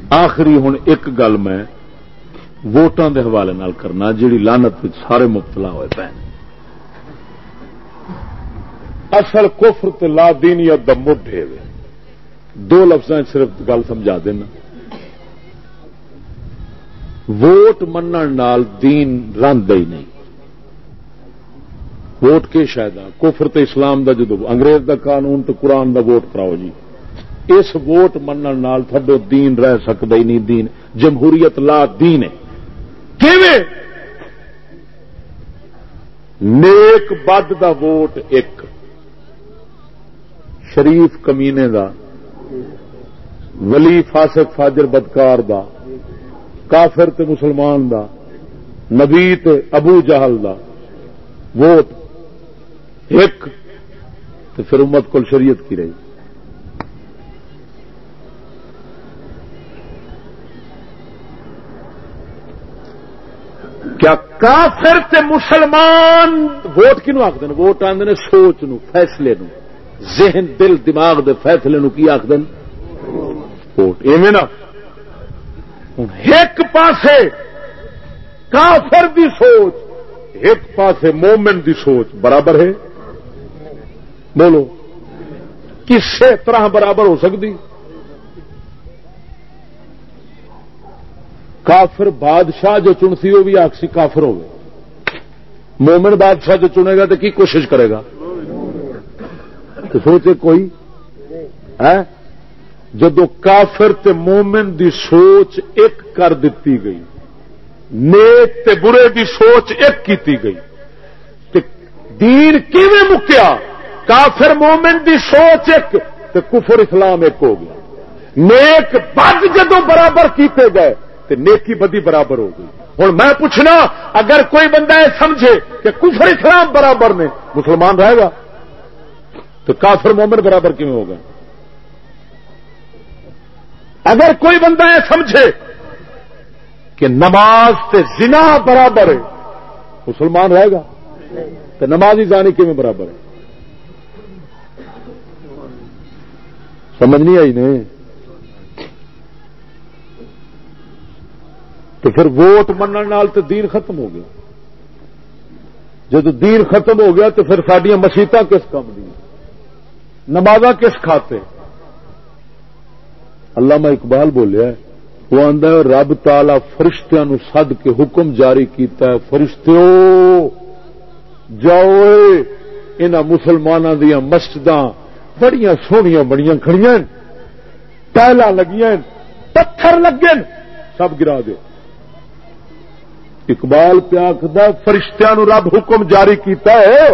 آخری ہوں ایک گل میں ووٹان دے حوالے نال کرنا، جیڑی لانت سارے مبتلا ہوئے پے۔ اصل کفر تے لا دینیت دا مڈے دو لفظ صرف گل سمجھا دینا۔ ووٹ من دین رند ہی نہیں۔ ووٹ کے شاید کفر تے اسلام دا جدو انگریز دا قانون تو قرآن دا ووٹ کراؤ جی۔ اس ووٹ من تھڈو دین رہ سکتا ہی نہیں، دین، جمہوریت لا دین ہے۔ نیک بد دا ووٹ ایک۔ شریف کمینے دا، ولی فاسق فاجر بدکار دا، کافر تے مسلمان دا، نبی تے ابو جہل دا۔ ووٹ ایک، تو پھر امت کل شریعت کی رہی۔ کیا کافر تے مسلمان ووٹ کنو آخد ووٹ آدھے سوچ نو، فیصلے نو۔ ذہن، دل، دماغ دے فیصلے نو کی آخد ووٹ۔ ایویں نا۔ ایک پاسے کافر دی سوچ، ایک پاسے مومن دی سوچ۔ برابر ہے؟ بولو، کسے طرح برابر ہو سکتی؟ کافر بادشاہ جو چنسی وہ بھی آخسی کافر ہو مومن بادشاہ جو چنے گا تو کی کوشش کرے گا؟ تو سوچے کوئی؟ جدو کافر تے مومن دی سوچ ایک کر دیتی گئی، نیک تے برے دی سوچ ایک کیتی گئی، تے دین کیویں مکیا؟ کافر مومن دی سوچ ایک تے کفر اسلام ایک ہو گیا۔ نیک بد جدو برابر کیتے گئے تے نیکی بدی برابر ہو گئی۔ ہوں میں پوچھنا، اگر کوئی بندہ یہ سمجھے کہ کفر اسلام برابر نے، مسلمان رہے گا؟ تو کافر مومن برابر کیوں ہو گئے؟ اگر کوئی بندہ یہ سمجھے کہ نماز تے زنا برابر ہے، مسلمان رہے گا؟ تو نماز ہی جانے کے میں برابر ہے؟ سمجھ نہیں آئی نے؟ تو پھر ووٹ من تو دین ختم ہو گیا۔ جب دین ختم ہو گیا تو پھر سڈیا مسیطا کس کام دیا نمازا کس کھاتے؟ اللہ میں اقبال بولیا وہ آدھا رب تالا فرشتیا نو سد کے حکم جاری کیتا ہے فرشتو جاؤ ان مسلمانوں دیا مسجد بڑی سویا بڑی کھڑیاں ٹائل لگی پتھر لگے سب گرا دو اقبال پیا فرشتیا نو رب حکم جاری کیتا ہے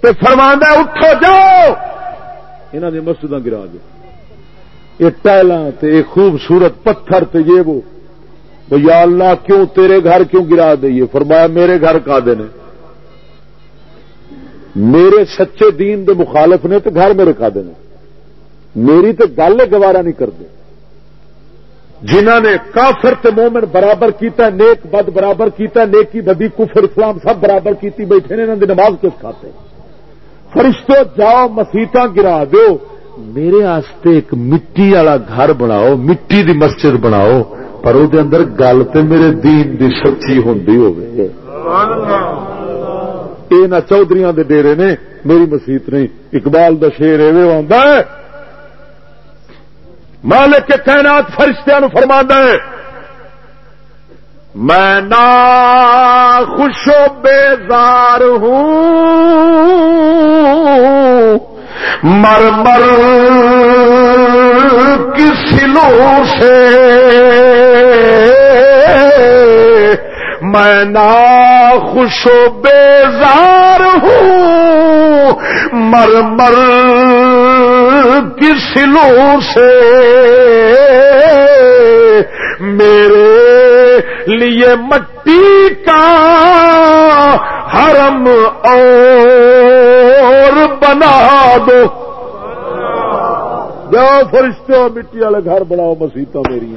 تو فرماندہ اٹھو جاؤ۔ انہوں نے مسجد گرا دو یہ ٹائل خوبصورت پتھر تے، یہ وہ۔ یا اللہ کیوں تیرے گھر کیوں گرا دئیے فرمایا، میرے گھر کا دے میرے سچے دین دے مخالف نے تو گھر میرے کا دینے میری تو گل گوارا نہیں کرتے جنہ نے کافر تے مومن برابر کیتا نیک بد برابر کیتا نیکی بدی، کفر، اسلام سب برابر کیتی بیٹھے نے انہوں نے نماز کس کھاتے؟ فرشتوں جاؤ مسیطا گرا دو میرے آستے ایک مٹی والا گھر بناؤ، مٹی دی مسجد بناؤ، پر وہ اندر گل تو میرے دین دی سچی ہوں یہ نہ چودھری دے ڈیرے نے، میری مسیت نہیں۔ اقبال دا شیر ایویں آتا ہے۔ مالک کے کائنات فرشتیاں نو فرما ہے، میں نا خوش و بیزار ہوں۔ مر مر کس سلو سے۔ میں نا خوش و بیزار ہوں۔ مر مر کی سلوں سے میرے لیے مٹی کا حرم اور بنا دو۔ جاؤ فرشتے مٹی والے گھر بناؤ مسیت میری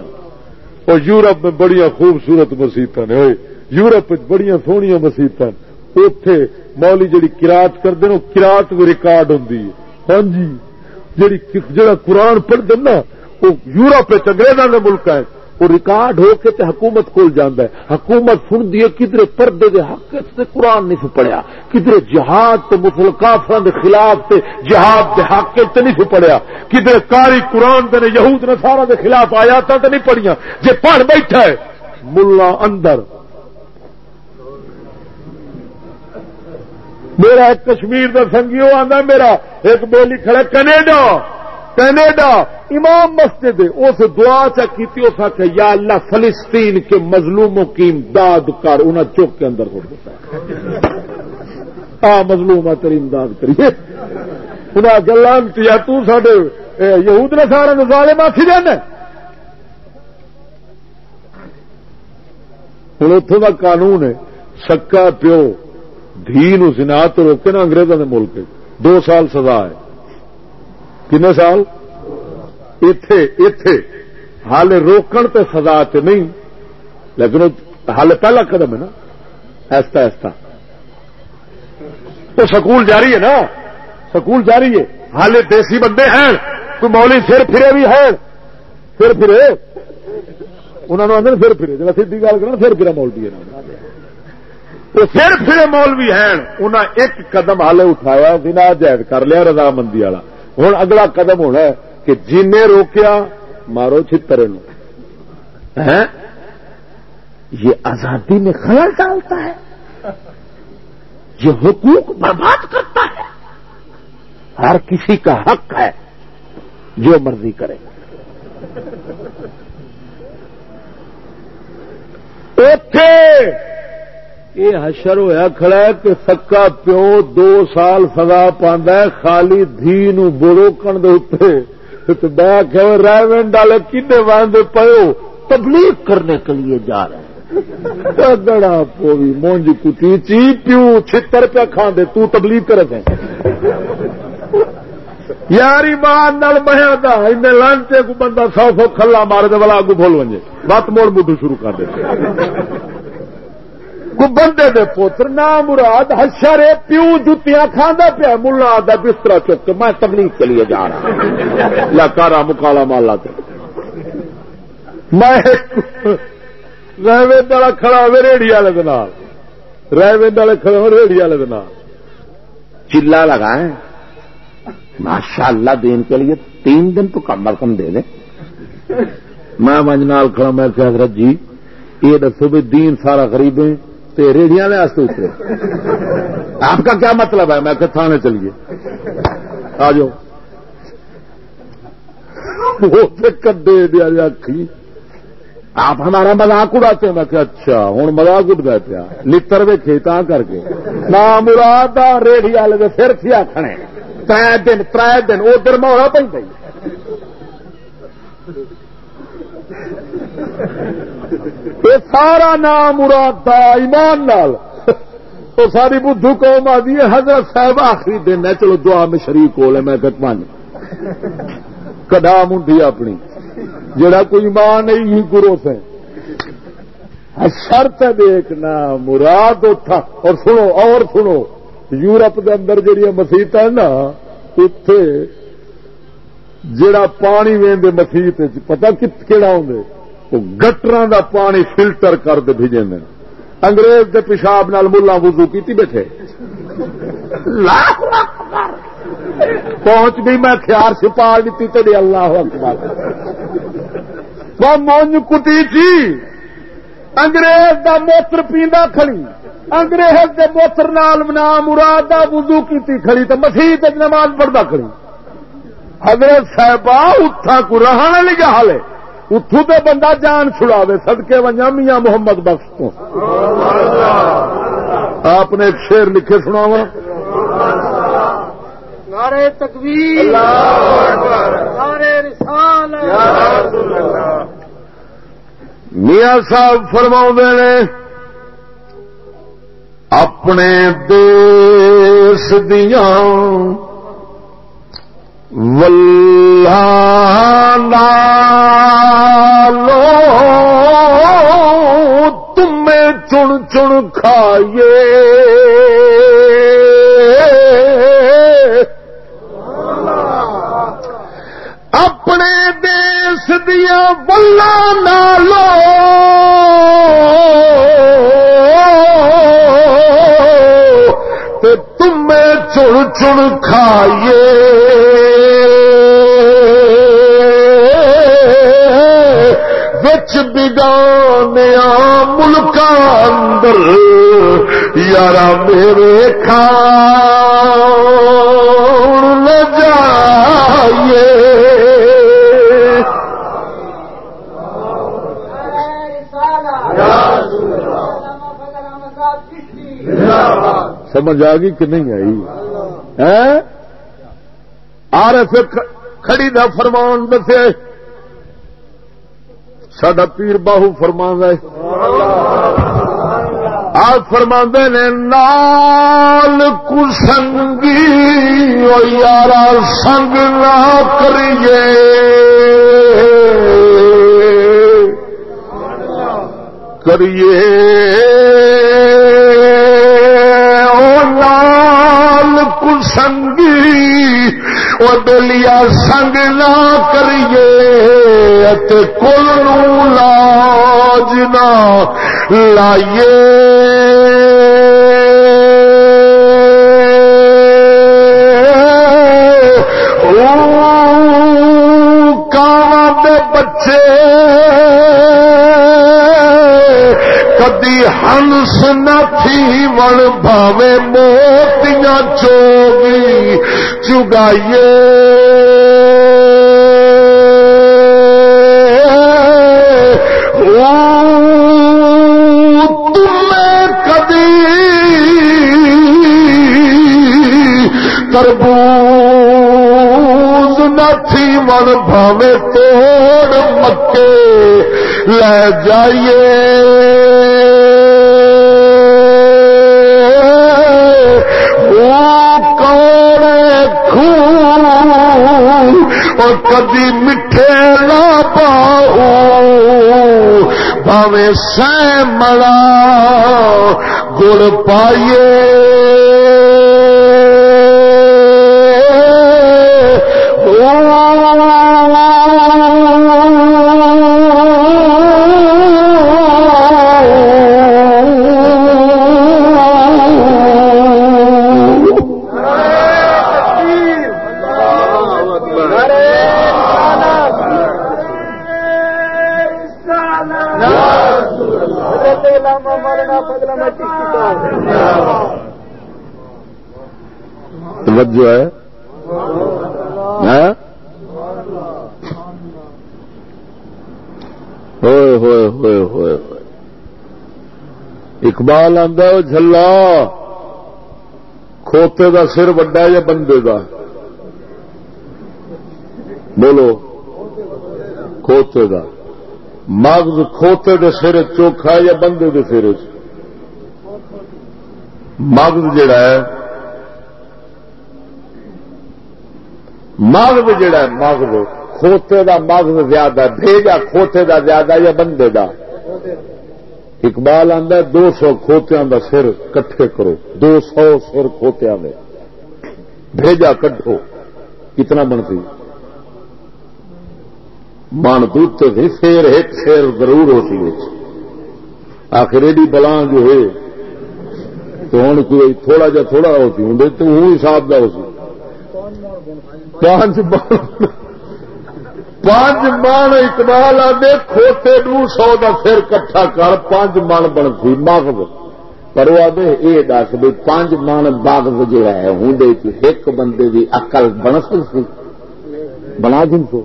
اور یورپ میں بڑی خوبصورت مسیت نے۔ یورپ بڑی سویا مسیت اتے مولی جڑی کراط کرتے ہیں کراط بھی ریکارڈ ہوں ہاں جی جڑی جڑا قرآن پڑھتے نا وہ یورپ انگریزوں کے ملک ہے۔ وہ ریکارڈ ہو کے تے حکومت کول جانا ہے۔ حکومت سن دی کدھر پردے دے حق تے قرآن نہیں پڑھیا کدھر جہاد تے مسل کافر دے خلاف تے جہاد دے حق تے نہیں پڑھیا کدھر کاری قرآن دے یہود نے سارا دے خلاف آیا تے نہیں پڑھیا جے پڑھ بیٹھا ہے، ملا اندر میرا ایک کشمیر کا سنگی وہ میرا ایک بولی کھڑا کینیڈا کینیڈا، امام مسجد اس دعا چکی اس آخر یا اللہ، فلسطین کے مظلوموں کی امداد کر۔ انہیں چوک کے اندر چھوڑ دیتا ہاں مظلوم ہے تیری امداد کریے انہیں گلان کیا تے یہود نے سارے نظارے معافی دینا ہوں اتوں کا قانون ہے سکا پیو دھی نو تو روکے نا انگریزوں کے ملک دو سال سزا ہے۔ کنے سال؟ اتے اتے حال روکن تے سزا تے نہیں۔ لیکن حال پہلا قدم ہے نا۔ ایستا ایستا۔ تو سکول جاری ہے نا۔ سکول جاری ہے۔ حال دیسی بندے ہیں۔ کوئی مولی پھر پھرے بھی ہے پھر پھرے؟ انہوں نے آدھے پھر پھرے۔ جب سی گل کرنا پھر پھرا مولوی ہے۔ تو پھر پھر مولوی ہیں۔ انہیں ایک قدم ہالے اٹھایا بنا جائز کر لیا رضامندی والا۔ ہوں اگلا قدم ہونا ہے کہ جن روکیا، مارو چھترے نو۔ یہ آزادی میں خلل ڈالتا ہے۔ یہ حقوق برباد کرتا ہے۔ ہر کسی کا حق ہے جو مرضی کرے۔ یہ حشر ہوا کھڑا ہے کہ سکا پیو دو سال سزا پہ خالی دھی نو بروکن دے ریونڈ والے کنے باندھے پیو تبلیغ کرنے کے لیے جا رہے ہیں۔ گڑا پوی مونج کتی چی پیو، چھتر پہ کھاندے تو تبلیغ کرے تھے یار ایمان نال بہر دا ان لانچے کو بندہ سو سو کھلا مارے دے والا اگو بول ونجے۔ بات موڑ مٹو شروع کر دے۔ کو بندے دے پوتر نہ مراد ہشر پیو جتیاں کھانا پیا، ملا آدھا بستر چک کے میں تبلیغ کے لیے جا رہا لا کارا مکالا مالا میں ریوے والا کھڑا ہوئے ریڑی والے ریوے والے کھڑے ہو ریڑی والے چلا لگائیں ماشاء اللہ دین کے لیے تین دن تو کم از کم دے دیں میں منجنال کھڑا، میں کہ حضرت جی یہ دسو بھی دین سارا غریبیں ریڑیاں واسطے اترے۔ آپ کا کیا مطلب ہے؟ میں کہ تھانے چلیے۔ آ جاؤ۔ کدے دیا آخی آپ ہمارا مزاق اڑاتے ہیں۔ میں کہ اچھا ہوں مزاق اٹھ گئے پیا۔ لڑ ویکے تا کر کے۔ نہ مراد ریڑھی والے سر تھی آخنے تر دن تر دن ادھر ماحول پہ یہ سارا نام مراد ایمان نال۔ تو ساری بدھو قوم آدھی ہے، حضرت صاحب آخری دن ہے۔ چلو دعا میں شریک ہو لے، میں گتمان کدا منڈی اپنی۔ جڑا کوئی ایمان نہیں، ہی گرو سے شرط دیکھنا مراد اٹھا۔ اور سنو اور سنو۔ یورپ کے اندر جہیا مسیت ہے نا، اتے جڑا پانی وے مسیت پتا کہڑا ہوں گٹر دا پانی فلٹر کر دے بھیجے انگریز دے پیشاب نال ملا وضو کی بیٹھے۔ پہنچ گئی میں خیال سپال دیتی تیری اللہ اکبر۔ وہ مونج کٹی تھی۔ انگریز دا موتر پیندا کھڑی۔ انگریز دے موتر نال نام مراد دا وضو کی کھڑی تو مسیح نماز پڑھتا کھڑی۔ حضرت صاحب اتھا کو رہا لگا حالے اتو تو بندہ جان چھڑا دے سدکے ونجا میاں محمد بخش کو آپ نے ایک شیر لکھے سنا وا نعرہ تکبیر۔ نعرہ رسال میاں صاحب فرما نے اپنے دیس دیا لو تمہیں چن چن کھائیے۔ اپنے دیس دیا بلا نالو چڑ چڑ کھائیے۔ بچ بگانیا ملک اندر یار میرے کھا جائیے۔ سمجھ آ گئی کہ نہیں آئی؟ آر ایف کھڑی دا فرمان دسے۔ سڈا پیر باہو فرما آپ فرما نے، نال کسنگی یارا سنگ نہ کریے۔ کریے۔ لال کسنگی وہ دلیا سنگ نہ کریے کل لاج نہ لائیے۔ بچے کدی ہنس نہ تھی ون بھاوے موتیاں چوگی چگائیے۔ تربوز نہ تھی من بھاوے توڑ مکے۔ لے جائیے۔ اور کدی میٹھے نہ پاؤ بھاوے سہ مڑا گڑ پائیے۔ جو ہے؟ ہاں؟ ہوئے ہوئے ہوئے ہوئے اقبال آدھا جلا کھوتے دا سر وڈا یا بندے دا؟ بولو۔ کھوتے دا۔ مغز کھوتے دے سر چوکھا یا بندے دے سر مغز جڑا ہے مغز جڑا ہے، مغز کھوتے دا مغز زیادہ بھیجا کھوتے دا زیادہ یا بندے دا؟ اقبال آدھا دو سو کھوتیاں دا سر کٹھے کرو، دو سو سر کھوتیاں دے۔ بھیجا کٹھو، کتنا بنتی؟ من دوتے تھی سیر، ایک سیر ضرور ہوتی ہے۔ آخر ایڈی بلان جو ہے تو ہوں کوئی تھوڑا جا تھوڑا ہوتی، ہوں تو ہوں حساب کا ہو سی پانچ پانچ من اقبال آدھے، کھوتے نو سو کا پھر کٹھا کر پانچ من بنتی مغز۔ پر وہ آدھے یہ دس بھی پانچ من مغز جہا ہے، ہوں ایک بندے کی اقل بن سکتی بنا دن تو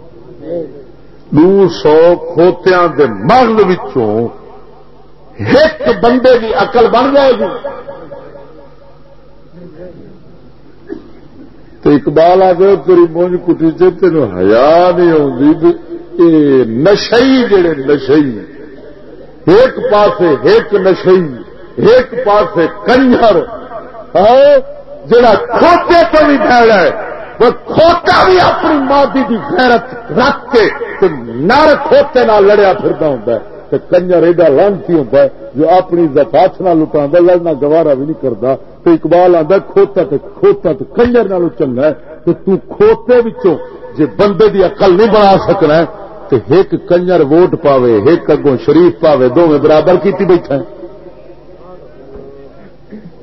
دو سو کھوتیاں دے مغل وچوں ایک بندے کی اقل بن جائے گی۔ تو اقبال آ گئے، تیری مونج کٹی سے تین ہیا نہیں آتی نشئی جڑے نشئی ایک پاسے ایک نشئی، ایک پاسے کنجر۔ ہاں، جڑا کھوتے تو بھی بھڑ ہے، وہ کھوتا بھی اپنی مادی کی غیرت رکھ کے نر کھوتے نہ لڑیا پھرتا ہوں تو کنجر ایڈا لانتی ہوتا ہے جو اپنی زکات نہ لٹا لڑنا گوارا بھی نہیں کرتا تو اقبال آتا کھوتا تو کھوتا تو کنجر نالو چنگا ہے، تو تو کھوتے بچوں جی بندے دی عقل نہیں بنا سکنا ہے، تو ایک کنجر ووٹ پاوے، ایک اگوں شریف پاوے دونوں برابر کیتی بیٹھا ہے۔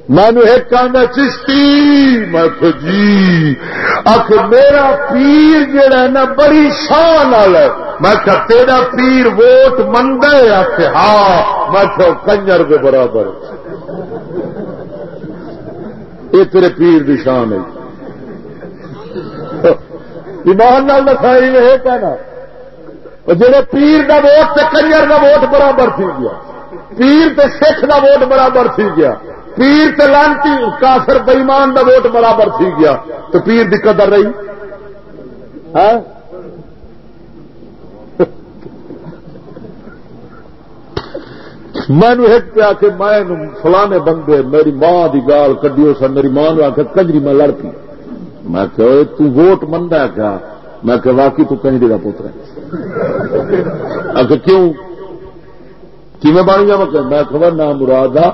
مینو ایک آدھا چشتی، میں جی آخ میرا پیر جڑا ہے نا، بڑی شان والا ہے۔ میں کہ تیرا پیر ووٹ منگ آخ ہاں میں کہ کنجر کے برابر۔ یہ تیرے پیر کی شان ہے۔ ایمان نال لکھائی میں یہ کہنا۔ جہے پیر کا ووٹ تے کنجر کا ووٹ برابر تھی گیا، پیر تے سکھ کا ووٹ برابر تھی گیا، پیر تے لانتی کافر بئیمان کا ووٹ برابر تھی گیا، تو پیر دی قدر رہی۔ ہاں؟ میں ایک پیا کہ میں فلانے بندے، میری ماں دی گال کڈیو سن، میری ماں نے آخر کنجری میں لڑ پی میں کہ تو ووٹ منگا کیا؟ میں کہ واقعی تو کنجری کا پوتر ہے۔ آخر کیوں؟ کی میں بن گیا میں خبر نہ مراد آ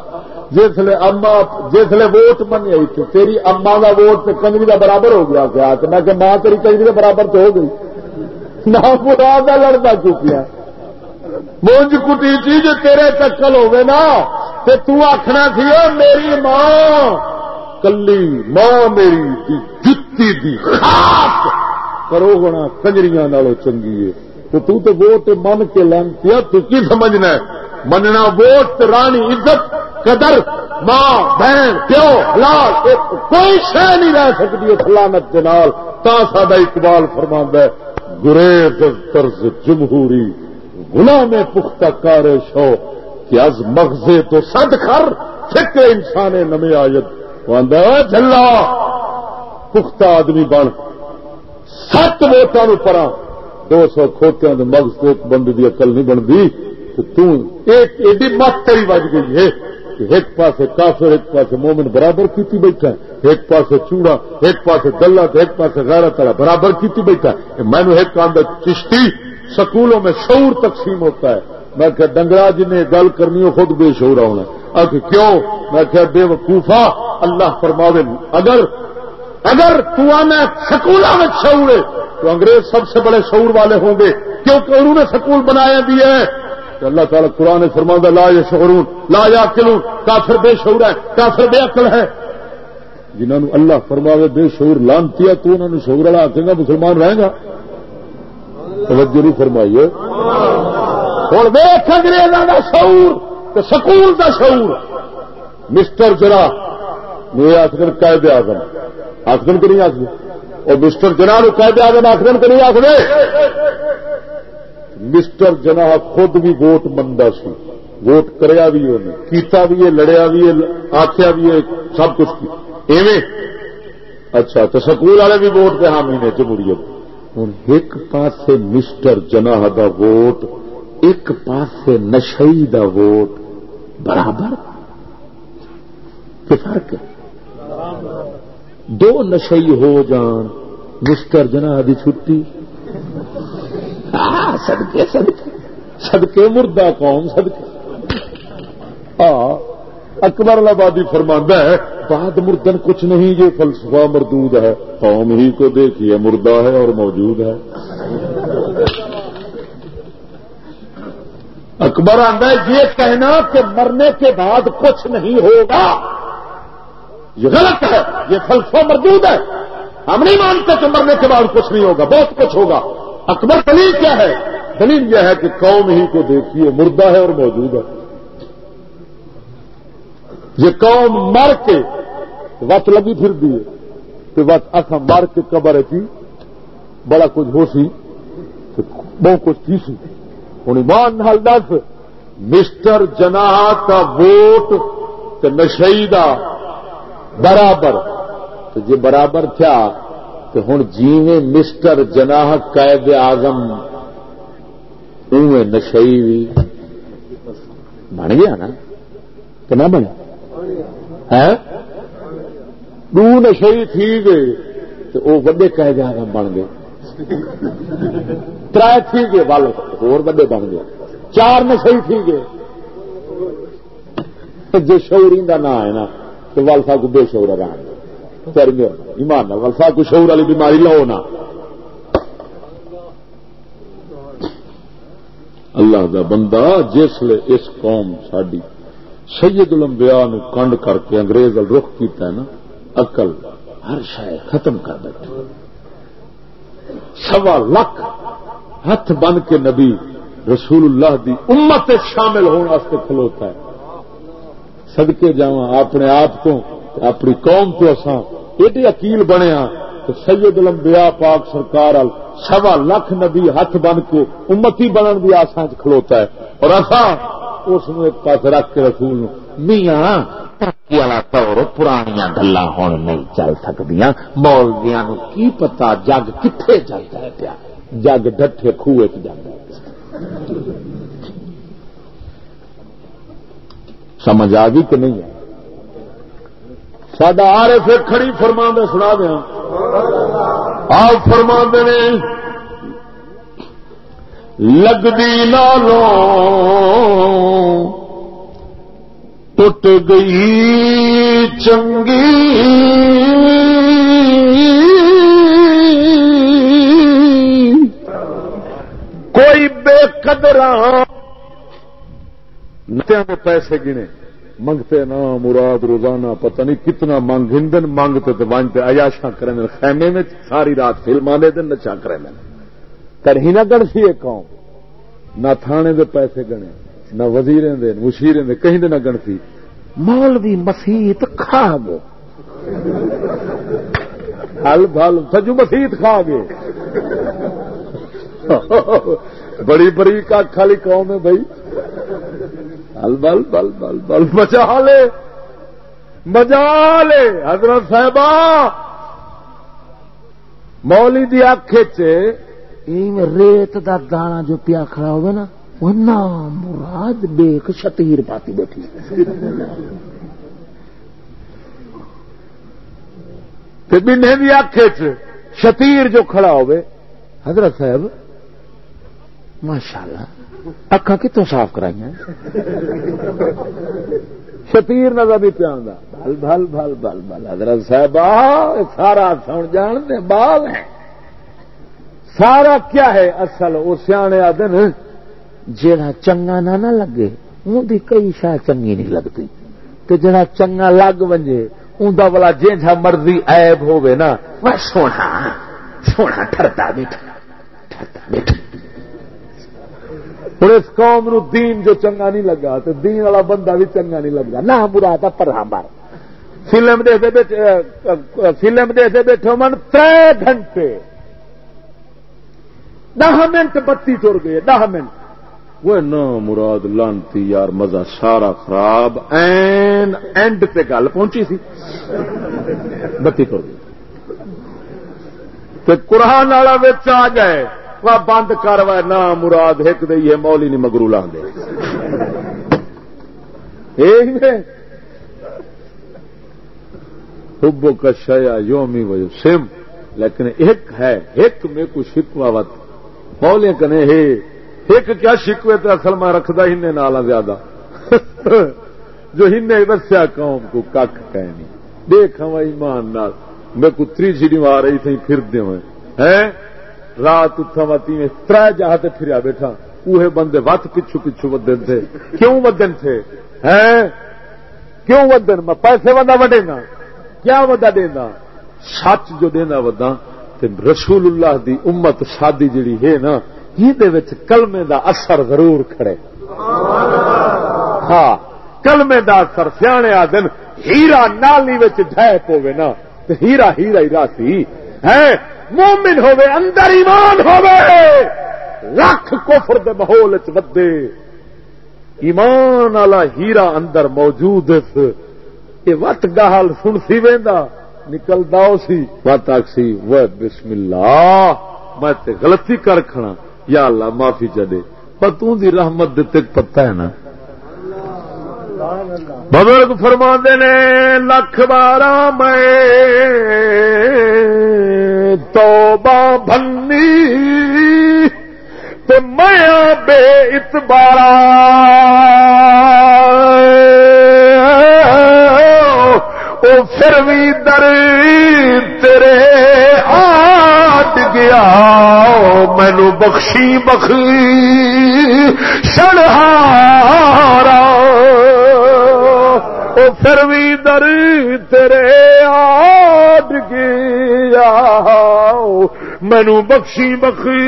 جسے اما جسے ووٹ منی آئی تیری اما کا ووٹ تو کنجری کا برابر ہو گیا کیا؟ میں کہ ماں تیری کنجری کے برابر تو ہو گئی۔ نہ مراد کا لڑتا چکیا مونج کٹی چی جو تیرے چکل ہوگی نا تو تخنا سی میری ماں، کلی ماں میری جتی دی خاص کرو گنا کنجریاں چنگی ہے تو تو تو ووٹ من کے لینتی تو کی سمجھنا ہے؟ مننا ووٹ رانی عزت قدر، ماں، بہن، پیو حلال کوئی شہ نہیں رہ سکتی فلانت کے نال۔ تا سا اقبال فرما ہے، گریز طرز جمہوری غلام پختہ کار شو کہ از مغزے تو سد کر فکر انسان نمے آیت۔ جلا پختہ آدمی بن۔ سات ووٹان پرا۔ دو سو کھوتیاں مغز تو ایک بندے کی اقل نہیں بنتی۔ تو ایک ایڈی مت تری بج گئی ہے ایک پاسے کافر، ایک پاسے مومن برابر کیتی بیٹھا ایک پاسے چوڑا، ایک پاسے گلا ایک پاسے غیرت تلا برابر کیتی بیٹھا ہے۔ میں ایک کام چشتی سکولوں میں شعور تقسیم ہوتا ہے۔ میں کہ ڈنگرا جی نے گل کرنی ہو خود بے شعور ہونا اب کیوں؟ میں کہ بے وقوفا اللہ فرماوے، اگر اگر تو آنا سکولوں میں شعور ہے، تو انگریز سب سے بڑے شعور والے ہوں گے، کیونکہ انہوں نے سکول بنایا بھی ہے۔ کہ اللہ تعالیٰ قرآن فرما لا یا شعرون لا یا کلون کافر بے شعور ہے کافر بے عقل ہے جنہوں نے اللہ فرماوے، بے شعور لانتی ہے تو انہوں نے شعور والا آتے گا، مسلمان رہے گا۔ توجہ نہیں فرمائیے۔ اور ویخ انگریزوں کا شعور سکول کا شعور۔ مسٹر جرا میرے آخر قید آزم آخر کہ نہیں آخر اور مسٹر جنا نو قید آزم آخر کہ نہیں آخر مسٹر جنا خود بھی ووٹ منگا سی۔ ووٹ کریا بھی انہیں، کیتا بھی ہے، لڑیا بھی ہے آخیا بھی ہے، سب کچھ ایویں؟ اچھا تو سکول والے بھی ووٹ پہ حامی نے، جمہوریت۔ ہوں ایک پاس مسٹر جنا دا ووٹ، ایک پاس نشئی دا ووٹ، برابر۔ فرق ہے؟ دو نشئی ہو جان، مسٹر جنا دی چھٹی۔ ہاں، سدکے سدکے سدکے مردہ قوم سدکے ہاں۔ اکبر آبادی فرماندہ ہے، بعد مردن کچھ نہیں، یہ فلسفہ مردود ہے۔ قوم ہی کو دیکھیے، مردہ ہے اور موجود ہے۔ اکبر آدھا یہ کہنا کہ مرنے کے بعد کچھ نہیں ہوگا۔ یہ غلط ہے، یہ فلسفہ مردود ہے۔ ہم نہیں مانتے کہ مرنے کے بعد کچھ نہیں ہوگا، بہت کچھ ہوگا۔ اکبر دلیل کیا ہے؟ دلیل یہ ہے کہ قوم ہی کو دیکھیے، مردہ ہے اور موجود ہے۔ یہ قوم مر کے وت لگی پھر دیے تو وت اصا مر کے قبر کی جی، بڑا کچھ ہو سی بہت کچھ کی سی۔ ہوں ایمان نال دس، مسٹر جنا کا ووٹ نشئی دا برابر۔ تو جی برابر تھا تو ہوں جیویں مسٹر جناح قید آزم اوے نشئی بھی بن گیا نا؟ کہ نہ بنے دو نشئی تھی گئے تو وہ وڈے قید آزم بن گئے۔ تر تھی گئے ول ہوڈے بن گئے۔ چار نشئی تھی گئے۔ جو شعوری کا نام ہے نا، تو ول کو بے شعور رہا ایمان ول کو شعور والی بیماری لو نا۔ اللہ دا بندہ جسل اس قوم ساری سید الانبیاء نو کنڈ کر کے انگریز ال رخ کیتا ہے نا اقل ہر شہ ختم کر بیٹھے سوا لاکھ ہاتھ بن کے نبی رسول اللہ دی امت شامل ہونے واسطے کھلوتا ہے۔ سدکے جا اپنے آپ کو اپنی قوم تو اساں ایڈے اکیل بنے ہاں کہ سید الانبیاء پاک سرکار ال سوا لاکھ نبی ہاتھ بن کے امتی بنن دی آسان چ کھلوتا ہے۔ اور اساں اس ایک پاس رکھ کے رسول میاں ترقی والا دور پرانیاں گلا ہوں نہیں چل سکتی مولویا نو کی پتا جگ کتنے چلتا ہے پیا جگ ڈٹے خوہ چ سمجھ آ گئی کہ نہیں ہے سڈا آر پھر کھڑی فرما دے سنا دیا آپ فرما نے لگتی لالوں ٹوٹ گئی چنگی کوئی بے قدر نتیا پیسے گنے منگتے نا مراد روزانہ پتہ نہیں کتنا منگ ہندن منگتے تو ونجتے ایاشا کریں خیمے میں ساری رات فلم دے دن نچا کریں کرہی نہ گڑ سی ایک قوم۔ نہ تھانے دے پیسے گنے، نہ وزیریں دے مشیریں دے، کہیں دے نہ گنتی مولوی مسیت کھا گو ہل بل سجو مسیت کھا گے بڑی بڑی کا خالی قوم ہے بھائی۔ ہل بل بل بل بل بچا لے۔ مجا لے، حضرت صاحبہ۔ مولی دی آخ ریت دا دانا جو پیا کھڑا ہوئے نا، وہ نام مراد بیک شتیر پاتی بیٹھی بنے بھی آخ شتیر جو کھڑا ہوئے، حضرت صاحب ماشاء اللہ اکا کتوں صاف کرائی شتیر نظر نہیں پیا بل بل بل بل بل حضرت صاحب سارا سن جان دے، بال ہے سارا کیا ہے اصل وہ سیانے آدھے جڑا چنگا نہ نہ لگے ان کئی شاہ چنگی نہیں لگتی۔ تو جڑا چنگا لگ ونجے ان والا جا مرضی ایب ہوے نا۔ وہ سونا سونا ٹرتا بیٹھا ٹرتا بیٹھا ہوں اس قوم نو دین جو چنگا نہیں لگا تو دین والا بندہ بھی چنگا نہیں لگا۔ نہ برا تھا پر بار فلم دیکھتے فلم دیکھتے بیٹھے من تر گھنٹے۔ دہ منٹ بتی تر گئے، دہ منٹ۔ وہ نہ مراد لانتی یار، مزہ سارا خراب، این اینڈ پہ گل پہنچی سی۔ بتی تر گئی قرآن والا آ گئے۔ وہ بند کر نہ مراد ایک دئی ہے مولی نہیں مگرو لا دے۔ حبو کا شیا یومی و سم لیکن ایک ہے، ایک میں کو شکوا مولے کنے ہے ایک کیا شکوے تو اصل میں رکھدا ہی نالا زیادہ۔ جو ہن دسیا قوم کو کھ کہ دیکھ ایمان نال۔ میں کو تری جڑی مار رہی تھی، پھر دے ہوئے۔ ہیں؟ رات اتھا واتی میں تر جہاں تے پھریا بیٹھا۔ اوہے بندے وت پچھو پچھو ودن تھے۔ کیوں ودن تھے؟ ہیں؟ کیوں ودن؟ میں پیسے ودا وڈے گا کیا ودا دینا سچ جو دینا ودا رسول اللہ دی امت شادی جڑی ہے نا یہ کلمے دا اثر ضرور کھڑے۔ ہاں کلمے دا اثر سیانے آدن ہیرا نالی ڈہ پوے نا تو ہیرا ہیرا ہی راسی ہے مومن ہوے اندر ایمان ہوے لکھ کفر دے ماحول ودے۔ ایمان والا ہیرا اندر موجود یہ وت گال سن سی وہدا نکلتا سی۔ وت آخسی وہ بسم اللہ، میں تے غلطی کر کھنا یا اللہ، معافی چڈے پر دی رحمت دیتے پتا ہے نا۔ بزرگ فرما نے، لکھ بارہ میں توبہ بھنی۔ تو میں بے اتبارا او پھر بھی در تیرے آٹ گیا، مینو بخشی بخشی شڑہارا او پھر بھی در تیرے آٹ گیا، مینو بخشی بخشی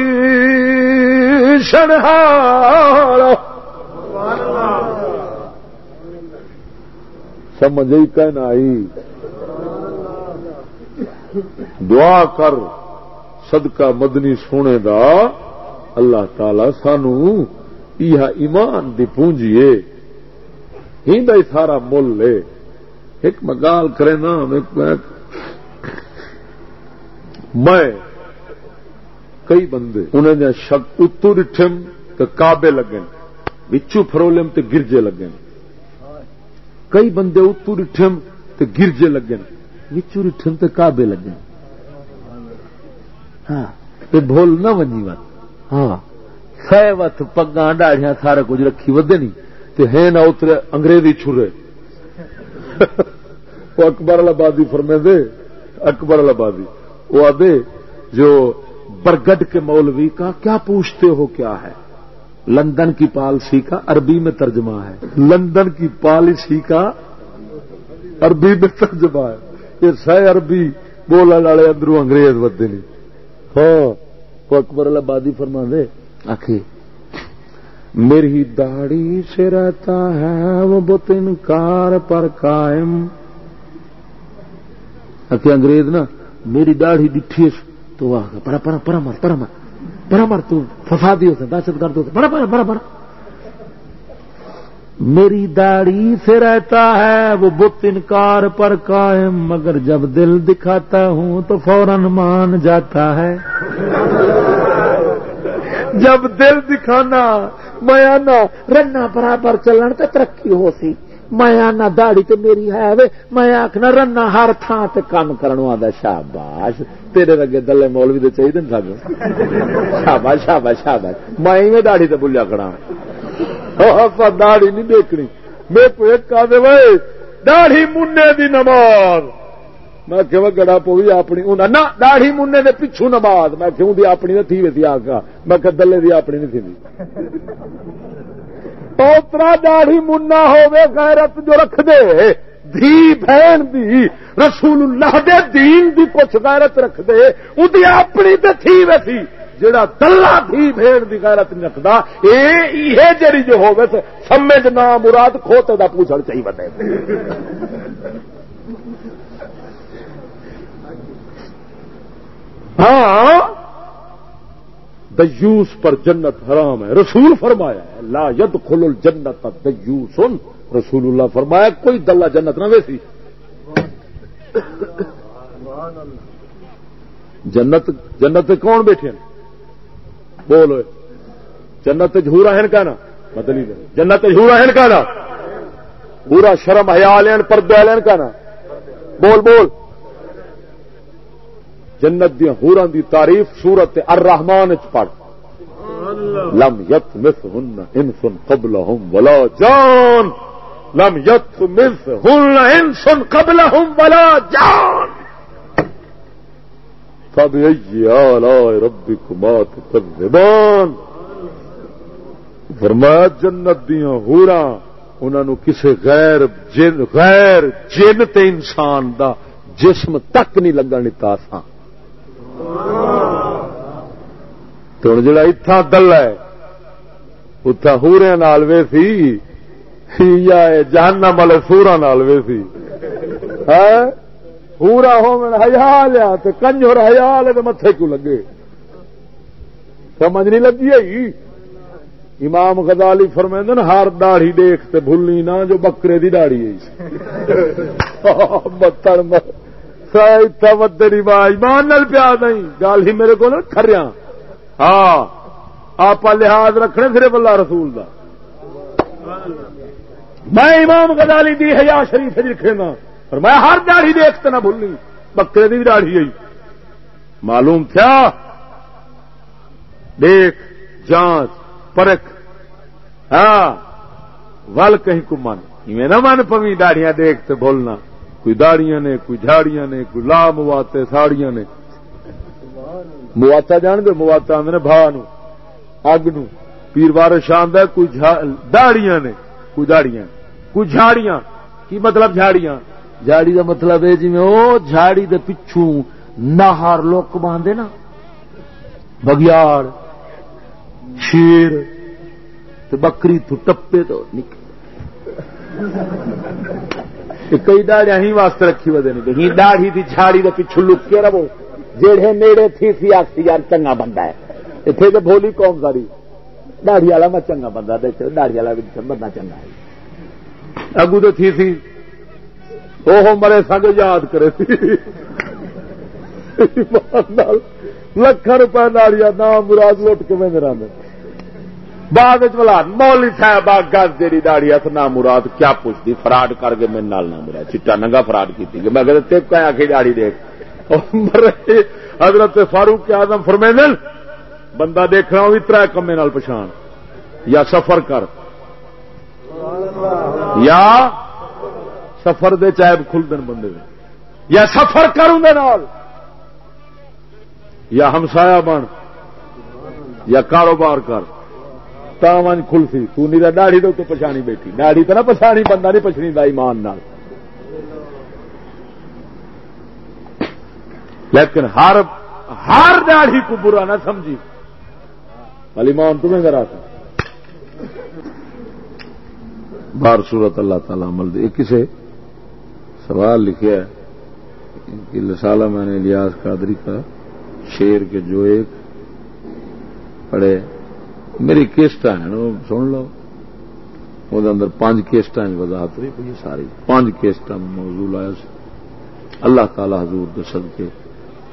شڑہارا سمجھ ہی کہنا آئی دعا کر، صدقہ مدنی سونے دا۔ اللہ تعالی سانو یہ ایمان دی پونجیے۔ ہی سارا مل لے۔ ایک مگال کرے نا میں کئی بندے انہیں شک اتو ڈٹھم تو کابے لگن بچو فرولم تو گرجے لگن۔ کئی بندے اتو ڈٹھم تو گرجے لگن۔ وچو ڈٹھم تو کابے لگن۔ ہاں بھول نہ ونجی وت ہاں سہ وت پگا ڈاڑیاں سارا کچھ رکھی ودے نہیں تے ہے نہ اترے انگریزی چھرے۔ وہ اکبر آبادی فرمے دے اکبر آبادی وہ آدھے، جو برگڈ کے مولوی کا کیا پوچھتے ہو کیا ہے؟ لندن کی پالسی کا عربی میں ترجمہ ہے۔ لندن کی پالیسی کا عربی میں ترجمہ ہے۔ یہ سہ عربی بولنے والے اندروں انگریز ودے نہیں ہاں اکبر آبادی فرما دے آخی، میری داڑھی سے رہتا ہے، وہ بت انکار پر قائم۔ آخی انگریز نا، میری داڑھی ڈٹھی تو آ پڑا پڑا پڑا مر پڑا مر۔ پڑا مر تو، فسادی ہوتا دہشت گرد ہوتا پڑا پڑا پڑا پڑا میری داڑھی سے رہتا ہے، وہ بت انکار پر قائم۔ مگر جب دل دکھاتا ہوں تو فوراً مان جاتا ہے۔ جب دل دکھانا میں آنا رنا برابر چلن تو ترقی ہو سی۔ میں آنا داڑی تو میری ہے وے، میں آخنا رنا ہر تھان سے کام کرنے شاباش، تیرے لگے دلے مولوی تو چاہیے سب شاباش شاباش شاباش، میں داڑی تو بولیا کڑا ہاں۔ داڑی نہیں دیکھنی۔ میں کو ایک کہا دے بھائی داڑھی منہ دی نماز۔ میں کہ گڑا پوی اپنی نہ، داڑھی منہ دے پچھو نماز۔ میں کیوں دی اپنی نہ تھی ویسی آگا میں کہ دلے دی اپنی نہیں تھی پوترا داڑھی منا ہوے غیرت جو رکھ دے، دھی بہن دی رسول اللہ دے دین دی کچھ غیرت رکھ دے ادی اپنی تے تھی ویسی جڑا دلہ تھی بھیڑ دی غیرت نہیں رکھدا، اے ایہ جڑی جو ہوے سمجھ نہ مراد کھوتے دا پوچھڑ چاہیے بتے ہاں دیوس پر جنت حرام ہے۔ رسول فرمایا ہے، لا ید کھل جنت دیوس رسول اللہ فرمایا کوئی دلہ جنت نہ ویسی۔ جنت جنت کون بیٹھے بولو جنت جھورا ہے نا بدلی دے جنت جھورا ہے نا پورا شرم حیا لین پردے لین کا نا بول بول۔ جنت دیا ہورا دی تعریف سورت الرحمان چ پڑھ۔ لم یت مس ہن ان سن قبل ہوں ولا جان۔ لم یت مس ہن ان سن قبل ہوں ولا جان۔ سب ربی کمات کذبان فرمایا جنت دیا ہورا انہوں کسے غیر جن غیر جن تے انسان دا جسم تک نہیں لگن دتا سا تو ہوں جڑا اتھا دل ہے اتھا ہورے نال وے سی یا جہنم والے سورا نال وے سی پورا ہاں؟ ہو ہیا لیا تو کنجر ہیا لے تو متے کیوں لگے؟ سمجھ نہیں لگی ہے امام غزالی فرمائند ہر داڑھی دیکھتے بھولنی نہ، جو بکرے دی داڑھی ایمان نل پیا نہیں۔ گل ہی میرے کو کھریا ہاں آپ لحاظ رکھنے صرف اللہ رسول دا۔ میں امام غزالی دی حیا شریف لکھے گا۔ اور میں ہر داڑھی دیکھتے نہ بھولنی بکرے دی داڑھی آئی معلوم تھا دیکھ، جانچ، پرکھ۔ ہاں ول کہیں کو من۔ میں نہ من پوی داڑیاں دیکھتے بولنا کوئی داڑیاں نے، کوئی جھاڑیاں نے، کوئی لا مواتے ساڑیاں نے۔ مواتا جان دے مواتا آدھے بھا نو، اگ نو۔ پیر بار شاند ہے، کوئی داڑیاں نے، کوئی داڑیاں، کوئی جھاڑیاں۔ کی مطلب جھاڑیاں؟ جھاڑی کا مطلب ہے جی میں او جھاڑی دے پچھوں نہار لوک باندھے نا۔ بگیاڑ، شیر تو بکری تو ٹپے تو نکل۔ کئی داڑیاں ہی واسطے رکھی ودے نہیں ہی داڑھی دی جھاڑی دے پیچھے لک کے رہو۔ جیڑے نیڑے تھی سی آخسی یار چنگا بندہ ہے۔ اتنے تو بولی قوم ساری داڑھی والا میں چنگا بندہ دیکھ داڑھی والا بھی بندہ چنگا ہے۔ اگو تو تھی سی۔ وہ مرے سنگ یاد کرے لکھن روپئے ناڑیا نام مراد لٹ کے میں میرا میں بعد بلا مولی صاحب گز جی داڑی ہاتھ نہ مراد کیا پوچھتی فراڈ کر کے میرے نال نہ مرا چٹا ننگا فراڈ کی میں کہ آخی داڑی دیکھ۔ حضرت فاروق آدم فرمین بندہ دیکھنا بھی تر کمے نال پچھان۔ یا سفر کر۔ یا سفر دے چائب کھل دن بندے دے۔ یا سفر کر اندر یا ہمسایا بن۔ یا کاروبار کر۔ تاون کھلسی، تو نہیں داڑھی تو پچھانی بیٹھی۔ داڑھی تو نہ پچھانی، بندہ نہیں پچھنی دا ایمان نال۔ لیکن ہر ہر داڑھی کو برا نہ سمجھی۔ علیمان تمہیں ذرا تھا بار صورت اللہ تعالی عمل دے کسے سوال لکھا ہے کہ لسالہ میں نے الیاس قادری کا شیر کے جو ایک پڑے میری کیسٹ ہیں سن لو۔ وہ اندر پانچ کیسٹ وضاحت رہی پی ساری۔ پانچ کیسٹ موضوع لایا اللہ تعالی حضور دسد کے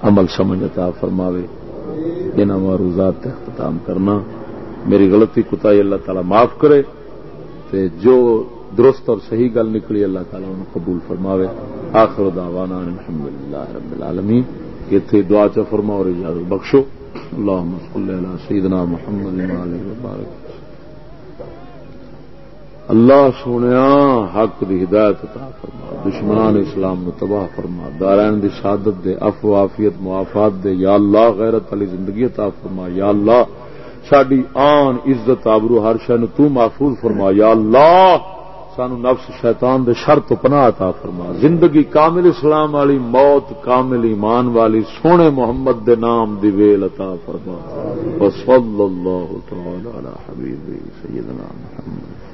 عمل سمجھ عطا فرماوے۔ ان معروضات اختتام کرنا، میری غلطی کتا اللہ تعالی معاف کرے تے جو درست اور صحیح گل نکلی اللہ تعالیٰ انہوں قبول فرماوے۔ آخر دعوانا الحمد للہ رب العالمین۔ یہ دعا چا فرما اور اجازت بخشو۔ اللہم صلی اللہ سیدنا محمد وبارک اللہ سونیا حق دی ہدایت عطا فرما، دشمنان اسلام نو تباہ فرما، دارین دی سعادت دے افو عافیت، معافات دے، یا اللہ غیرت علی زندگی عطا فرما، یا اللہ ساری آن، عزت، آبرو، ہر شہ تو محفوظ فرما، یا اللہ سانو نفس شیطان دے شر تو پناہ عطا فرما۔ زندگی کامل اسلام والی، موت کامل ایمان والی، سونے محمد دے نام دی ویل عطا فرما۔ وصلی اللہ تعالی علی حبیب سیدنا محمد۔